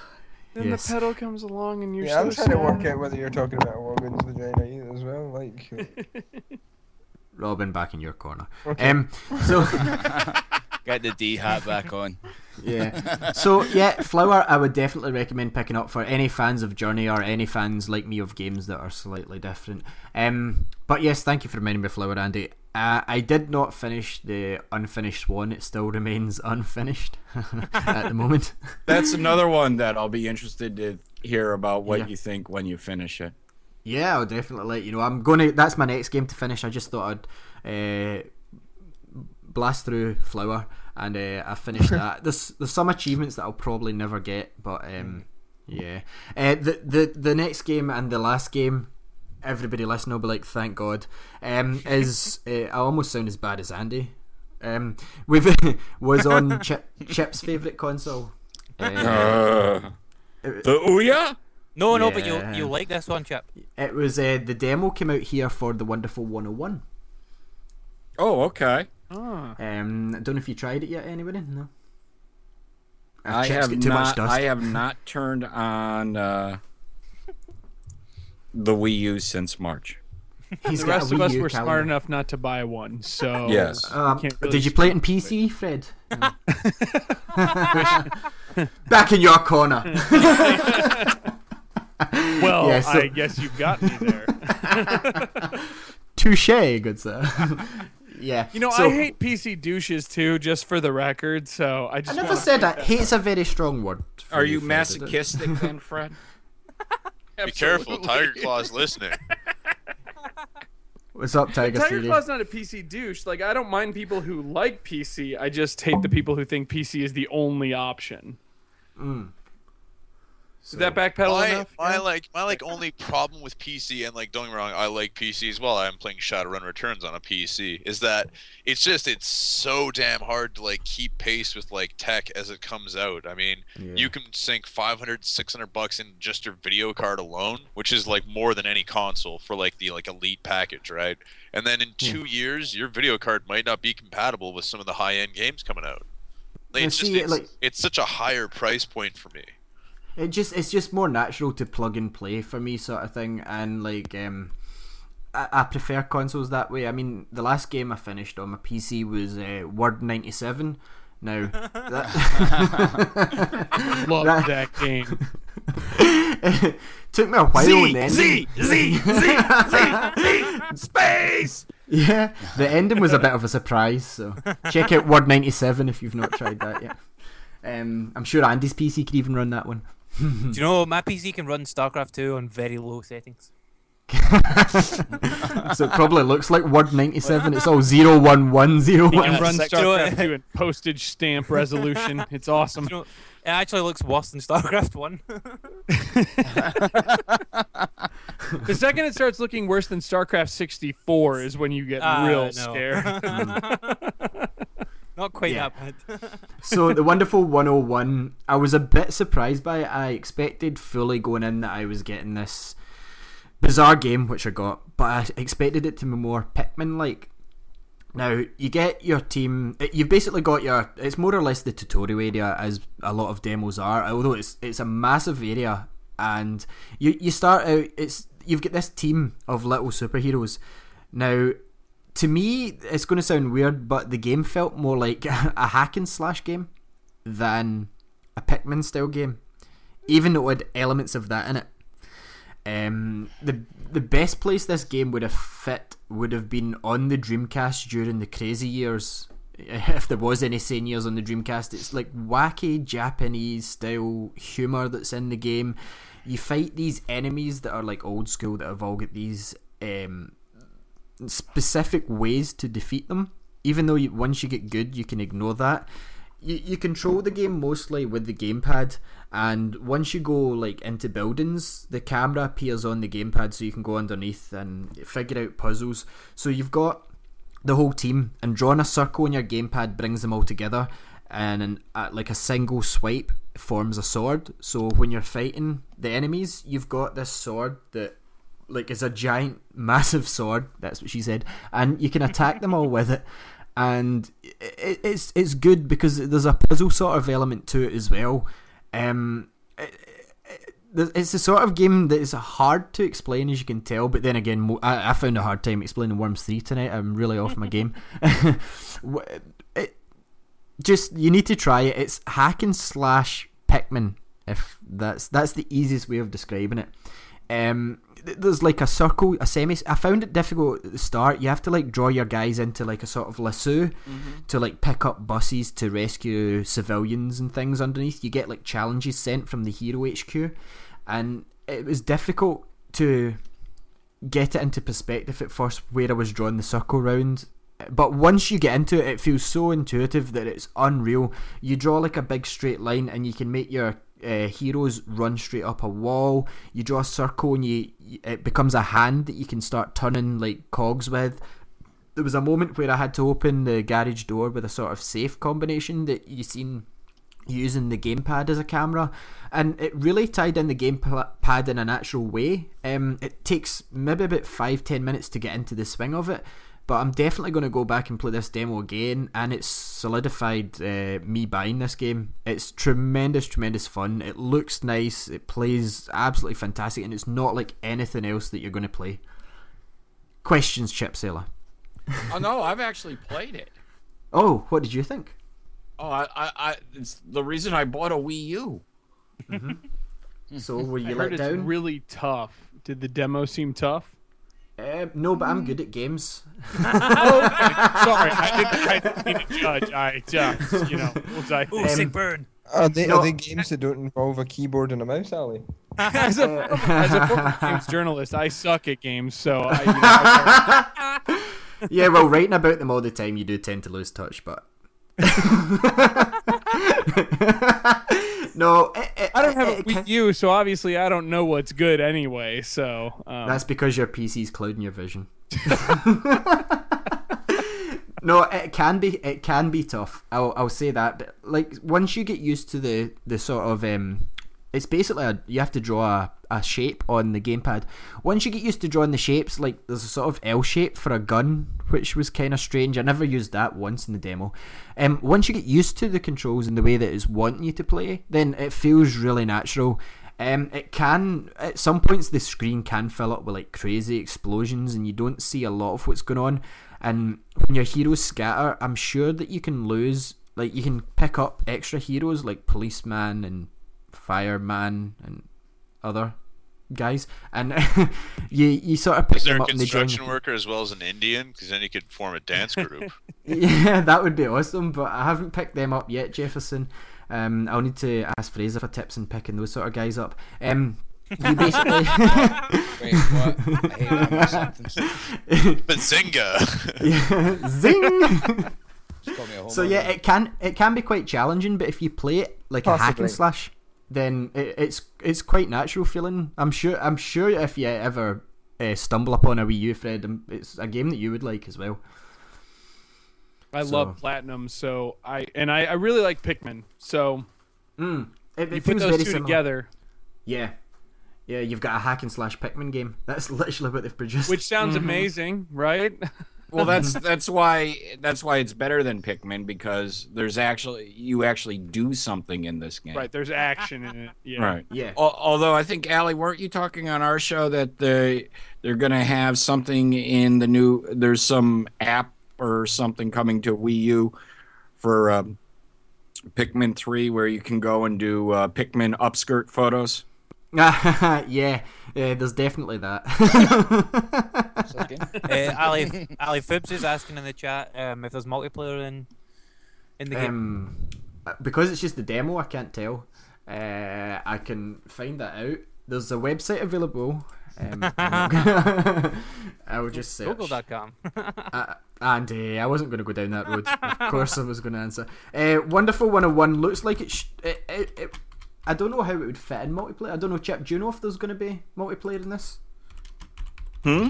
Then Yes. the petal comes along and you're Yeah, so I'm trying to work out whether you're talking about a woman's vagina either as well. Like, Robin, back in your corner. Okay. Um, so Get the D hat back on. yeah, so yeah, flower. I would definitely recommend picking up for any fans of Journey or any fans like me of games that are slightly different. Um, but yes, thank you for reminding me, Flower, Andy. Uh, I did not finish the unfinished one. It still remains unfinished at the moment. That's another one that I'll be interested to hear about what Yeah. you think when you finish it. Yeah, I'll definitely let you know. I'm gonna. That's my next game to finish. I just thought I'd uh, blast through Flower, and uh, I finished that. There's there's some achievements that I'll probably never get, but um, yeah. Uh, the the the next game and the last game, everybody listening will be like, "Thank God." Um, is uh, I almost sound as bad as Andy. Um, we've was on Chip, Chip's favorite console. Uh, Uh, the Ouya? No, no, but you you like this one, Chip. it was uh, the demo came out here for the Wonderful 101. Oh, okay. Ah. Um, I don't know if you tried it yet, anybody? No. I have got too much not. dust. I have not turned on uh, the Wii U since March. He's The rest of us U were smart enough not to buy one, so Yes. Um, really did you play it in PC, Fred? Back in your corner. Well, Yeah, so- I guess you got me there. Touche, good sir. Yeah. You know, so- I hate PC douches too, just for the record. So I just I never said say that. Hate's a very strong word. Are you Fred, is it? masochistic then, Fred? Be careful, Tiger Claw's listening. What's up, Tiger Tiger Fury? Claw's not a PC douche. Like I don't mind people who like PC. I just hate the people who think PC is the only option. Mm. Is that backpedal my, enough? my Yeah? like my like only problem with PC and like don't get me wrong, I like PC as well. I'm playing Shadowrun Returns on a PC. Is that it's just it's so damn hard to like keep pace with like tech as it comes out. I mean, Yeah. you can sink 500 600 bucks in just your video card alone, which is like more than any console for like the like elite package, right? And then in hmm. 2 years, your video card might not be compatible with some of the high-end games coming out. Like, Yeah, it's just it's, like- it's such a higher price point for me. It just it's just more natural to plug and play for me, sort of thing, and like um, I, I prefer consoles that way. I mean, the last game I finished on my PC was uh, Word ninety seven. Now that Love that- that game. it took me a while. and the Z, Space. Yeah, the ending was a bit of a surprise. So check out Word ninety seven if you've not tried that yet. Um, I'm sure Andy's PC could even run that one. Do you know my PC can run StarCraft 2 on very low settings? so it probably looks like Word ninety seven. It's all zero one one zero You can run sick. StarCraft 2 in postage stamp resolution. It's awesome. You know, it actually looks worse than StarCraft 1. The second it starts looking worse than StarCraft 64 is when you get Ah, real no. scared. Not quite Yeah. that bad. so the wonderful 101 i was a bit surprised by it i expected fully going in that i was getting this bizarre game which i got but i expected it to be more pikmin like now you get your team you've basically got your it's more or less the tutorial area as a lot of demos are although it's it's a massive area and you you start out it's you've got this team of little superheroes now to me, it's going to sound weird, but the game felt more like a hack and slash game than a Pikmin style game, even though it had elements of that in it. Um, the the best place this game would have fit would have been on the Dreamcast during the crazy years, if there was any sane years on the Dreamcast. It's like wacky Japanese style humor that's in the game. You fight these enemies that are like old school that have all got these um, specific ways to defeat them. Even though you, once you get good, you can ignore that. You, you control the game mostly with the gamepad, and once you go like into buildings, the camera appears on the gamepad, so you can go underneath and figure out puzzles. So you've got the whole team, and drawing a circle on your gamepad brings them all together, and an, uh, like a single swipe forms a sword. So when you're fighting the enemies, you've got this sword that like is a giant, massive sword. That's what she said, and you can attack them all with it. And it, it's it's good because there's a puzzle sort of element to it as well. Um, it- it- it's the sort of game that is hard to explain, as you can tell. But then again, I, I found a hard time explaining Worms Three tonight. I'm really off my game. It, just you need to try it. It's hack and slash Pikmin. If that's that's the easiest way of describing it. Um, there's like a circle, a semi. I found it difficult at the start. You have to like draw your guys into like a sort of lasso to like pick up buses to rescue civilians and things underneath. You get like challenges sent from the hero HQ, and it was difficult to get it into perspective at first where I was drawing the circle round. But once you get into it, it feels so intuitive that it's unreal. You draw like a big straight line, and you can make your uh, heroes run straight up a wall. You draw a circle, and you it becomes a hand that you can start turning like cogs with. There was a moment where I had to open the garage door with a sort of safe combination that you seen using the gamepad as a camera, and it really tied in the gamepad in a natural way. Um, it takes maybe about five ten minutes to get into the swing of it, but I'm definitely going to go back and play this demo again, and it's solidified uh, me buying this game. It's tremendous, tremendous fun. It looks nice. It plays absolutely fantastic, and it's not like anything else that you're going to play. Questions, Chip Sailor. Oh no, I've actually played it. Oh, what did you think? Oh, I, I, I it's the reason I bought a Wii U. So were I you heard let it's really tough. Did the demo seem tough? Um, no, but I'm good at games. Sorry, I didn't, I didn't mean to judge. I just, you know, was I Ooh, sick burn. Are they, No. are they games that don't involve a keyboard and a mouse, Ali? as a, as a former games journalist, I suck at games, so I, you know, I yeah, well, writing about them all the time, you do tend to lose touch, but. No, it, it, I don't have a it Wii U, so obviously I don't know what's good anyway. So um, That's because your PC's clouding your vision. no, it can be it can be tough. I'll I'll say that. But like once you get used to the the sort of um, it's basically a, you have to draw a, a shape on the gamepad. Once you get used to drawing the shapes, like there's a sort of L shape for a gun, which was kind of strange. I never used that once in the demo. Um, once you get used to the controls and the way that it's wanting you to play, then it feels really natural. Um, it can at some points the screen can fill up with like crazy explosions, and you don't see a lot of what's going on. And when your heroes scatter, I'm sure that you can lose. Like you can pick up extra heroes like policeman and fireman and other guys, and you you sort of pick Is there them a up and they join. construction worker as well as an Indian? Because then you could form a dance group. Yeah, that would be awesome, but I haven't picked them up yet, Jefferson. Um, I'll need to ask Fraser for tips in picking those sort of guys up. Um, you basically. Wait, what? I hate. Bazinga! yeah, zing. Just call me a so yeah, it can it can be quite challenging, but if you play it like a hack and slash, then it, it's it's quite natural feeling. I'm sure I'm sure if you ever uh, stumble upon a Wii U, Fred, um, it's a game that you would like as well. I So- love Platinum, so I and I, I really like Pikmin. So Mm, it, it you put those two similar. together, Yeah, yeah, you've got a hack and slash Pikmin game. That's literally what they've produced. which sounds Mm-hmm. amazing, right? Well, that's that's why that's why it's better than Pikmin because there's actually you actually do something in this game. right, there's action in it. Yeah. Right. yeah. Al- Although I think Allie, weren't you talking on our show that they they're gonna have something in the new? There's some app or something coming to Wii U for um, Pikmin Three where you can go and do uh, Pikmin upskirt photos. yeah, yeah, there's definitely that. Uh, Ali, Ali Fibs is asking in the chat um, if there's multiplayer in in the game. um, because it's just the demo, I can't tell. Uh, I can find that out. There's a website available. Um, I will just search. Google.com. Uh, and uh, I wasn't going to go down that road. of course, I was going to answer. Uh, Wonderful 101 looks like it, sh- it, it, it. I don't know how it would fit in multiplayer. I don't know, Chip. Do you know if there's going to be multiplayer in this? Hmm.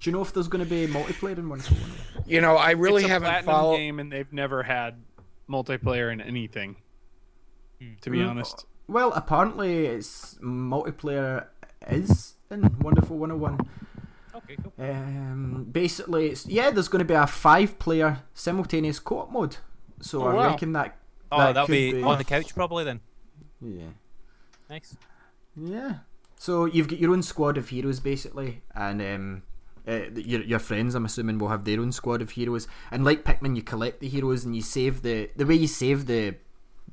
Do you know if there's going to be multiplayer in Wonderful 101? You know, I really it's a haven't Platinum followed. game, and they've never had multiplayer in anything. To be Mm. honest, Well, apparently, it's multiplayer is in Wonderful 101. okay, cool. Um, basically, it's yeah. There's going to be a five-player simultaneous co-op mode. So Oh, I wow. reckon that. Oh, that that'll could be, on the couch probably then. Yeah. Nice. Yeah. So you've got your own squad of heroes basically, and um, uh, your your friends, I'm assuming, will have their own squad of heroes. And like Pikmin, you collect the heroes and you save the the way you save the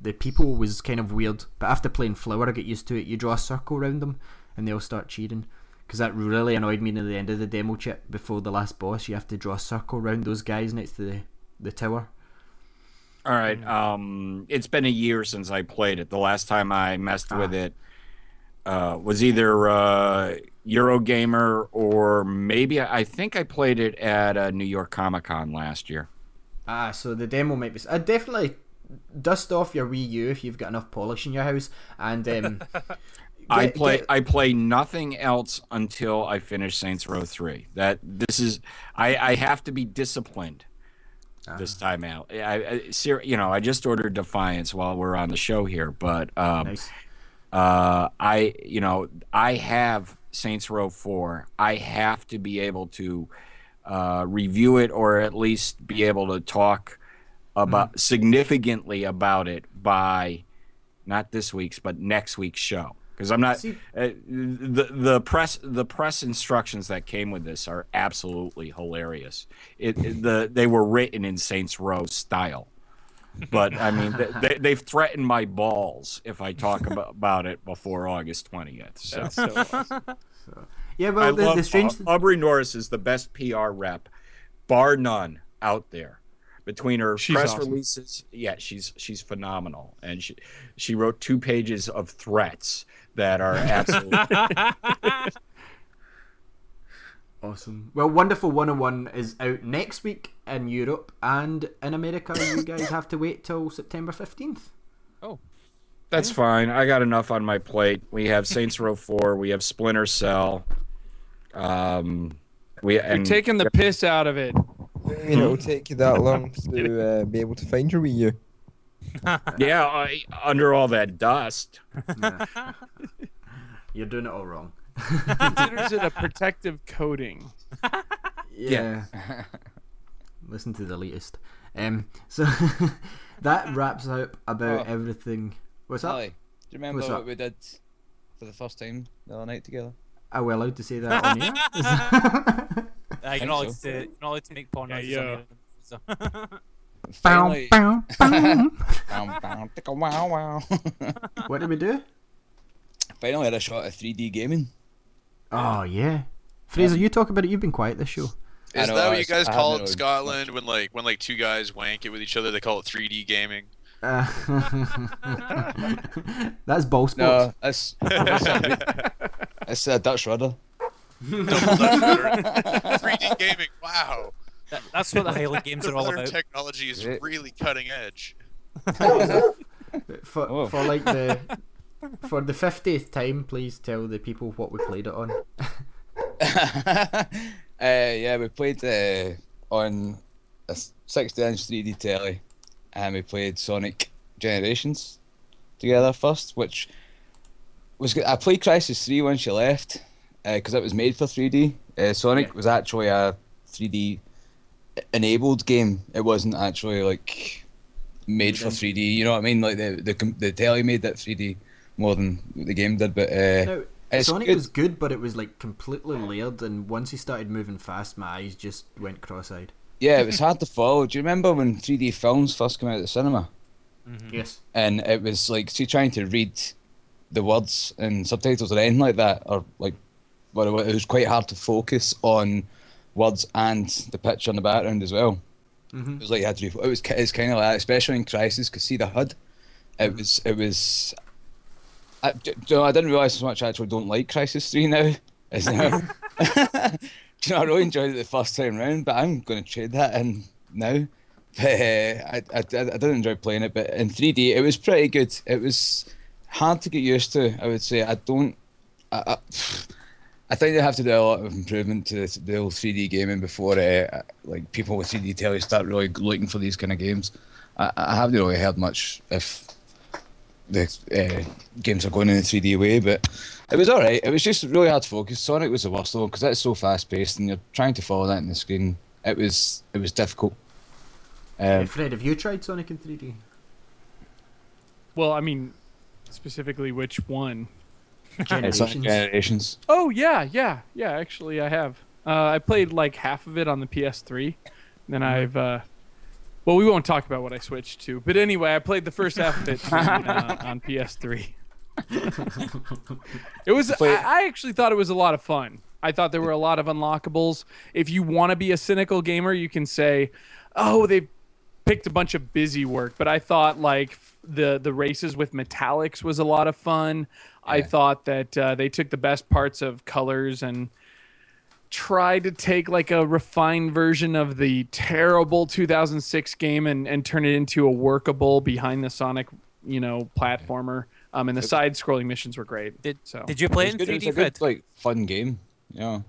the people was kind of weird. But after playing Flower, I get used to it. You draw a circle around them, and they'll start cheering. Because that really annoyed me near the end of the demo chip before the last boss. You have to draw a circle around those guys next to the the tower. All right. Um, it's been a year since I played it. The last time I messed with Ah. it uh, was either uh, Eurogamer or maybe I think I played it at uh, New York Comic Con last year. Ah, so the demo might be. I'd definitely dust off your Wii U if you've got enough polish in your house, and um, I play get- I play nothing else until I finish Saints Row Three. That this is I, I have to be disciplined this Ah. time out. I, I you know I just ordered Defiance while we're on the show here, but um, Nice. uh, I you know I have Saints Row Four. I have to be able to uh, review it or at least be able to talk about Mm-hmm. significantly about it by not this week's but next week's show because I'm not See- uh, the the press the press instructions that came with this are absolutely hilarious. It, it- the they were written in Saints Row style. But I mean, they, they, they've threatened my balls if I talk about, about it before August twentieth. So so awesome. Yeah, I well, the, love the strange. Au- Aubrey Norris is the best PR rep, bar none, out there. Between her She's press awesome. releases, yeah, she's she's phenomenal, and she she wrote two pages of threats that are absolutely Awesome. Well, Wonderful 101 is out next week in Europe and in America. you guys have to wait till September 15th. Oh. That's fine. I got enough on my plate. We have Saints Row 4. We have Splinter Cell. Um, we You're taking the piss out of it. I mean, it'll take you that long to uh, be able to find your Wii U. yeah, I, under all that dust. Nah. You're doing it all wrong. Considers it a protective coating. Yeah. Listen to the latest. Um, so that wraps up about Oh. everything. What's up? Sally, do you remember What's what up? we did for the first time the other night together? Are we allowed to say that on air? Uh, you're think not allowed so. to you're not allowed to make porn Yeah, noises yeah. On air, Bow, Finally, bow, bow. Bow, bow, wow, wow. what did we do? Finally had a shot at 3D gaming. Oh yeah, Fraser, you talk about it. You've been quiet this show. Is that I what you guys I call it in Scotland when like when like two guys wank it with each other? They call it 3D gaming. Uh, that's ball sports. No, that's that's a, that's a Dutch rudder. Double Dutch rudder. 3D gaming. Wow. That- that's what the Highland games The are all rudder about. technology is Right. really cutting edge. For Oh. for like the for the fiftieth time, please tell the people what we played it on. uh, yeah, we played uh, on a 60 inch 3D telly and we played Sonic Generations together first, which was good. I played Crysis 3 when she left because it was made for 3D. Uh, Sonic was actually a 3D enabled game, it wasn't actually like made for 3D. You know what I mean? Like the, the, com- the telly made that 3D more than the game did, but uh, Now, it's Sonic good. was good, but it was like completely layered, and once he started moving fast, my eyes just went cross-eyed. Yeah, it was hard to follow. Do you remember when 3D films first came out of the cinema? Yes. And it was like, see, trying to read the words and subtitles or anything like that, or like, well, it was quite hard to focus on words and the picture in the background as well. Mhm. It was like you had to. It was. It's kind of like that, especially in Crysis, because see the HUD. It was. It was. I, you know, I didn't realize as much. I actually don't like Crysis Three now. Is now. Do you know, I really enjoyed it the first time round, but I'm going to trade that in now. But uh, I, I, I did enjoy playing it, but in 3D, it was pretty good. It was hard to get used to. I would say I don't. I, I, I think they have to do a lot of improvement to the, the old 3D gaming before uh, like people with 3D telly start really looking for these kind of games. I, I haven't really heard much if the uh, games are going in the 3D way, but it was alright. It was just really hard to focus. Sonic was the worst though because it's so fast paced and you're trying to follow that in the screen. It was it was difficult. Uh, Um, Fred, have you tried Sonic in 3D? Well, I mean, specifically which one? It's Sonic Generations. Generations. Oh yeah, yeah, yeah. Actually, I have. Uh, I played like half of it on the PS3. Then I've. Uh, well, we won't talk about what I switched to, but anyway, I played the first half of it on, uh, on PS3. it was. I, I actually thought it was a lot of fun. I thought there were a lot of unlockables. If you want to be a cynical gamer, you can say, "Oh, they picked a bunch of busy work," but I thought like the the races with metallics was a lot of fun. I thought that uh, they took the best parts of colors and tried to take like a refined version of the terrible 2006 game and, and turn it into a workable behind the Sonic, you know, platformer. Um, and the side-scrolling missions were great. Did so Did you play It it was in good. It was 3D, a good like fun game. Yeah.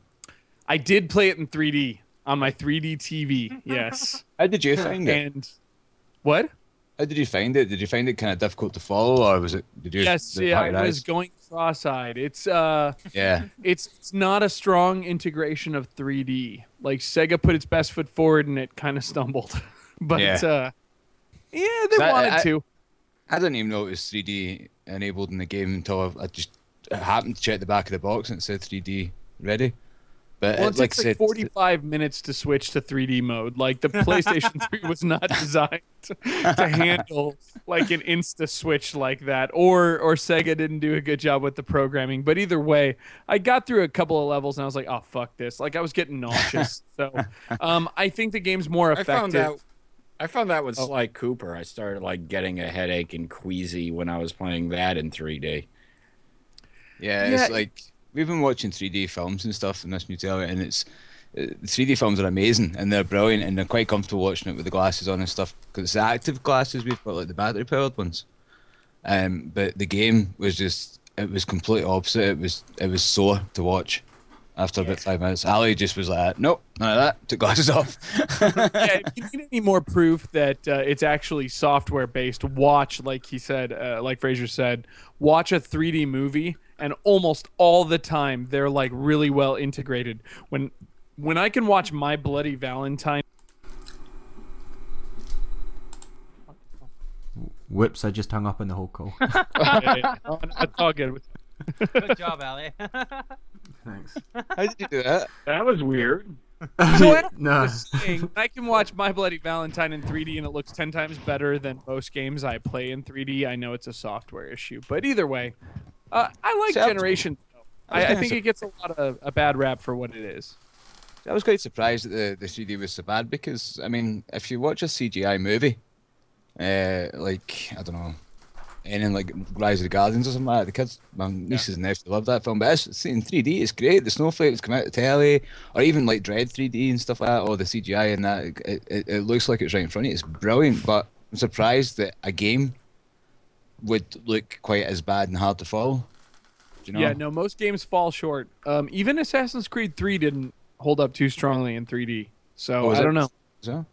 I did play it in 3D on my 3D TV. Yes, How did you find it? and what? How did you find it? Did you find it kind of difficult to follow, or was it? Did you? Yes, yeah, I was going cross-eyed. It's uh. Yeah. it's it's not a strong integration of 3D. Like Sega put its best foot forward and it kind of stumbled. but Yeah. uh yeah, they So wanted I- to. I didn't even know it was 3D enabled in the game until I, I just happened to check the back of the box and it said 3D ready. But Well, it, it like takes like said, 45 minutes to switch to 3D mode. Like the PlayStation 3 was not designed to, to handle like an insta switch like that, or or Sega didn't do a good job with the programming. But either way, I got through a couple of levels and I was like, oh fuck this! Like I was getting nauseous. so um, I think the game's more effective. I effective. found that. I found that with Oh. Sly Cooper. I started like getting a headache and queasy when I was playing that in 3D. yeah, Yeah, it's like we've been watching 3D films and stuff in this new telly, and it's uh, 3D films are amazing and they're brilliant and they're quite comfortable watching it with the glasses on and stuff because it's the active glasses we've got like the battery powered ones. Um, but the game was just it was completely opposite. It was it was sore to watch. After about five minutes, Ali just was like, "Nope, none of that." Took glasses off. yeah, if you need any more proof that uh, it's actually software based, watch, like he said, uh, like Fraser said, watch a 3D movie, and almost all the time they're like really well integrated. When when I can watch My Bloody Valentine, Whoops! I just hung up on the whole call. Oh, that's all good. Good job, Ali. Thanks. How did you do that? That was weird. no. saying, I can watch My Bloody Valentine in 3D and it looks 10 times better than most games I play in 3D, I know it's a software issue. But either way, uh, I like I- Generations. though. I I, I think it gets a lot of a bad rap for what it is. I was quite surprised that the, the 3D was so bad because, I mean, if you watch a CGI movie, uh, like, I don't know, anything like Rise of the Guardians or something like that, the kids, my nieces and nephews love that film, but it's, it's in 3D, it's great. The snowflakes come out of telly, or even like Dredd 3D and stuff like that, or the CGI and that, it, it, it looks like it's right in front of you. It's brilliant, but I'm surprised that a game would look quite as bad and hard to follow. Do you know? Yeah, no, most games fall short. Um, even Assassin's Creed 3 didn't hold up too strongly in 3D. So Oh, I it? don't know. So?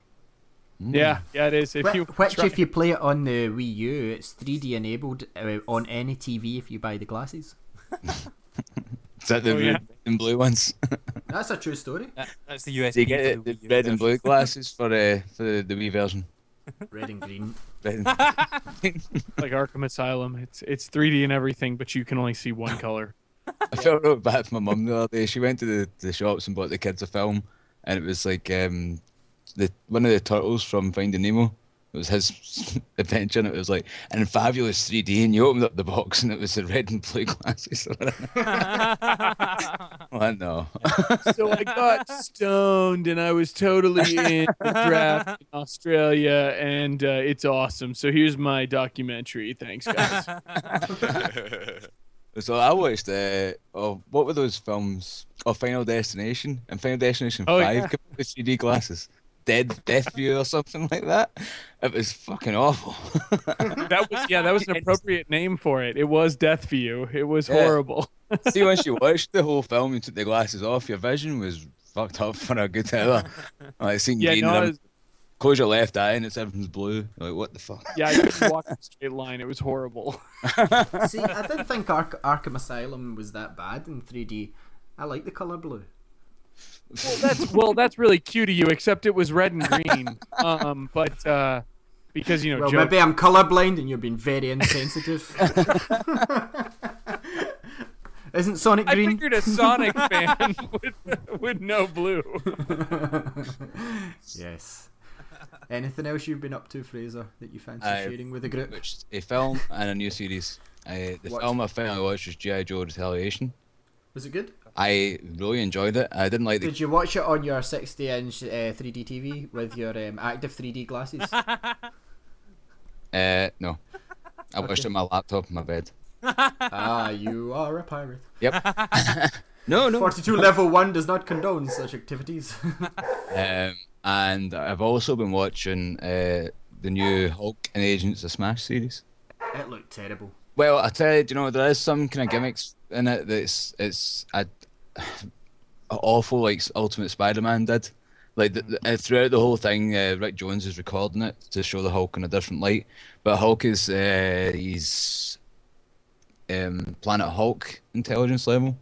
Mm. Yeah, yeah, it is. If Which, you which if you play it on the Wii U, it's 3D enabled uh, on any TV if you buy the glasses. Is that the Oh, yeah. red and blue ones? That's a true story. That- That's the USB. Do you get for it, the Wii U red and blue glasses for uh, for the, the Wii version? Red and green. Red and- like Arkham Asylum, it's it's 3D and everything, but you can only see one color. I felt real bad for my mum the other day. She went to the, the shops and bought the kids a film, and it was like um, the one of the turtles from Finding Nemo. It was his adventure, and it was like in fabulous 3D. And you opened up the box, and it was the red and blue glasses. oh no! so I got stoned and I was totally in the draft in Australia, and uh, it's awesome. So here's my documentary. Thanks, guys. so I watched. Uh, oh, what were those films? Oh, Final Destination and Final Destination Oh, Five yeah. with 3D glasses. Dead Death View or something like that. It was fucking awful. that was yeah, that was an appropriate name for it. It was Death View. It was Yeah. horrible. See, once you watched the whole film and took the glasses off, your vision was fucked up for a good hour. Like seeing Yeah, green, no, I everything- was- close your left eye and it's everything's blue. Like what the fuck? yeah, I couldn't walk in a straight line. It was horrible. See, I didn't think Ark- Arkham Asylum was that bad in 3D. I like the color blue. Well, that's well, that's really cute of you. Except it was red and green. Um, but uh, because you know, Well, Joe, maybe I'm colorblind and you've been very insensitive. Isn't Sonic green? I green? figured a Sonic fan would would know blue. yes. Anything else you've been up to, Fraser, that you fancy I've sharing with the group? Watched a film and a new series. Uh, the What? film I finally watched was G.I. Joe Retaliation. Was it good? I really enjoyed it. I didn't like the Did you watch it on your 60 inch uh, 3D TV with your um, active 3D glasses? uh, no. I watched it on my laptop in my bed. ah, you are a pirate. Yep. no, no. 42 level 1 does not condone such activities. Um, and I've also been watching uh, the new Hulk and Agents of Smash series. it looked terrible. Well, I tell you, do you know, there is some kind of gimmicks in it that's it's a, a awful like Ultimate Spider-Man did. Like the, the, uh, throughout the whole thing, uh, Rick Jones is recording it to show the Hulk in a different light. But Hulk is uh, he's um, Planet Hulk intelligence level,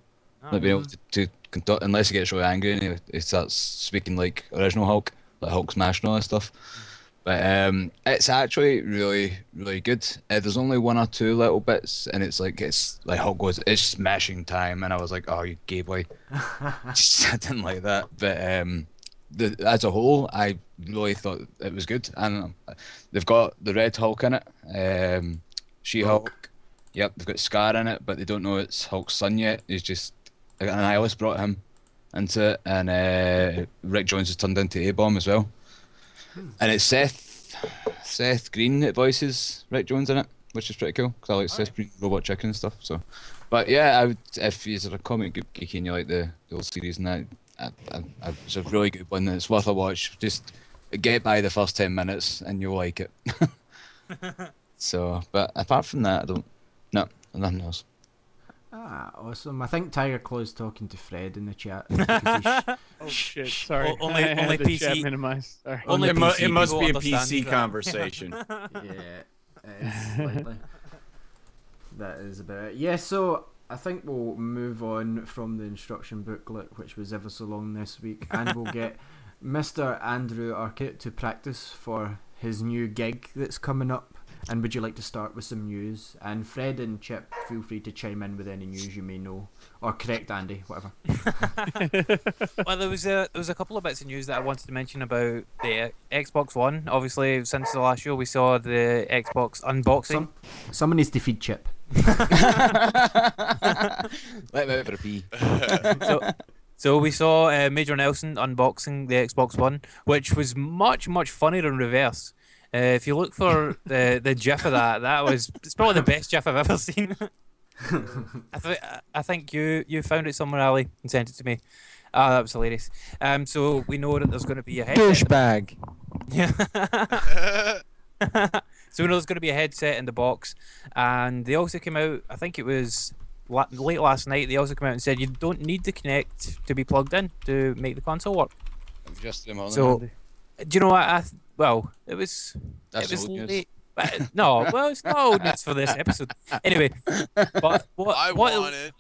like being able to, to conduct unless he gets really angry and he, he starts speaking like original Hulk, like Hulk smash and all that stuff. But um, it's actually really, really good. Uh, there's only one or two little bits, and it's like it's like Hulk goes, it's smashing time, and I was like, oh, you gay boy. I didn't like that, but um, the as a whole, I really thought it was good. And they've got the Red Hulk in it, um, She Hulk. Yep, they've got Scar in it, but they don't know it's Hulk's son yet. He's just an Annihilus brought him into it, and uh, Rick Jones has turned into A Bomb as well. And it's Seth Seth Green that voices Rick Jones in it, which is pretty cool because I like oh, Seth Green, Robot Chicken and stuff. So, but yeah, I would if you're a comic geeky and you like the, the old series and that, I, I, I, it's a really good one. It's worth a watch. Just get by the first ten minutes and you'll like it. So, but apart from that, I don't. No, nothing else. Ah, awesome. I think Tiger Claw's talking to Fred in the chat. because Oh shit! Sorry, O- only- I only the chat PC minimized. Sorry. Only it, mu- PC it must be a PC that. conversation. yeah, it is slightly. that is about it. Yeah, so I think we'll move on from the instruction booklet, which was ever so long this week, and we'll get Mr. Andrew Arquette to practice for his new gig that's coming up. And would you like to start with some news? And Fred and Chip, feel free to chime in with any news you may know, or correct Andy, whatever. well, there was a there was a couple of bits of news that I wanted to mention about the Xbox One. Obviously, since the last show, we saw the Xbox unboxing. Some, someone needs to feed Chip. Let me out for a pee. so, so we saw uh, Major Nelson unboxing the Xbox One, which was much much funnier in reverse. Uh, if you look for the the GIF of that, that was it's probably the best GIF I've ever seen. I, th- I think you you found it somewhere, Ali, and sent it to me. Ah, that was hilarious. Um, so we know that there's going to be a headset. Douchebag. Yeah. so we know there's going to be a headset in the box, and they also came out. I think it was la- late last night. They also came out and said you don't need to connect to be plugged in to make the console work. Just them on So- Do you know what? I th- well, it was That's it was old news. late. no, well, it's not old news for this episode. Anyway, but what I what want it.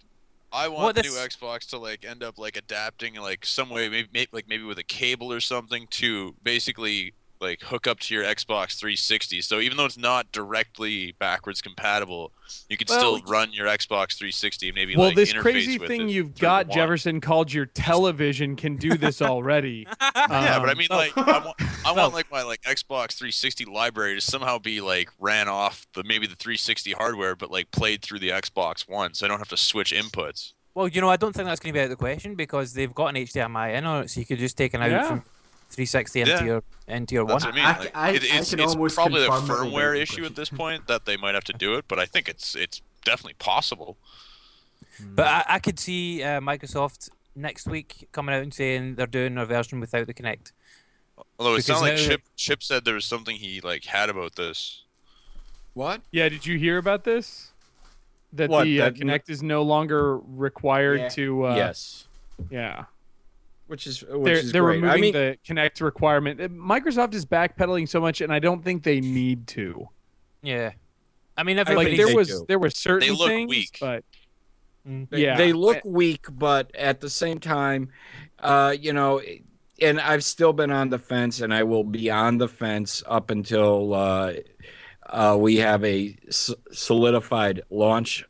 I want what the this- new Xbox to like end up like adapting like some way, maybe, maybe like maybe with a cable or something to basically like hook up to your Xbox 360. So even though it's not directly backwards compatible, you can Well, still run your Xbox 360 and maybe Well, like this interface crazy with thing you've got. Jefferson, called your television can do this already. Yeah, but I Um, mean, like, I want, I want like my like Xbox 360 library to somehow be like ran off the maybe the 360 hardware, but like played through the Xbox One, so I don't have to switch inputs. Well, you know, I don't think that's going to be out of the question because they've got an HDMI in on it, so you could just take an out from 360 into Yeah. your into your That's one. what I mean. Like, I- it, I it's can it's almost probably a confirm firmware issue at this point that they might have to do it, but I think it's it's definitely possible. But I, I could see uh, Microsoft next week coming out and saying they're doing a version without the Kinect. Although it Because sounded like now- Chip Chip said there was something he like had about this. What? yeah, did you hear about this? That What, the uh, that- Kinect is no longer required Yeah. to. Uh, yes. Yeah. Which is which They're, is they're great. removing I mean, the Kinect requirement. Uh, Microsoft is backpedaling so much, and I don't think they need to. Yeah, I mean Like there was do. there were certain look things, weak. but They, yeah, they look I- weak, but at the same time, uh, you know, and I've still been on the fence, and I will be on the fence up until uh, uh, we have a s- solidified launch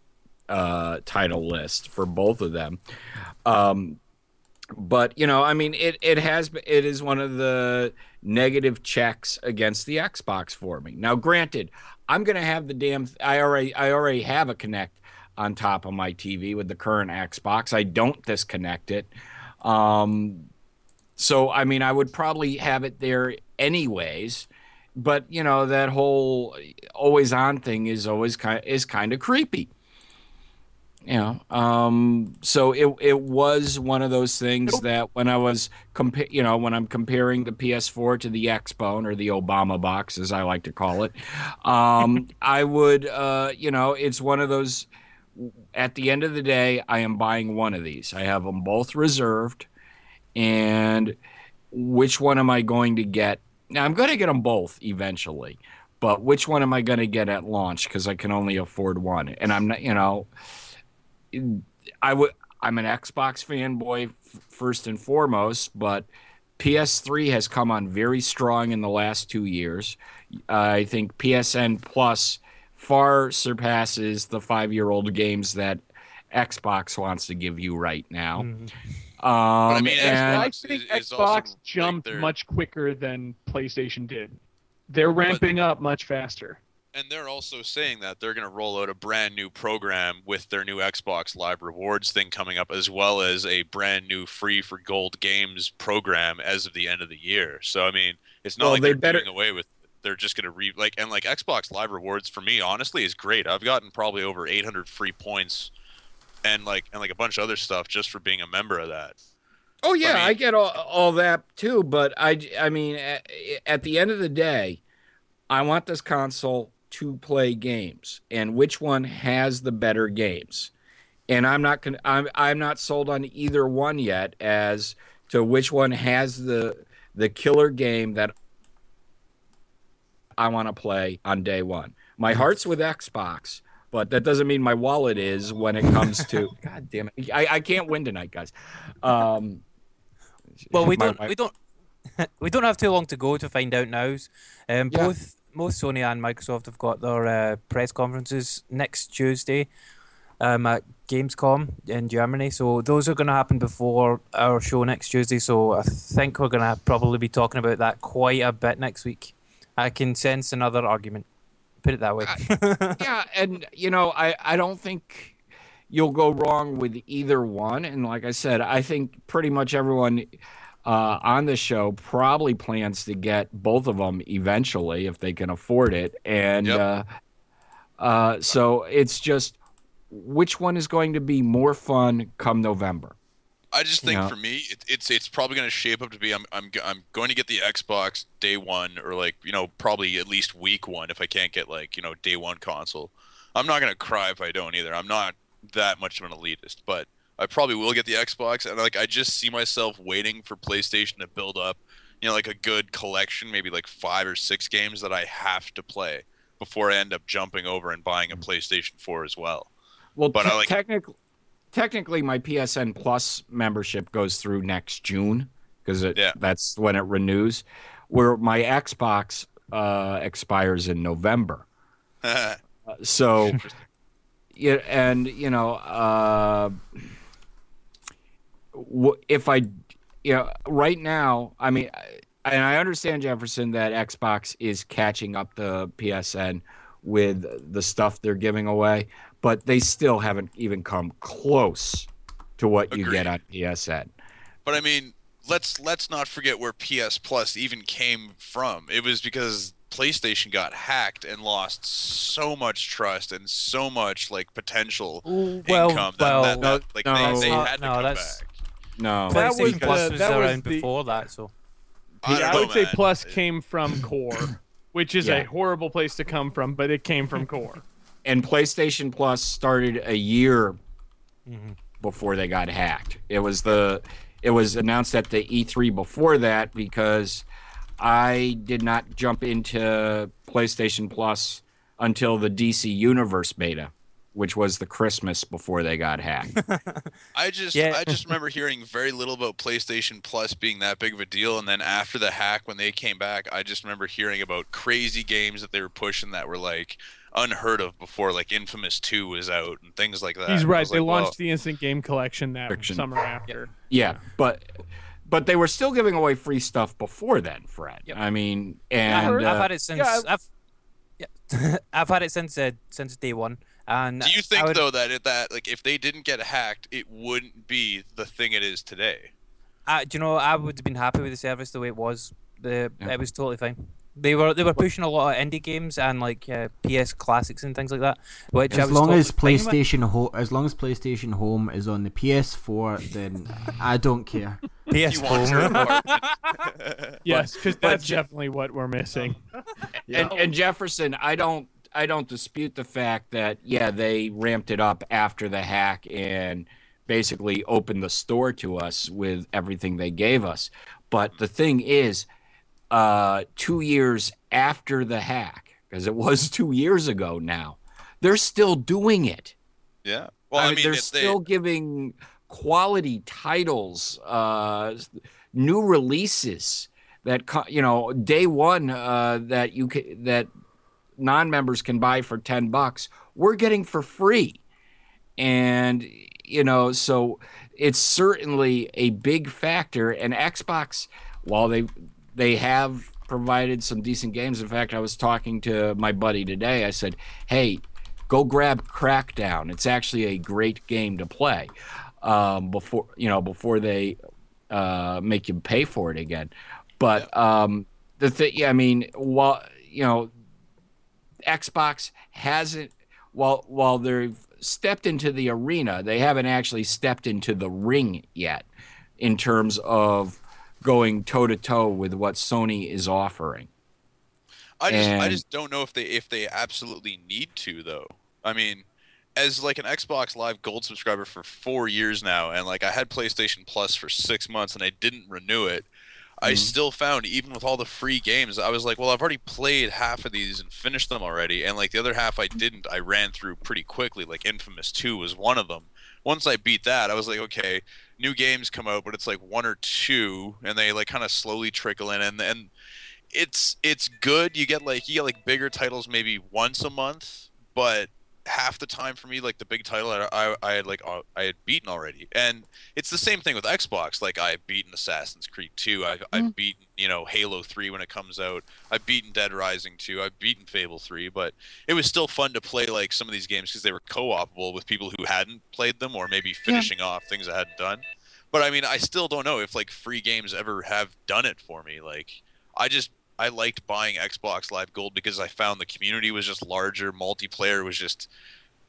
uh, title list for both of them. Um, but you know, I mean, it it has it is one of the negative checks against the Xbox for me. Now, granted, I'm gonna have the damn. I already I already have a Kinect on top of my TV with the current Xbox. I don't disconnect it. Um, so I mean, I would probably have it there anyways. But you know, that whole always on thing is always kind is kind of creepy. You know, um, so it it was one of those things that when I was compa- you know, when I'm comparing the PS4 to the Xbone or the Obama box, as I like to call it, um, I would, uh, you know, it's one of those. At the end of the day, I am buying one of these. I have them both reserved, and which one am I going to get? Now I'm going to get them both eventually, but which one am I going to get at launch? Because I can only afford one, and I'm not, you know. I would. I'm an Xbox fanboy f- first and foremost, but PS3 has come on very strong in the last two years. I think PSN Plus far surpasses the five-year-old games that Xbox wants to give you right now. Um, I mean, and I Xbox think is- is Xbox like, jumped they're- much quicker than PlayStation did. They're ramping up much faster. And they're also saying that they're going to roll out a brand new program with their new Xbox Live Rewards thing coming up, as well as a brand new free for gold games program as of the end of the year. So I mean, it's not Well, like they they're better- doing away with. They're just going to re like and like Xbox Live Rewards for me, honestly, is great. I've gotten probably over 800 free points, and like and like a bunch of other stuff just for being a member of that. Oh yeah, mean- I, get all, all that too, but I I mean at, at the end of the day, I want this console to play games and which one has the better games. And I'm not con- I'm I'm not sold on either one yet as to which one has the the killer game that I want to play on day one. My heart's with Xbox, but that doesn't mean my wallet is when it comes to. God damn it! I, I can't win tonight, guys. Um, Well, we my- don't. my- we don't. we don't have too long to go to find out nows. Um, Yeah. Both both Sony and Microsoft have got their uh, press conferences next Tuesday um, at Gamescom in Germany. So those are going to happen before our show next Tuesday. So I think we're going to probably be talking about that quite a bit next week. I can sense another argument. Put it that way. yeah, and you know, I I don't think you'll go wrong with either one. And like I said, I think pretty much everyone uh, on the show probably plans to get both of them eventually if they can afford it. And Yep. uh, uh, so it's just which one is going to be more fun come November. I just think Yeah. for me, it, it's it's probably going to shape up to be I'm I'm I'm going to get the Xbox day one or like you know probably at least week one if I can't get like you know day one console. I'm not going to cry if I don't either. I'm not that much of an elitist, but I probably will get the Xbox and like I just see myself waiting for PlayStation to build up, you know, like a good collection, maybe like five or six games that I have to play before I end up jumping over and buying a PlayStation 4 as well. Well, But te- I like- technically, technically, my PSN Plus membership goes through next June because Yeah. that's when it renews. Where my Xbox uh, expires in November. Uh, so, yeah, and you know, uh, w- if I, you know, right now, I mean, I- and I understand Jefferson that Xbox is catching up the PSN with the stuff they're giving away, but they still haven't even come close to what you get on PSN. But I mean, let's let's not forget where PS Plus even came from. It was because PlayStation got hacked and lost so much trust and so much like potential well, income that, well, that, that, like no, they, they not- had to no, come that's- back. No, That was PlayStation Plus was that was the- before that, so I Yeah, I know, would say man. Plus came from Qore, which is Yeah. a horrible place to come from, but it came from Qore. and PlayStation Plus started a year Mm-hmm. before they got hacked. It was the it was announced at the E3 before that because I did not jump into PlayStation Plus until the DC Universe beta, which was the Christmas before they got hacked. I just Yeah. I just remember hearing very little about PlayStation Plus being that big of a deal, and then after the hack, when they came back, I just remember hearing about crazy games that they were pushing that were like unheard of before, like Infamous Two was out and things like that. He's right. They like, well, launched the instant game collection that Fiction. summer after. yeah, but but they were still giving away free stuff before then, Fred. Yep. I mean, I've, and I've uh, had it since yeah, I've yeah, I've had it since uh, since day one. And Do you think would- though that it, that like if they didn't get hacked, it wouldn't be the thing it is today? I, do you know I would have been happy with the service the way it was. The Yeah. it was totally fine. They were they were pushing a lot of indie games and like uh, PS classics and things like that. Which I As was long as. PlayStation Ho- as long as PlayStation Home is on the PS4, then I don't care. PS You Home. Yes, because that's Je- definitely what we're missing. and, and Jefferson, I don't I don't dispute the fact that yeah they ramped it up after the hack and basically opened the store to us with everything they gave us. But the thing is, uh, two years after the hack, because it was two years ago now, they're still doing it. yeah. Well, I I, mean, mean, they're if they, still giving quality titles, uh, new releases that you know day one uh, that you ca- that non-members can buy for ten bucks. We're getting for free, and you know so it's certainly a big factor. And Xbox, while they they have provided some decent games. In fact, I was talking to my buddy today. I said, "Hey, go grab Crackdown. It's actually a great game to play um, before you know before they uh, make you pay for it again." But um, the thing, yeah, I mean, while you know, Xbox hasn't while while they've stepped into the arena, they haven't actually stepped into the ring yet in terms of going toe to toe with what Sony is offering. I just I just don't know if they if they absolutely need to though. I mean, as like an Xbox Live Gold subscriber for four years now, and like I had PlayStation Plus for six months and I didn't renew it. I Mhm. still found even with all the free games, I was like, well, I've already played half of these and finished them already, and like the other half I didn't. I ran through pretty quickly. Like Infamous Two was one of them. Once I beat that, I was like, okay, new games come out, but it's like one or two, and they like kind of slowly trickle in, and and it's it's good. You get like you get like bigger titles maybe once a month, but half the time for me, like the big title I I, I had like I had beaten already, and it's the same thing with Xbox. Like I had beaten Assassin's Creed 2, I've I've mm. beaten you know Halo 3 when it comes out. I've beaten Dead Rising 2, I've beaten Fable 3, but it was still fun to play like some of these games because they were co-opable with people who hadn't played them or maybe finishing off things I hadn't done. But I mean, I still don't know if like free games ever have done it for me. Like I just I liked buying Xbox Live Gold because I found the community was just larger, multiplayer was just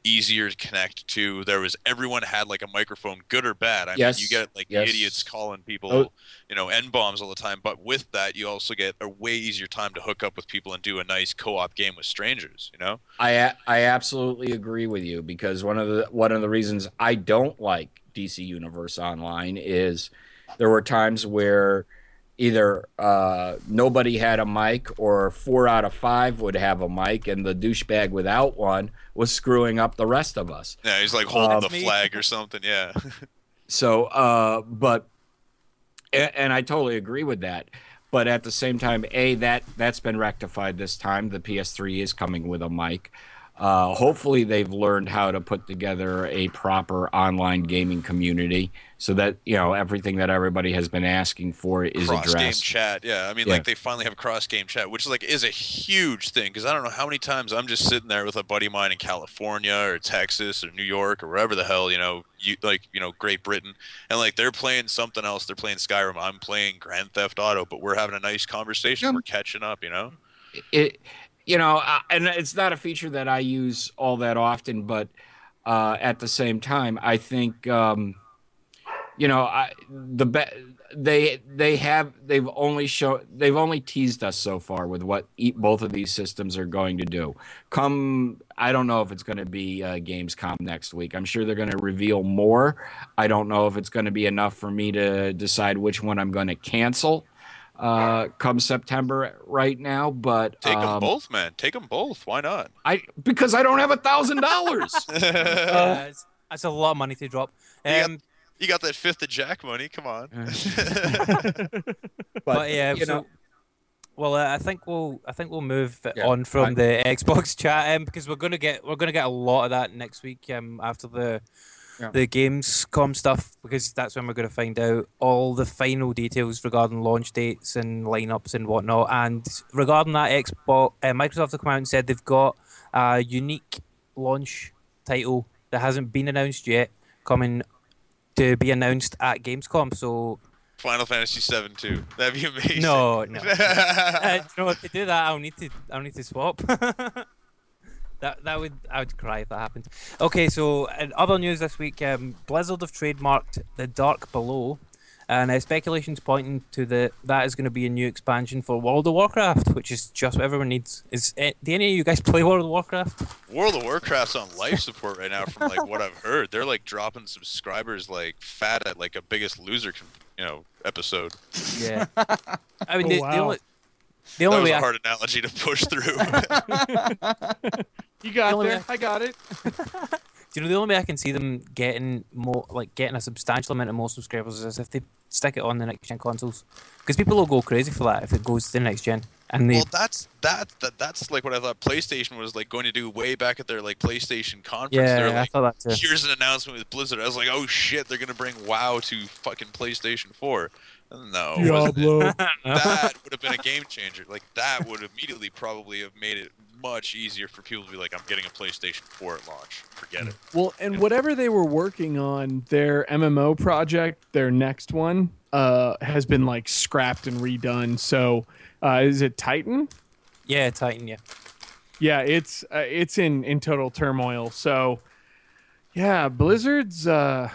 easier to connect to. There was everyone had like a microphone, good or bad. I Yes, mean, you get like yes. idiots calling people, Oh. you know, n bombs all the time. But with that, you also get a way easier time to hook up with people and do a nice co-op game with strangers. You know? I a- I absolutely agree with you because one of the one of the reasons I don't like DC Universe Online is there were times where either uh, nobody had a mic or four out of five would have a mic and the douchebag without one was screwing up the rest of us. Yeah, he's like holding Um, the flag or something. Yeah. So, uh, but, and, and I totally agree with that. But at the same time, a that that's been rectified this time. The PS3 is coming with a mic. Uh, hopefully, they've learned how to put together a proper online gaming community so that you know everything that everybody has been asking for is cross game addressed. chat yeah i mean Yeah. like they finally have cross game chat which like is a huge thing because i don't know how many times i'm just sitting there with a buddy of mine in california or texas or new york or wherever the hell you know you like you know great britain and like they're playing something else they're playing skyrim i'm playing grand theft auto but we're having a nice conversation Yeah. we're catching up you know it you know uh, and it's not a feature that i use all that often but uh, at the same time i think um, you know I, the be- they they have they've only show they've only teased us so far with what e- both of these systems are going to do come i don't know if it's going to be uh, gamescom next week i'm sure they're going to reveal more i don't know if it's going to be enough for me to decide which one i'm going to cancel uh, come September right now, but take them um, both man take them both why not I because I don't have a thousand dollars. Uh, that's a lot of money to drop. Yeah. Um, you got that fifth of jack money come on but, yeah, you so, know, well, uh, I think we'll I think we'll move Yeah, on from I- the Xbox chat um, because we're gonna get we're gonna get a lot of that next week um, after the Yeah. the Gamescom stuff because that's when we're gonna find out all the final details regarding launch dates and lineups and whatnot. And regarding that Xbox, uh, Microsoft have come out and said they've got a unique launch title that hasn't been announced yet coming to be announced at Gamescom. So final fantasy 7 too that'd be amazing no, no. uh, you know, to do that, I'll need to. I'll need to swap. that that would I would cry if that happened. Okay, so in other news this week, um, Blizzard have trademarked the Dark Below, and uh, speculations pointing to the that is going to be a new expansion for World of Warcraft, which is just what everyone needs. Is uh, do any of you guys play World of Warcraft? World of Warcraft's on life support right now, from like what I've heard. They're like dropping subscribers like fat at like a Biggest Loser, con- you know, episode. Yeah. I mean, Oh, the, the only the That only was way a I hard analogy to push through. You got Only there. way- I got it. Do you know the only way I can see them getting more, like getting a substantial amount of more subscribers is if they stick it on the next gen consoles, because people will go crazy for that if it goes to the next gen. And they, well, that's that, that that's like what I thought PlayStation was like going to do way back at their like PlayStation conference. They're yeah, I like, thought that too. here's an announcement with Blizzard. I was like, oh shit, they're gonna bring WoW to fucking PlayStation 4. No, it that would have been a game changer. Like that would immediately probably have made it much easier for people to be like, I'm getting a PlayStation 4 at launch. Forget it. Well, and whatever they were working on, their MMO project, their next one, uh, has been like scrapped and redone. So, uh, is it Titan? Yeah, Titan. Yeah, Yeah, it's uh, it's in in total turmoil. So, yeah, Blizzard's uh,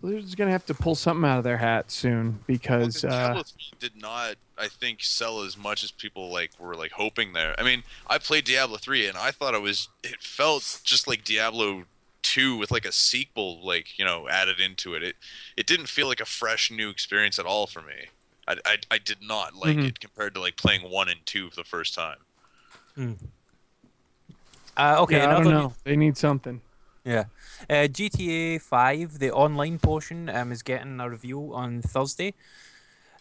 Blizzard's gonna have to pull something out of their hat soon because Well, 'cause uh, Diablo 3 did not, I think, sell as much as people like were like hoping there. I mean, I played Diablo 3 and I thought it was it felt just like Diablo 2 with like a sequel like, you know, added into it. It it didn't feel like a fresh new experience at all for me. I, I, I did not like Mhm. it compared to like playing 1 and 2 for the first time. Uh, okay, yeah, I don't know. They need something. Yeah. Uh, GTA 5, the online portion, um, is getting a review on Thursday.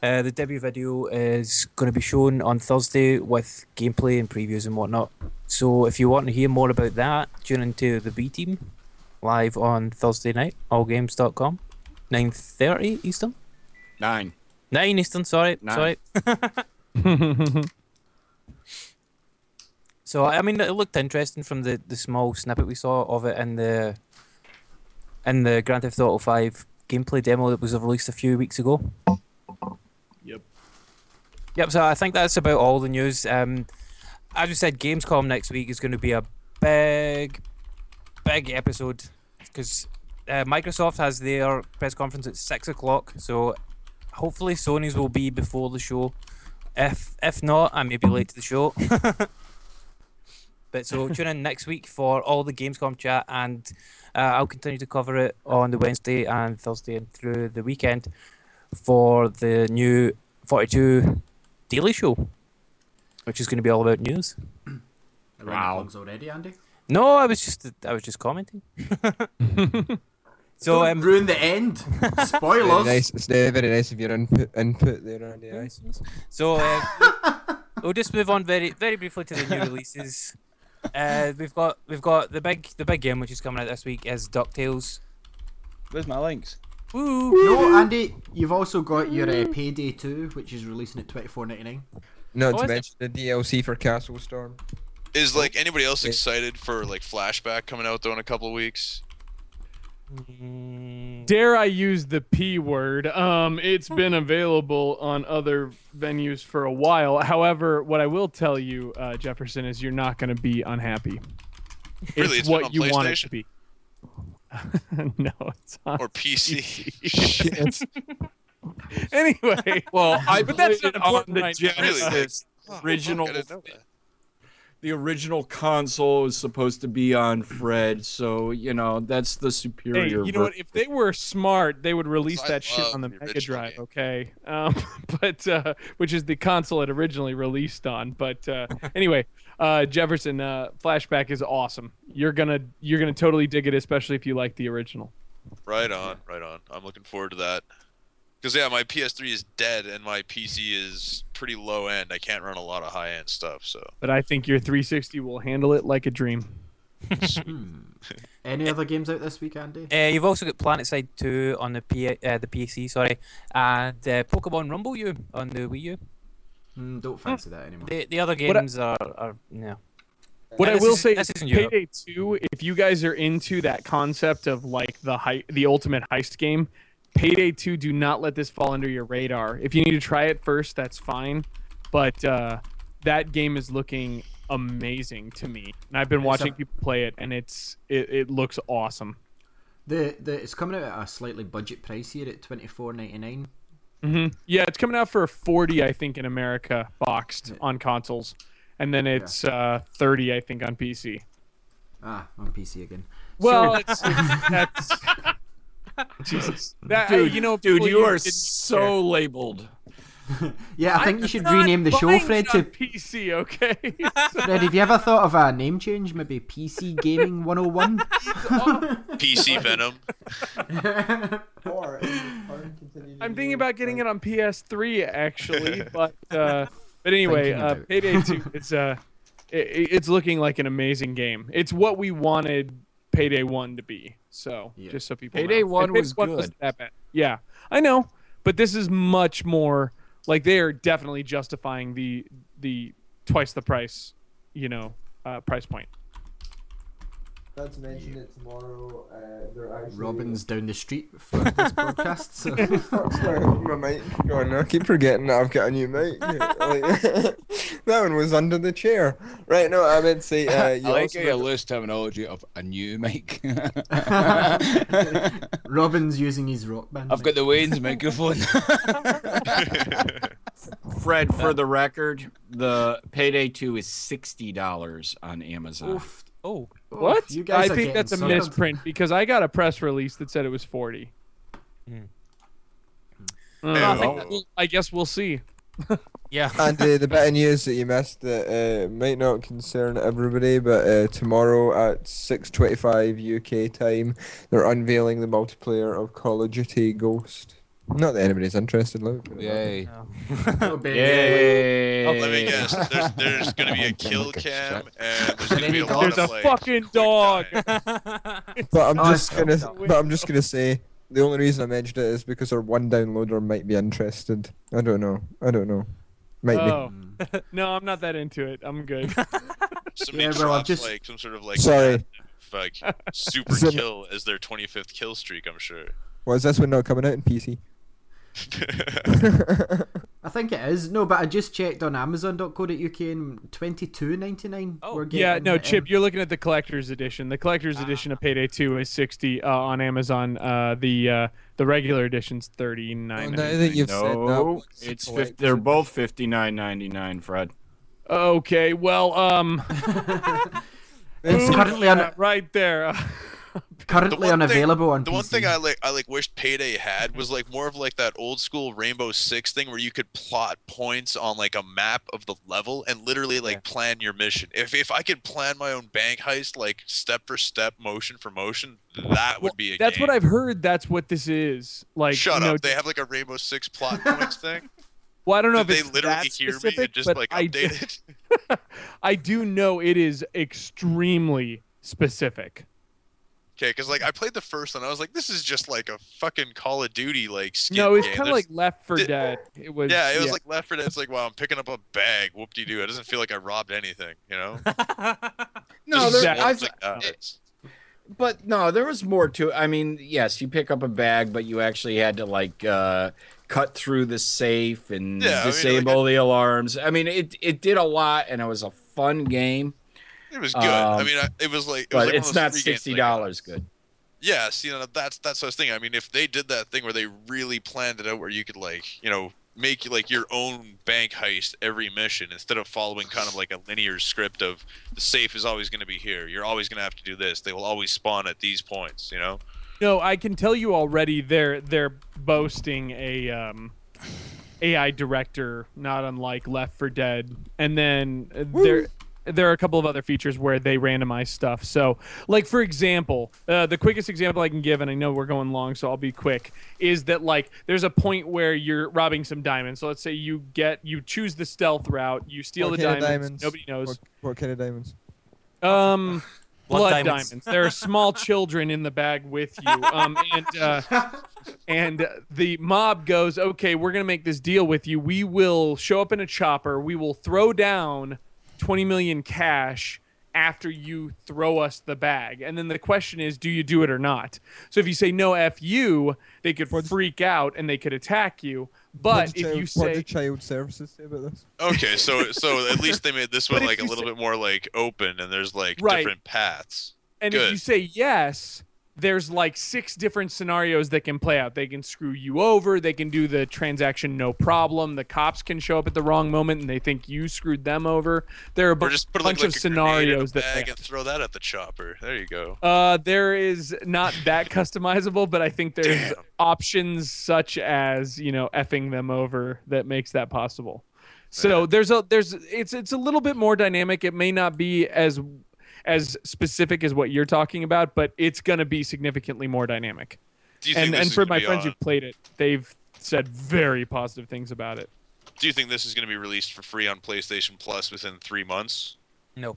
Uh, the debut video is going to be shown on Thursday with gameplay and previews and whatnot. So if you want to hear more about that, tune into the B Team live on Thursday night, allgames.com, 9.30 Eastern. Nine. 9 Eastern, sorry. Nine. Sorry. So I mean, it looked interesting from the, the small snippet we saw of it in the in the Grand Theft Auto Five gameplay demo that was released a few weeks ago. Yep. Yep. So I think that's about all the news. Um, as we said, Gamescom next week is going to be a big, big episode because uh, Microsoft has their press conference at six o'clock. So hopefully Sony's will be before the show. If if not, I may be late to the show. But so tune in next week for all the Gamescom chat, and I'll continue to cover it on the Wednesday and Thursday and through the weekend for the new 42 Daily Show, which is going to be all about news. Are Wow. already, Andy? No, I was just I was just commenting. so Don't um, ruin the end. Very Spoilers. nice. It's uh, very nice of your input, input there, Andy. So uh, we'll just move on very very briefly to the new releases. Uh, we've got we've got the big the big game which is coming out this week is Ducktales. Where's my links? Woo! No, Andy, you've also got your uh, Payday 2, which is releasing at twenty four ninety nine. Not Oh, to is it? mention the DLC for Castle Storm. Is like anybody else excited for like Flashback coming out though in a couple of weeks? Dare I use the P word? Um, it's been available on other venues for a while. However, what I will tell you, uh, Jefferson, is you're not going to be unhappy. Really? It's It's what you want it to be. no, it's on. Or PC? Shit. anyway, Well, I But that's not on important the right. Genesis Oh, original. I didn't know that. The original console is supposed to be on Fred, so you know that's the hey, superior. you know what? If they were smart, they would release that shit on the the Mega Drive, game. okay? Um, but uh, which is the console it originally released on. But uh, anyway, uh, Jefferson, uh, Flashback is awesome. You're gonna you're gonna totally dig it, especially if you like the original. Right on, right on. I'm looking forward to that. Because yeah, my PS3 is dead and my PC is pretty low end. I can't run a lot of high end stuff. So But I think your 360 will handle it like a dream. Any other games out this week, Andy? Uh, you've also got PlanetSide 2 on the P- uh, the PC, sorry, and uh, Pokemon Rumble U on the Wii U. Mm, don't fancy that anymore. The the other What I- games are, are no. What I will is- say this is is in Payday 2, if you guys are into that concept of like the hei- the ultimate heist game, Payday 2 do not let this fall under your radar. If you need to try it first, that's fine, but uh, that game is looking amazing to me. And I've been watching a- people play it and it's it, it looks awesome. The the it's coming out at a slightly budget price here at twenty four ninety nine. hmm Yeah, it's coming out for 40 I think in America boxed on consoles. And then it's uh, 30 I think on PC. Ah, on PC again. Well, it's, it's that's Jesus. That, dude, you know, dude, you are so care. labeled. Yeah, I think you should rename the show, Fred, to PC. Okay. Fred. Have you ever thought of a name change? Maybe PC Gaming One Hundred One. PC Venom. I'm thinking about getting it on PS3 actually, but uh, but anyway, uh. Payday 2 is uh, it, it's looking like an amazing game. It's what we wanted Payday 1 to be. So Yeah. just so people Payday know. 1 And Payday was wasn't good. that bad. Yeah, I know, but this is much more like they are definitely justifying the the twice the price, you know, uh, price point. That's mentioned it tomorrow. Uh, they're actually. Robin's down the street for this podcast, so Fuck's my, my mic going. I keep forgetting that I've got a new mic. Like, that one was under the chair. Right, no, I meant to say. Uh, you I like also how you lose terminology of a new mic. Robin's using his rock band. I've got the Wayne's microphone. Fred, for the record, the Payday 2 is $60 on Amazon. Oof, Oh, oof, What? You guys I think that's a getting misprint because I got a press release that said it was 40. Hmm. Uh, Yeah, I well, that- I guess we'll see. yeah. And uh, the bit of news that you missed that uh, might not concern everybody, but uh, tomorrow at 6:25 UK time, they're unveiling the multiplayer of Call of Duty Ghost. Not that anybody's interested, look. Yay. Oh. Yay! Oh, Let me guess. There's, there's gonna be a kill cam, and there's gonna be a lot There's a like. fucking dog. But I'm Oh, just gonna, but I'm just gonna say the only reason I mentioned it is because our one downloader might be interested. I don't know. I don't know. Might Oh. Mm. No, I'm not that into it. I'm good. Somebody Yeah, well, I've drops just- like some sort of like Sorry. like super So- kill as their 25th kill streak. I'm sure. be. Was this one not coming out in PC? I think it is. No, but I just checked on Amazon.co.uk and twenty two ninety nine. Oh. we're getting, yeah, no, um, Chip, you're looking at the collector's edition. The collector's edition of Payday 2 is 60 uh, on Amazon. Uh, the uh, the regular edition's 39. Well, now that you've said no, it's 50, they're both 59.99, Fred. Okay, well, um, It's currently un- yeah, right there. currently one thing- unavailable on The PC. one thing I like, I like wished Payday had was like more of like that old school Rainbow Six thing where you could plot points on like a map of the level and literally like plan your mission. If if I could plan my own bank heist like step for step, motion for motion, that would Well, be a that's game. what I've heard. That's what this is. Like, Shut you know, up! They have like a Rainbow Six plot points thing. well, I don't know Did if they literally that hear me and just but like I, update it? I do know it is extremely specific. Okay, because like I played the first one, I was like, this is just like a fucking Call of Duty like skin No, it's game. kind of like Left for Did- Dead. It was. yeah, it was like Left 4 Dead. It's like, wow, I'm picking up a bag. Whoop de doo. It doesn't feel like I robbed anything, you know? No, Just there, I've, like that. but no, there was more to it. I mean, yes, you pick up a bag, but you actually had to like uh, cut through the safe and Yeah, I mean, like, disable the alarms. I mean, it it did a lot, and it was a fun game. It was good. I Um, mean, I, it was like, it was like one of it's those not free games, sixty dollars good. Yeah, see, you know, that's that's what I was thinking. I mean, if they did that thing where they really planned it out, where you could like, you know, make like your own bank heist every mission instead of following kind of like a linear script of the safe is always going to be here. You're always going to have to do this. They will always spawn at these points. You know. No, I can tell you already. They're they're boasting a um, AI director, not unlike Left 4 Dead, and then uh, there there are a couple of other features where they randomize stuff. So, like for example, uh, the quickest example I can give, and I know we're going long, so I'll be quick, is that like there's a point where you're robbing some diamonds. So let's say you get you choose the stealth route, you steal What the kind of diamonds, diamonds? nobody knows. What, what kind of diamonds? Um, Blood blood, diamonds. diamonds. There are small children in the bag with you. Um, and uh, and the mob goes, okay, we're gonna make this deal with you. We will show up in a chopper. We will throw down twenty million cash after you throw us the bag. And then the question is, do you do it or not? So if you say no, f you, they could freak out and they could attack you. But if child, you what say did child services say about this? Okay, so so at least they made this one like a little say- bit more like open, and there's like Right. different paths. And if you say yes, there's like six different scenarios that can play out. They can screw you over. They can do the transaction no problem. The cops can show up at the wrong moment and they think you screwed them over. There are a bu- just put bunch like, of like a grenade in a scenarios that. bag and throw that at the chopper. There you go. Uh, there is not that customizable, but I think there's Damn. options such as you know effing them over that makes that possible. So there's a there's it's it's a little bit more dynamic. It may not be as as specific as what you're talking about, but it's going to be significantly more dynamic. Do you And this and for my friends on- who've played it, they've said very positive things about it. Do you think this is going to be released for free on PlayStation Plus within three months? No,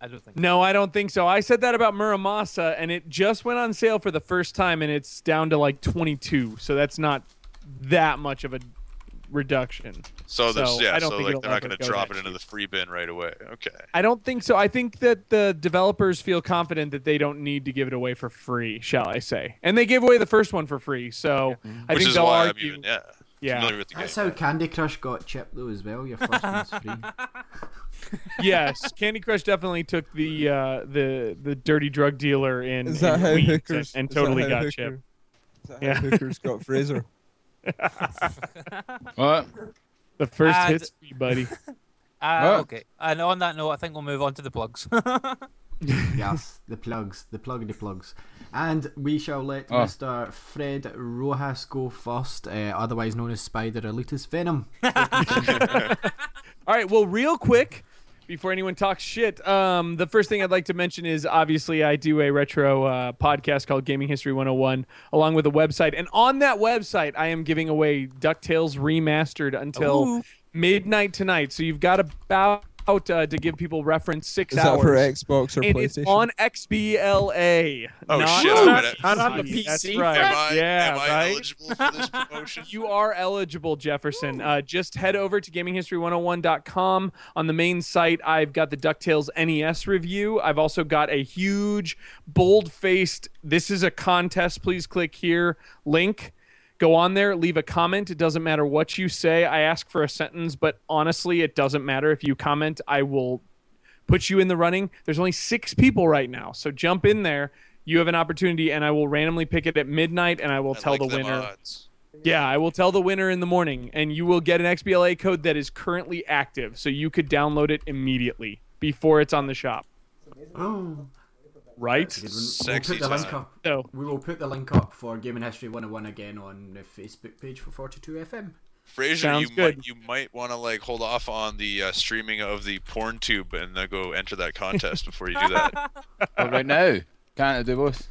I don't think. No, I don't think so. I said that about Muramasa, and it just went on sale for the first time, and it's down to like 22. So that's not that much of a reduction. So there's So, yeah, I don't so think like they're not going to drop it into cheap. the free bin right away. Okay. I don't think so. I think that the developers feel confident that they don't need to give it away for free, shall I say? And they gave away the first one for free, so I Which think is they'll why argue. I'm even yeah, yeah, with the game. That's how Candy Crush got chipped though as well. Your first one's free. yes, Candy Crush definitely took the uh, the the dirty drug dealer in, in how hookers and, and totally how got hooker- chipped. is that how Yeah. hookers got Fraser. What? The first And- hits, free, buddy. Uh, Well- okay. And on that note, I think we'll move on to the plugs. yes, the plugs, the plug the plugs. And we shall let Oh. Mr. Fred Rojas go first, uh, otherwise known as Spider Elitist Venom. All right, well, real quick, before anyone talks shit, um, the first thing I'd like to mention is obviously I do a retro uh, podcast called Gaming History 101, along with a website. And on that website, I am giving away DuckTales Remastered until Ooh. midnight tonight. So you've got about uh, to give people reference six Is that hours. for Xbox or and it's on XBLA. Oh, not, shit, I'm Not, not on the the That's PC. right. Am I, yeah, am I right. eligible for this promotion? You are eligible, Jefferson. Uh, just head over to gaminghistory101.com. On the main site, I've got the DuckTales NES review. I've also got a huge, bold faced, this is a contest, please click here link. Go on there, leave a comment. It doesn't matter what you say. I ask for a sentence, but honestly, it doesn't matter. If you comment, I will put you in the running. There's only six people right now. So jump in there. You have an opportunity, and I will randomly pick it at midnight, and I will I tell like the winner. odds. Yeah, I will tell the winner in the morning, and you will get an XBLA code that is currently active, so you could download it immediately before it's on the shop. Oh, Right? we'll put the link time. up. So, We will put the link up for Gaming History 101 again on the Facebook page for 42FM. Fraser, Sounds you good. might you might want to like hold off on the uh, streaming of the porn tube and then go enter that contest before you do that. Well, right now, can't I do both?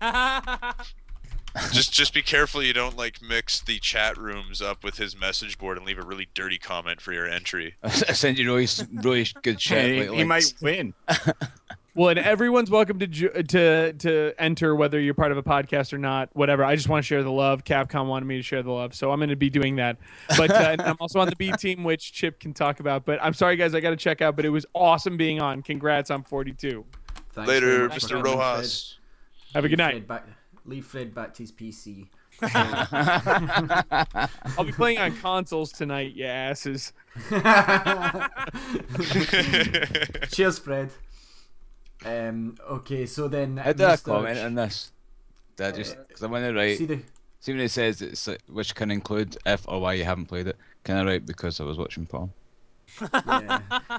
just just be careful you don't like mix the chat rooms up with his message board and leave a really dirty comment for your entry. I send you really, really good chat. He, like, he might win. Well, and everyone's welcome to to to enter whether you're part of a podcast or not, whatever. I just want to share the love. Capcom wanted me to share the love, so I'm going to be doing that. But uh, I'm also on the B team, which Chip can talk about. But I'm sorry, guys, I got to check out. But it was awesome being on. Congrats, I'm 42. Thanks Later, Mr. coming, Fred. Rojas. Have a good night. Fred back, leave Fred back to his PC. I'll be playing on consoles tonight, you asses. Cheers, Fred. Um, okay, so then. I did a Mr. comment on this. Did I just because I want to write. See the. See when it says it's like, which can include if or why you haven't played it. Can I write because I was watching porn? Yeah.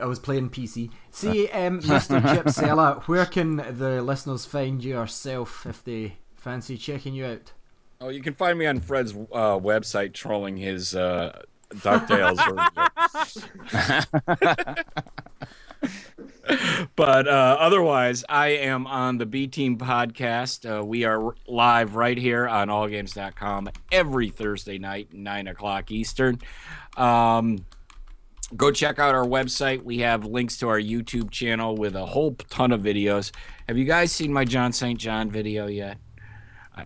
I was playing PC. See, um, Mr. Chip Sella, where can the listeners find yourself if they fancy checking you out? Oh, you can find me on Fred's uh, website trolling his uh, DuckTales review. but uh, otherwise, I am on the B Team podcast. Uh, we are live right here on allgames.com every Thursday night, 9 o'clock Eastern. Um, go check out our website. We have links to our YouTube channel with a whole ton of videos. Have you guys seen my John St. John video yet?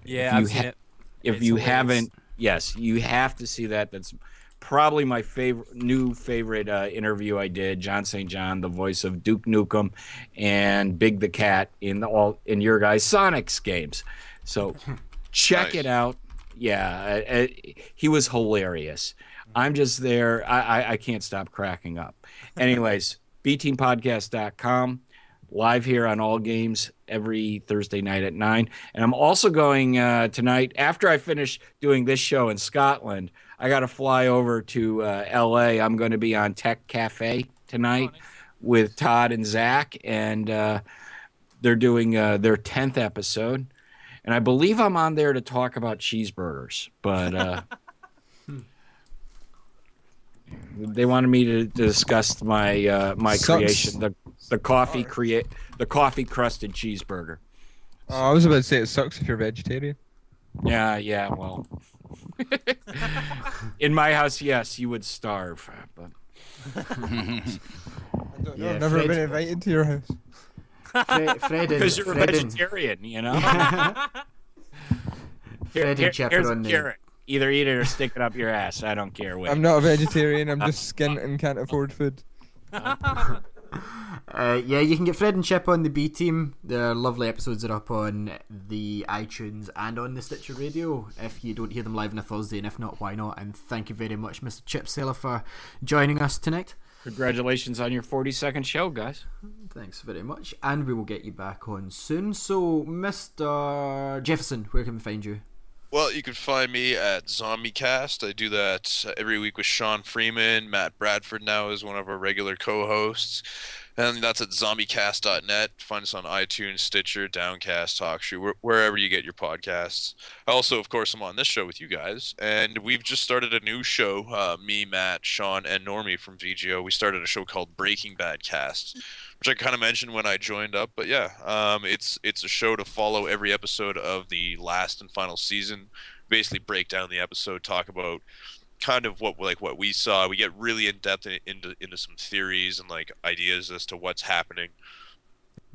yeah, you I've seen ha- it. if you haven't yes you have to see that that's probably my favorite new favorite uh, interview i did john st john the voice of duke nukem and big the cat in the all in your guys sonics games so check Nice. it out yeah uh, uh, he was hilarious i'm just there I, I i can't stop cracking up anyways bteampodcast.com live here on all games every Thursday night at nine. And I'm also going uh, tonight after I finish doing this show in Scotland. I got to fly over to uh, L.A. I'm going to be on Tech Cafe tonight with Todd and Zach, and uh, they're doing uh, their tenth episode. And I believe I'm on there to talk about cheeseburgers, but. Uh, They wanted me to, to discuss my uh, my Sucks. creation, the the coffee create the coffee crusted cheeseburger. Oh, I was about to say it sucks if you're vegetarian. Yeah, yeah. Well, in my house, yes, you would starve, but I don't know. Yeah, I've never Fred- been invited to your house. Fred, Fred because you're a Fred and, vegetarian, you know. Fred Here- and Chip here's on the. carrot. Either eat it or stick it up your ass. I don't care which. I'm not a vegetarian. I'm just skint and can't afford food. Uh, yeah, you can get Fred and Chip on the B team. Their lovely episodes are up on the iTunes and on the Stitcher Radio if you don't hear them live on a Thursday, and if not, why not? And thank you very much, Mr. Chip Sella, for joining us tonight. Congratulations on your 42nd show, guys. Thanks very much, and we will get you back on soon. So, Mr. Jefferson, where can we find you? Well, you can find me at ZombieCast. I do that every week with Sean Freeman. Matt Bradford now is one of our regular co-hosts. And that's at zombiecast.net. Find us on iTunes, Stitcher, Downcast, TalkShoe, wh- wherever you get your podcasts. Also, of course, I'm on this show with you guys. And we've just started a new show. Uh, me, Matt, Sean, and Normie from VGO. We started a show called Breaking Bad Cast, which I kind of mentioned when I joined up. But yeah, um, it's it's a show to follow every episode of the last and final season. Basically, break down the episode, talk about kind of what like what we saw. We get really in depth in, into into some theories and like ideas as to what's happening.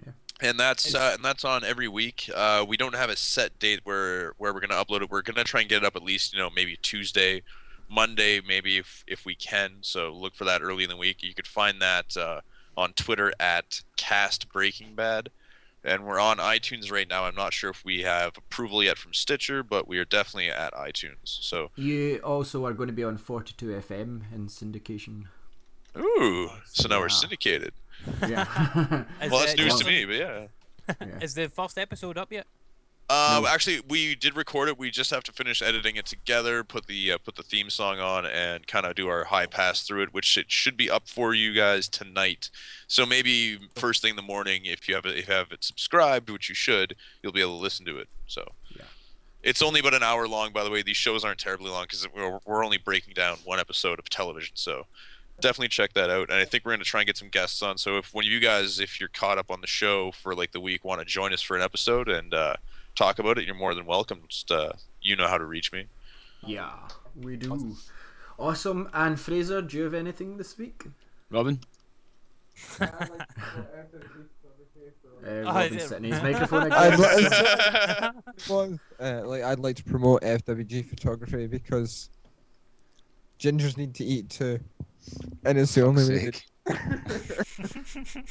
Yeah. And that's uh, and that's on every week. Uh, we don't have a set date where where we're gonna upload it. We're gonna try and get it up at least you know maybe Tuesday, Monday maybe if if we can. So look for that early in the week. You could find that uh, on Twitter at Cast Breaking Bad and we're on iTunes right now. I'm not sure if we have approval yet from Stitcher, but we are definitely at iTunes. So, You also are going to be on 42 FM in syndication. ooh, so now we're syndicated. Yeah. Is Well, that's news to me, but yeah. Is the first episode up yet? Um, actually, we did record it. We just have to finish editing it together, put the uh, put the theme song on, and kind of do our high pass through it, which it should be up for you guys tonight. So maybe first thing in the morning, if you have it, if you have it subscribed, which you should, you'll be able to listen to it. So. Yeah. It's only about an hour long, by the way. These shows aren't terribly long because we're, we're only breaking down one episode of television. So definitely check that out. And I think we're going to try and get some guests on. So if one of you guys, if you're caught up on the show for like the week, want to join us for an episode and uh, talk about it, you're more than welcome. Just uh, you know how to reach me. yeah, we do. Awesome. And Fraser, do you have anything this week? Robin? Uh, Robin's sitting in his microphone I'd, again. li- uh, like, I'd like to promote FWG photography because gingers need to eat too, and it's the only way. Sick.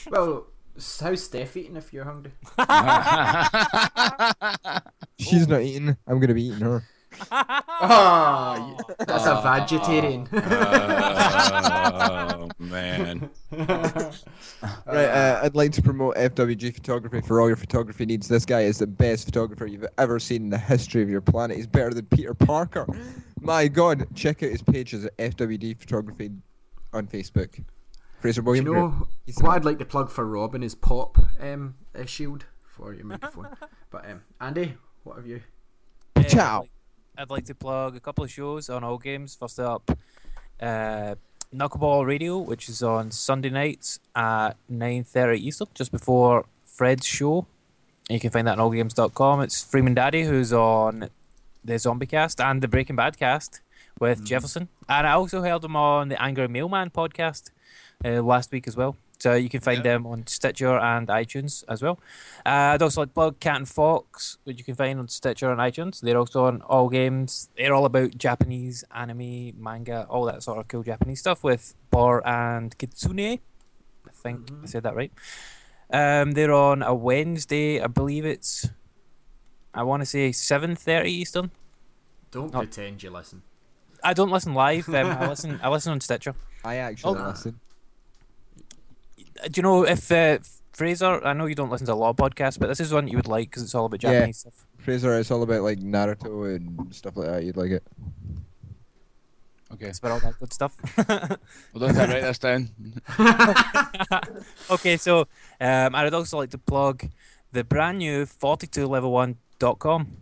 well, s- how's Steph eating if you're hungry? She's not eating. I'm gonna be eating her. Oh, that's a vegetarian. oh man. Right, uh, I'd like to promote FWG photography for all your photography needs. This guy is the best photographer you've ever seen in the history of your planet. He's better than Peter Parker. My God, check out his pages at FWD Photography on Facebook. Fraser Do you know he's what I'd like to plug for Robin is pop um, a shield for your microphone. but um, Andy, what have you? Uh, Ciao. I'd like- I'd like to plug a couple of shows on all games. First up, uh, Knuckleball Radio, which is on Sunday nights at 9.30 Eastern, just before Fred's show. You can find that on allgames.com. It's Freeman Daddy, who's on the Zombie Cast and the Breaking Bad cast with Jefferson. And I also heard him on the Angry Mailman podcast uh, last week as well. So you can find them on Stitcher and iTunes as well. Uh, I'd also like to plug Cat and Fox, which you can find on Stitcher and iTunes. They're also on all games. They're all about Japanese anime, manga, all that sort of cool Japanese stuff with Bor and Kitsune. I think I said that right. Um, they're on a Wednesday. I believe it's. I want to say seven thirty Eastern. Don't No. pretend you listen. I don't listen live. Um, I listen. I listen on Stitcher. I actually Oh. listen. Uh, Do you know if uh, Fraser? I know you don't listen to a lot of podcasts, but this is one you would like because it's all about Yeah. Japanese stuff. Fraser, it's all about like Naruto and stuff like that. You'd like it. Okay. It's about all that good stuff. Well, don't write this down. okay, so um, I would also like to plug the brand new 42level1.com,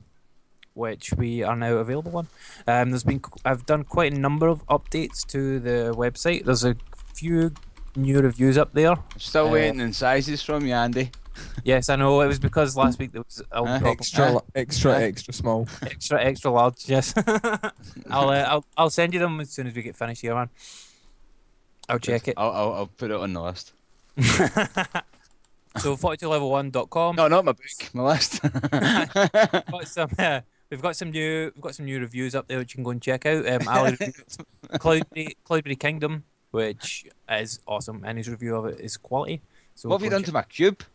which we are now available on. Um, there's been I've done quite a number of updates to the website. There's a few new reviews up there. Still Uh, waiting in sizes from you, Andy. Yes, I know it was because last week there was a Huh? problem. Extra, extra, extra small. extra extra large. Yes, I'll, uh, I'll I'll send you them as soon as we get finished here, man. I'll check it. I'll, I'll, I'll put it on the list. so 42level1.com. No, not my book, my list. got some uh, we've got some new we've got some new reviews up there which you can go and check out. Um, Cloudberry, Cloudberry Kingdom, which is awesome, and his review of it is quality. So What have you done and to my cube? check-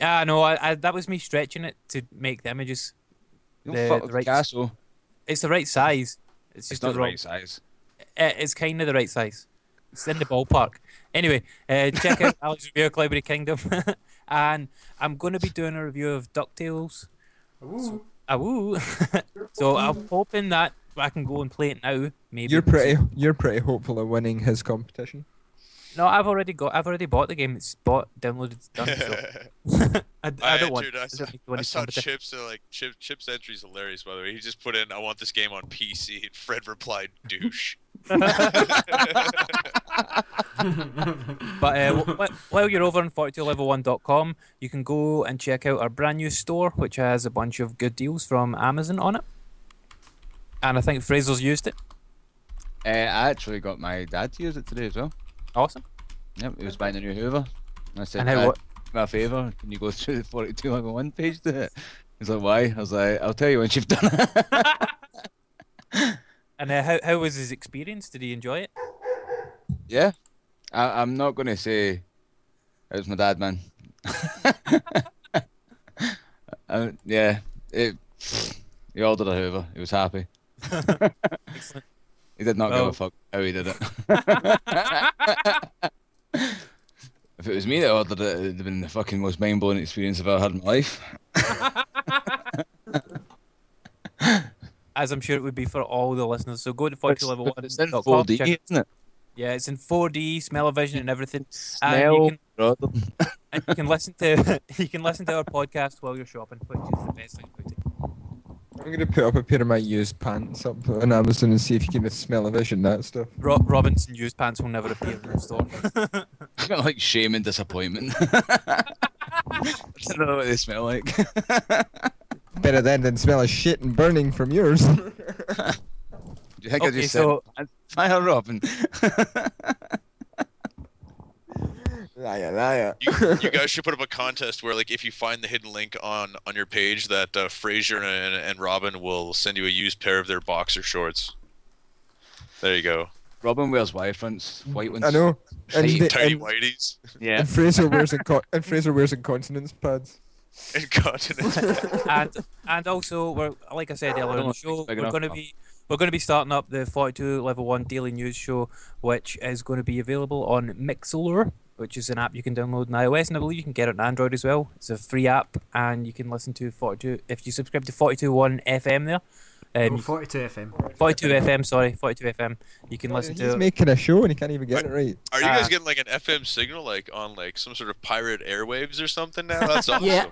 Ah, no, I, I, that was me stretching it to make the images. You The- don't fuck the with right- Picasso. It's the right size. It's It's just not the the wrong. right size. Uh, it's kind of the right size. It's in the ballpark. Anyway, uh, check out Alex review of Cloudberry Kingdom, and I'm going to be doing a review of Ducktales. So, ah, woo. so I'm hoping that I can go and play it now. Maybe You're pretty. You're pretty hopeful of winning his competition. No, I've already got. I've already bought the game. It's bought, downloaded, it's done. So I, I, I, don't want. entered, I, I saw, don't need to win I saw. Chips uh, like Chip, Chips entry is hilarious by the way. He just put in I want this game on PC and Fred replied douche. But uh, wh- wh- while you're over on 42level1.com, you can go and check out our brand new store, which has a bunch of good deals from Amazon on it. And I think Fraser's used it. Uh, I actually got my dad to use it today as well. Awesome. Yep, he was buying a new Hoover. And I said, And how what? me favour, can you go through the 42 level 1 page to it? He's like, why? I was like, I'll tell you once you've done it. And uh, how how was his experience? Did he enjoy it? yeah. I, I'm not going to say it was my dad, man. uh, yeah, it, he ordered a Hoover. He was happy. He did not give a fuck how he did it. if it was me that ordered it, it'd have been the fucking most mind blowing experience I've ever had in my life. As I'm sure it would be for all the listeners. So go to It's, it's in 4D, check- isn't it? Yeah, it's in 4D, smell-o-vision and everything. And you Smell, can- and you can listen to you can listen to our podcast while you're shopping, which is the best thing about it. I'm gonna put up a pair of my used pants up on Amazon and see if you can smell a vision that stuff. Ro- Robinson used pants will never appear in the store. It's got like shame and disappointment. I don't know what they smell like. Better then than smell of shit and burning from yours. Do you think I Okay, just so- said fire Robin? Liar, liar. You, you guys should put up a contest where like if you find the hidden link on on your page that uh, Fraser and, and Robin will send you a used pair of their boxer shorts. There you go. Robin wears white fronts, white ones. I know. And, the- Tiny and, whiteys Yeah. and Fraser wears inco- and Fraser wears incontinence pads. and and and also we're like I said earlier on the show, we're going to be we're going to be starting up the 42 level 1 daily news show which is going to be available on Mixlr which is an app you can download on iOS and I believe you can get it on Android as well. It's a free app and you can listen to 42 if you subscribe to 42.1 FM there. Um, Oh, 42 FM. 42 FM, sorry, 42 FM. You can listen He's to making a show and he can't even get it right. Are you guys Uh, getting like an FM signal like on like some sort of pirate airwaves or something now? That's awesome. Yeah.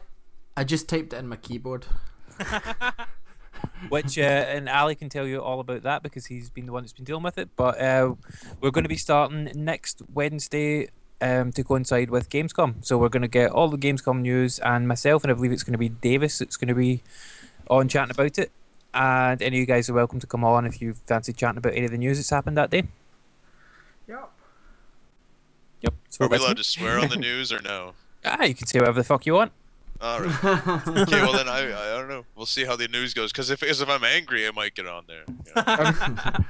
I just typed it in my keyboard. which uh, and Ali can tell you all about that because he's been the one that's been dealing with it. But uh, we're going to be starting next Wednesday um, to coincide with Gamescom. So we're going to get all the Gamescom news and myself, and I believe it's going to be Davis that's going to be on chatting about it. And any of you guys are welcome to come on if you fancy chatting about any of the news that's happened that day. Yep. Yep. So Are we that's allowed to swear on the news or no? Ah, you can say whatever the fuck you want. All right. Okay, well then I I don't know. We'll see how the news goes. Because if 'cause if I'm angry, I might get on there. You know?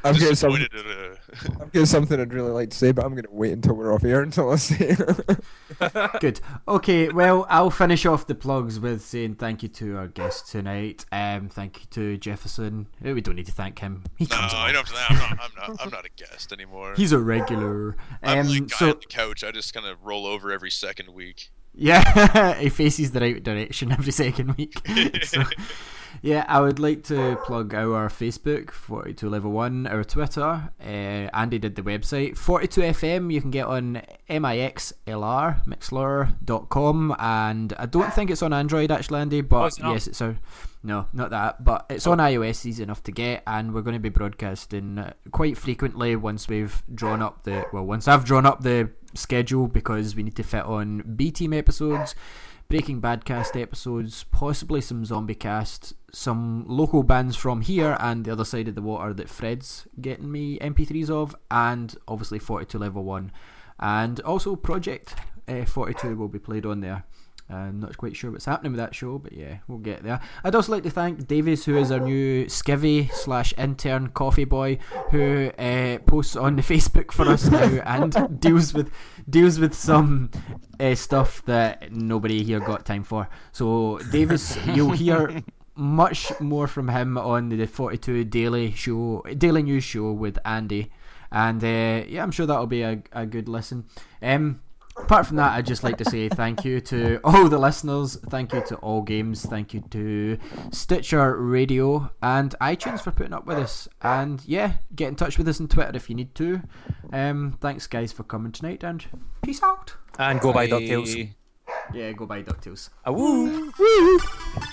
I'm getting, some, Disappointed at, uh, I'm getting something I'd really like to say, but I'm gonna wait until we're off air until I say it. Good. Okay, well, I'll finish off the plugs with saying thank you to our guest tonight. Um, thank you to Jefferson. Eh, We don't need to thank him. He no, comes I on. don't. I'm not. I'm not. I'm not a guest anymore. He's a regular. I'm Um, like guy so on the couch. I just kind of roll over every second week. Yeah, he faces the right direction every second week. so, yeah, I would like to plug our Facebook, 42 Level 1, our Twitter. Uh, Andy did the website. 42FM, you can get on MIXLR, Mixlr.com, and I don't think it's on Android actually, Andy, but Oh, it's yes, it's a. No, not that, but it's on iOS, easy enough to get, and we're going to be broadcasting quite frequently once we've drawn up the. Well, once I've drawn up the schedule because we need to fit on B Team episodes. Breaking Bad cast episodes, possibly some zombie cast, some local bands from here and the other side of the water that Fred's getting me MP3s of, and obviously 42 Level 1. And also Project uh, 42 will be played on there. I'm not quite sure what's happening with that show, but yeah, we'll get there. I'd also like to thank Davies, who is our new skivvy slash intern coffee boy, who uh, posts on the Facebook for us now and deals with deals with some uh, stuff that nobody here got time for. So Davies, you'll hear much more from him on the 42 daily show, daily news show with Andy, and uh, yeah, I'm sure that'll be a, a good listen. Um, apart from that, I'd just like to say thank you to all the listeners. Thank you to All Games. Thank you to Stitcher Radio and iTunes for putting up with us. And yeah, get in touch with us on Twitter if you need to. Um, thanks, guys, for coming tonight, and peace out. And go by DuckTales. Yeah, go buy DuckTales. Awoo!